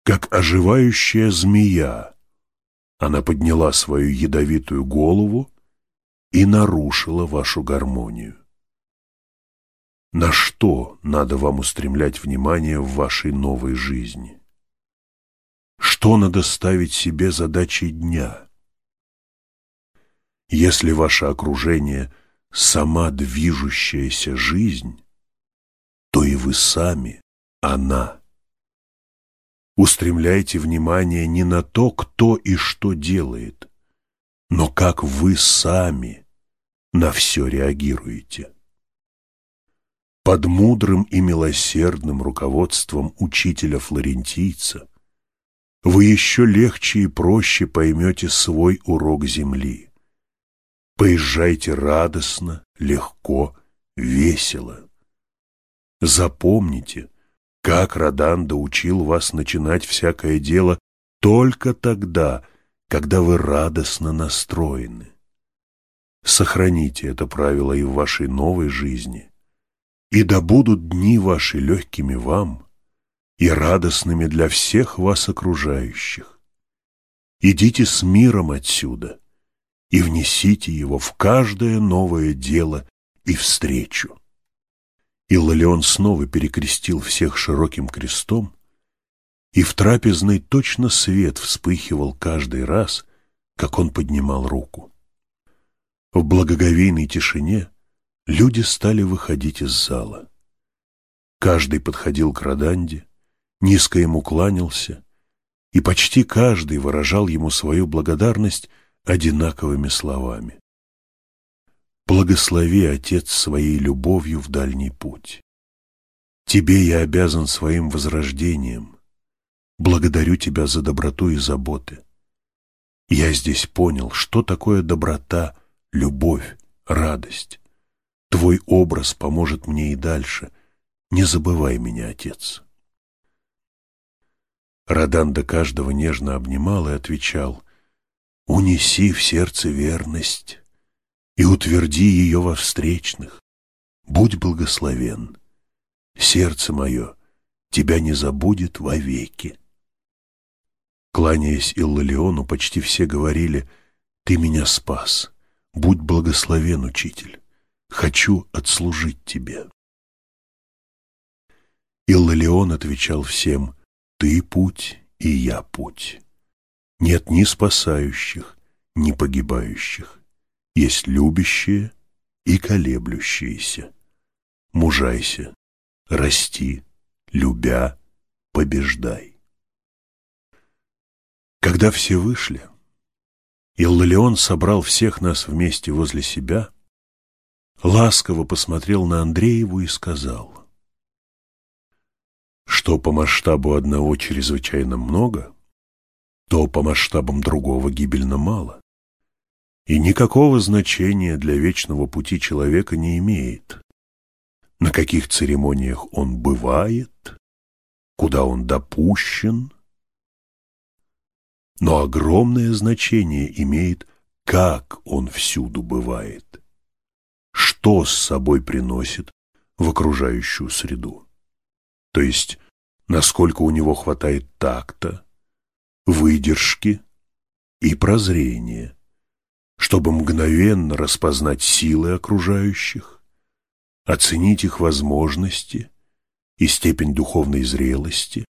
Как оживающая змея, она подняла свою ядовитую голову и нарушила вашу гармонию. На что надо вам устремлять внимание в вашей новой жизни? Что надо ставить себе задачей дня? Если ваше окружение – сама движущаяся жизнь, то и вы сами – она. Устремляйте внимание не на то, кто и что делает, но как вы сами на все реагируете. Под мудрым и милосердным руководством учителя-флорентийца вы еще легче и проще поймете свой урок земли. Поезжайте радостно, легко, весело. Запомните, как Роданда учил вас начинать всякое дело только тогда, когда вы радостно настроены. Сохраните это правило и в вашей новой жизни, и да будут дни ваши легкими вам и радостными для всех вас окружающих. Идите с миром отсюда и внесите его в каждое новое дело и встречу. Иллалион снова перекрестил всех широким крестом, и в трапезной точно свет вспыхивал каждый раз, как он поднимал руку. В благоговейной тишине люди стали выходить из зала. Каждый подходил к Роданде, низко ему кланялся, и почти каждый выражал ему свою благодарность одинаковыми словами. «Благослови, Отец, своей любовью в дальний путь. Тебе я обязан своим возрождением. Благодарю Тебя за доброту и заботы. Я здесь понял, что такое доброта, любовь, радость. Твой образ поможет мне и дальше. Не забывай меня, Отец». Радан до каждого нежно обнимал и отвечал, «Унеси в сердце верность и утверди ее во встречных. Будь благословен. Сердце мое тебя не забудет вовеки». Кланяясь Иллалиону, почти все говорили, «Ты меня спас. Будь благословен, учитель. Хочу отслужить тебе». Иллалион отвечал всем, ты путь, и я путь. Нет ни спасающих, ни погибающих. Есть любящие и колеблющиеся. Мужайся, расти, любя, побеждай. Когда все вышли, Иллалион собрал всех нас вместе возле себя, ласково посмотрел на Андрееву и сказал, что по масштабу одного чрезвычайно много, то по масштабам другого гибельно мало. И никакого значения для вечного пути человека не имеет, на каких церемониях он бывает, куда он допущен. Но огромное значение имеет, как он всюду бывает, что с собой приносит в окружающую среду. То есть, насколько у него хватает такта, выдержки и прозрения, чтобы мгновенно распознать силы окружающих, оценить их возможности и степень духовной зрелости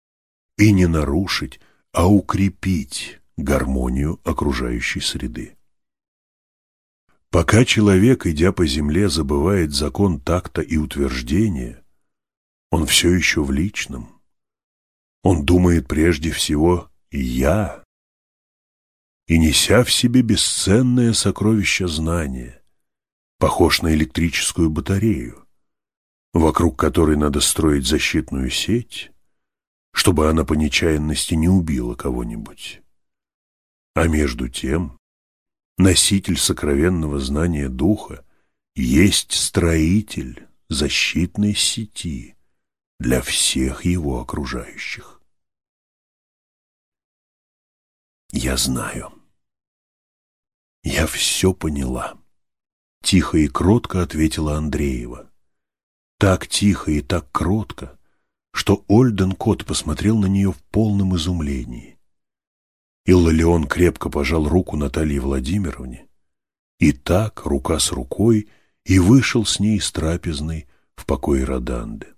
и не нарушить, а укрепить гармонию окружающей среды. Пока человек, идя по земле, забывает закон такта и утверждения, он все еще в личном. Он думает прежде всего «я». И, неся в себе бесценное сокровище знания, похож на электрическую батарею, вокруг которой надо строить защитную сеть, чтобы она по нечаянности не убила кого-нибудь. А между тем, носитель сокровенного знания духа есть строитель защитной сети, для всех его окружающих. Я знаю. Я все поняла. Тихо и кротко ответила Андреева. Так тихо и так кротко, что Ольден Кот посмотрел на нее в полном изумлении. Иллалион крепко пожал руку Наталье Владимировне, и так, рука с рукой, и вышел с ней из трапезной в покое Роданды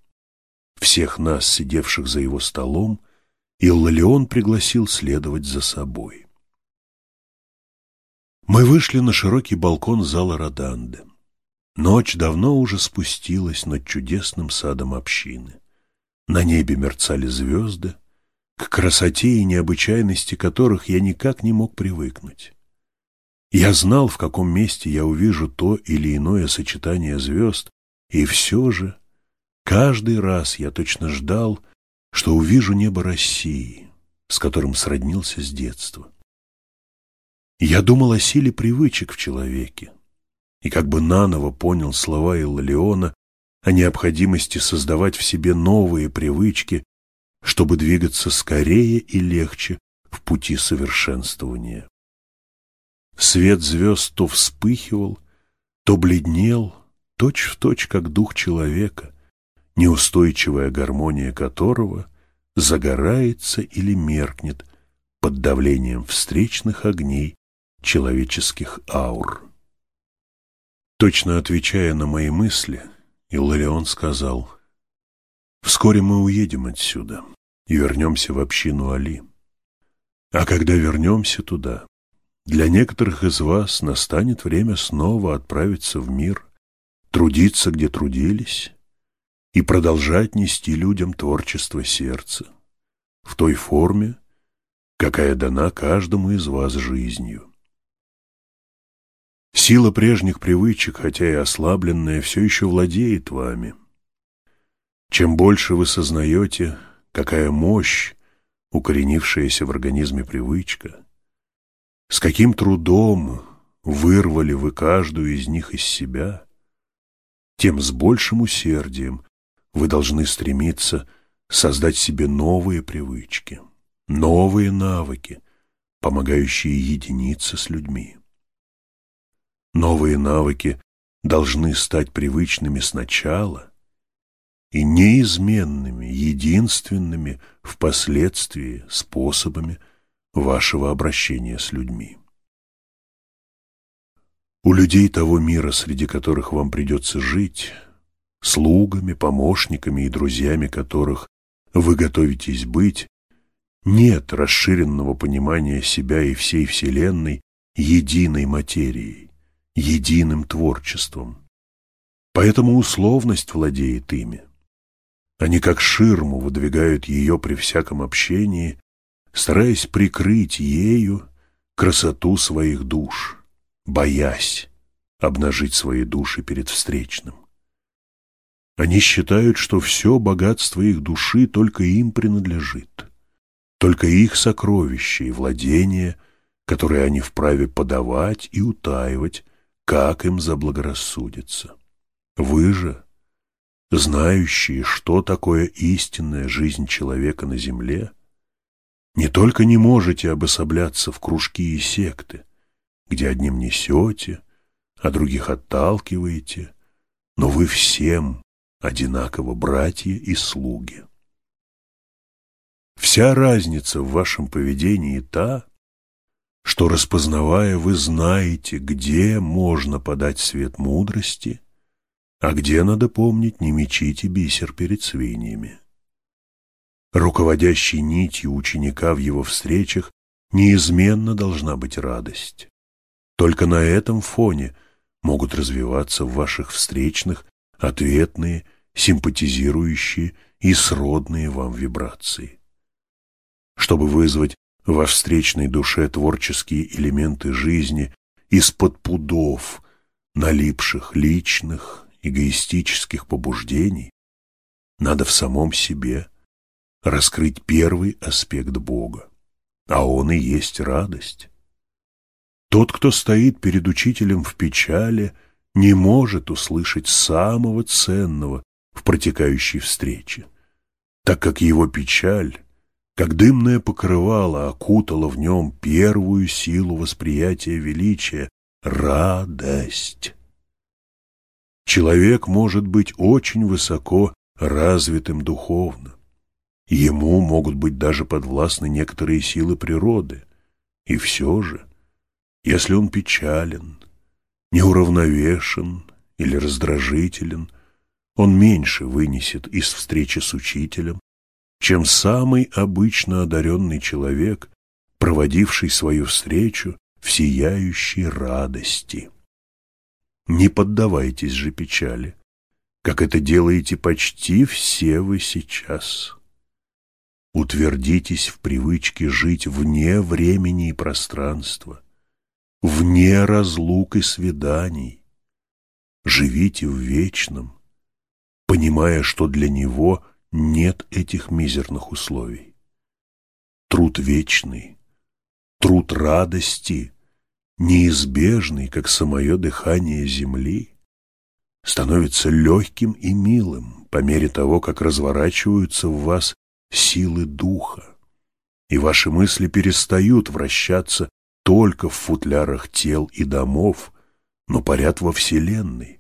всех нас, сидевших за его столом, Иллалион пригласил следовать за собой. Мы вышли на широкий балкон зала Роданды. Ночь давно уже спустилась над чудесным садом общины. На небе мерцали звезды, к красоте и необычайности которых я никак не мог привыкнуть. Я знал, в каком месте я увижу то или иное сочетание звезд, и все же каждый раз я точно ждал, что увижу небо России, с которым сроднился с детства. Я думал о силе привычек в человеке и как бы наново понял слова Иллиона о необходимости создавать в себе новые привычки, чтобы двигаться скорее и легче в пути совершенствования. Свет звезд то вспыхивал, то бледнел, точь-в-точь, точь, как дух человека, неустойчивая гармония которого загорается или меркнет под давлением встречных огней человеческих аур. Точно отвечая на мои мысли, Илларион сказал, «Вскоре мы уедем отсюда и вернемся в общину Али. А когда вернемся туда, для некоторых из вас настанет время снова отправиться в мир, трудиться, где трудились, и продолжать нести людям творчество сердца в той форме, какая дана каждому из вас жизнью. Сила прежних привычек, хотя и ослабленная, все еще владеет вами. Чем больше вы сознаете, какая мощь, укоренившаяся в организме привычка, с каким трудом вырвали вы каждую из них из себя, тем с большим усердием вы должны стремиться создать себе новые привычки, новые навыки, помогающие единиться с людьми. Новые навыки должны стать привычными сначала и неизменными, единственными впоследствии способами вашего обращения с людьми. У людей того мира, среди которых вам придется жить, слугами, помощниками и друзьями которых вы готовитесь быть, нет расширенного понимания себя и всей Вселенной единой материей единым творчеством. Поэтому условность владеет ими. Они как ширму выдвигают ее при всяком общении, стараясь прикрыть ею красоту своих душ, боясь обнажить свои души перед встречным. Они считают, что все богатство их души только им принадлежит, только их сокровища и владения, которые они вправе подавать и утаивать как им заблагорассудится. Вы же, знающие, что такое истинная жизнь человека на земле, не только не можете обособляться в кружки и секты, где одним несете, а других отталкиваете, но вы всем одинаково братья и слуги. Вся разница в вашем поведении та, что, распознавая, вы знаете, где можно подать свет мудрости, а где, надо помнить, не мечите бисер перед свиньями. Руководящей нитью ученика в его встречах неизменно должна быть радость. Только на этом фоне могут развиваться в ваших встречных ответные, симпатизирующие и сродные вам вибрации. Чтобы вызвать во встречной душе творческие элементы жизни из-под пудов, налипших личных, эгоистических побуждений, надо в самом себе раскрыть первый аспект Бога, а он и есть радость. Тот, кто стоит перед учителем в печали, не может услышать самого ценного в протекающей встрече, так как его печаль как дымное покрывало окутало в нем первую силу восприятия величия — радость. Человек может быть очень высоко развитым духовно. Ему могут быть даже подвластны некоторые силы природы. И все же, если он печален, неуравновешен или раздражителен, он меньше вынесет из встречи с учителем, чем самый обычно одаренный человек, проводивший свою встречу в сияющей радости. Не поддавайтесь же печали, как это делаете почти все вы сейчас. Утвердитесь в привычке жить вне времени и пространства, вне разлук и свиданий. Живите в вечном, понимая, что для него нет этих мизерных условий. Труд вечный, труд радости, неизбежный, как самое дыхание земли, становится легким и милым по мере того, как разворачиваются в вас силы духа, и ваши мысли перестают вращаться только в футлярах тел и домов, но парят во Вселенной,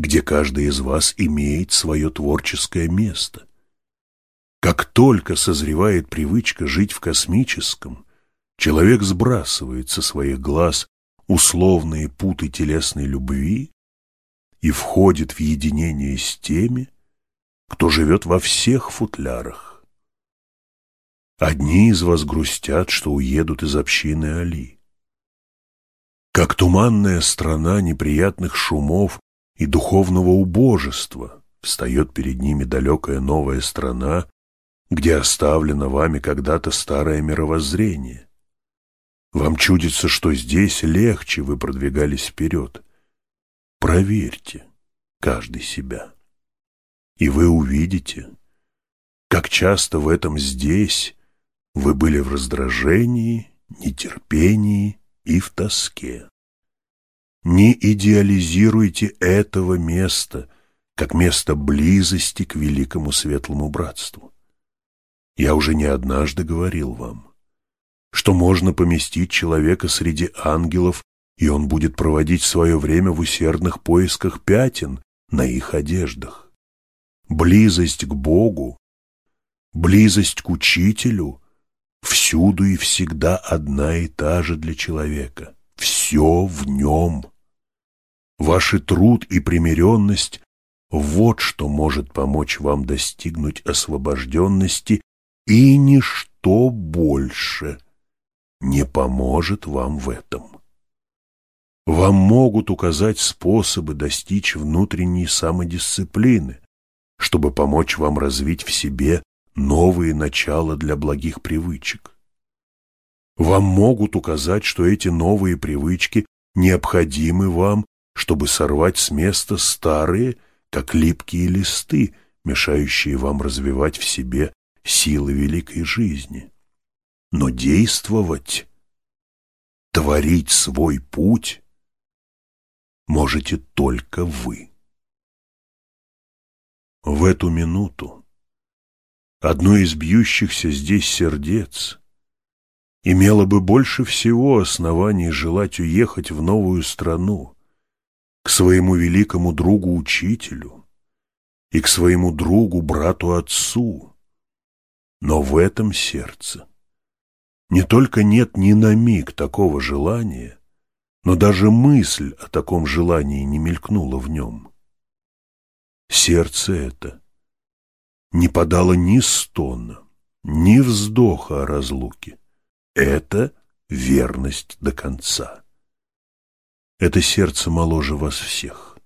где каждый из вас имеет свое творческое место. Как только созревает привычка жить в космическом, человек сбрасывает со своих глаз условные путы телесной любви и входит в единение с теми, кто живет во всех футлярах. Одни из вас грустят, что уедут из общины Али. Как туманная страна неприятных шумов и духовного убожества встает перед ними далекая новая страна, где оставлено вами когда-то старое мировоззрение. Вам чудится, что здесь легче вы продвигались вперед. Проверьте каждый себя, и вы увидите, как часто в этом здесь вы были в раздражении, нетерпении и в тоске. Не идеализируйте этого места, как место близости к великому светлому братству. Я уже не однажды говорил вам, что можно поместить человека среди ангелов, и он будет проводить свое время в усердных поисках пятен на их одеждах. Близость к Богу, близость к Учителю — всюду и всегда одна и та же для человека. Все в нем. Ваши труд и примиренность — вот что может помочь вам достигнуть освобожденности, и ничто больше не поможет вам в этом. Вам могут указать способы достичь внутренней самодисциплины, чтобы помочь вам развить в себе новые начала для благих привычек. Вам могут указать, что эти новые привычки необходимы вам, чтобы сорвать с места старые, как липкие листы, мешающие вам развивать в себе силы великой жизни. Но действовать, творить свой путь можете только вы. В эту минуту одно из бьющихся здесь сердец, имело бы больше всего оснований желать уехать в новую страну, к своему великому другу-учителю и к своему другу, брату-отцу. Но в этом сердце не только нет ни на миг такого желания, но даже мысль о таком желании не мелькнула в нем. Сердце это — не подала ни стона, ни вздоха о разлуке. Это верность до конца. Это сердце моложе вас всех.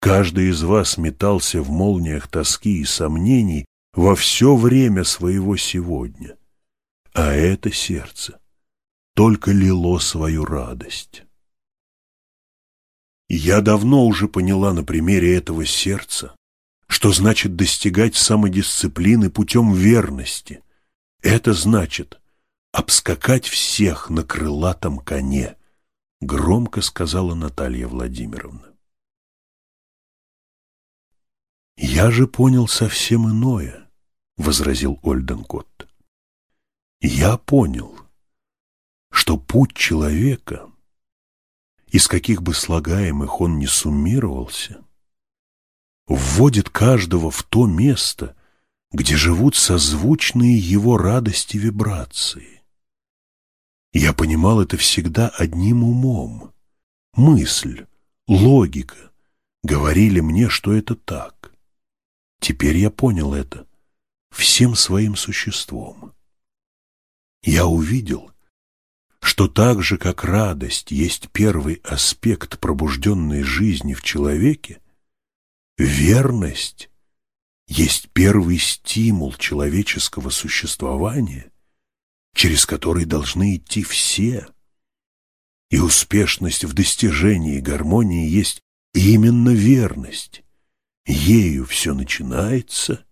Каждый из вас метался в молниях тоски и сомнений во все время своего сегодня, а это сердце только лило свою радость. Я давно уже поняла на примере этого сердца, что значит достигать самодисциплины путем верности. Это значит обскакать всех на крылатом коне, громко сказала Наталья Владимировна. «Я же понял совсем иное», — возразил Ольденкотт. «Я понял, что путь человека, из каких бы слагаемых он ни суммировался, вводит каждого в то место, где живут созвучные его радости вибрации. Я понимал это всегда одним умом. Мысль, логика говорили мне, что это так. Теперь я понял это всем своим существом. Я увидел, что так же, как радость есть первый аспект пробужденной жизни в человеке, Верность есть первый стимул человеческого существования, через который должны идти все, И успешность в достижении гармонии есть именно верность. Ею все начинается,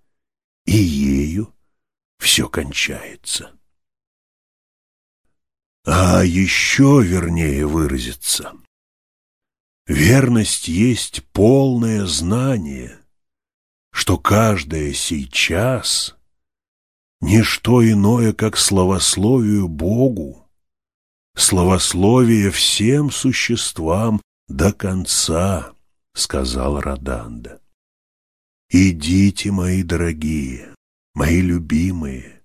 и ею все кончается. А еще вернее выразиться. Верность есть полное знание, что каждое сейчас — не что иное, как словословию Богу, словословие всем существам до конца, — сказал Раданда. Идите, мои дорогие, мои любимые,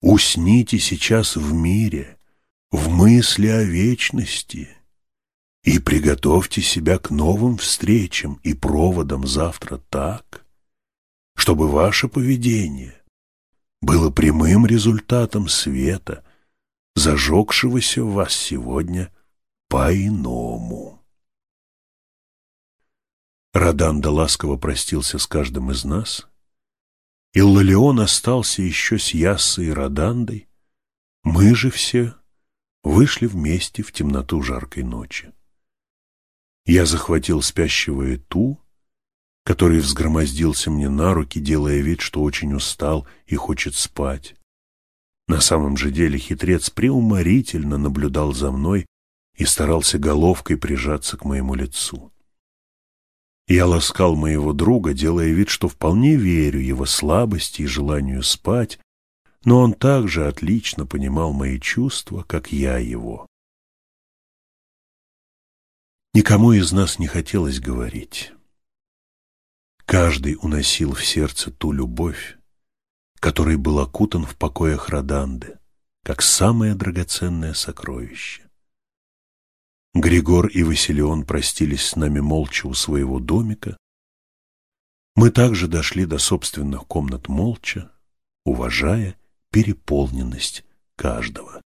усните сейчас в мире, в мысли о вечности и приготовьте себя к новым встречам и проводам завтра так, чтобы ваше поведение было прямым результатом света, зажегшегося в вас сегодня по-иному. Раданда ласково простился с каждым из нас, и Лалеон остался еще с Яссой и Радандой, мы же все вышли вместе в темноту жаркой ночи. Я захватил спящего Эту, который взгромоздился мне на руки, делая вид, что очень устал и хочет спать. На самом же деле хитрец преуморительно наблюдал за мной и старался головкой прижаться к моему лицу. Я ласкал моего друга, делая вид, что вполне верю его слабости и желанию спать, но он также отлично понимал мои чувства, как я его. Никому из нас не хотелось говорить. Каждый уносил в сердце ту любовь, которой был окутан в покоях Роданды, как самое драгоценное сокровище. Григор и Василион простились с нами молча у своего домика. Мы также дошли до собственных комнат молча, уважая переполненность каждого.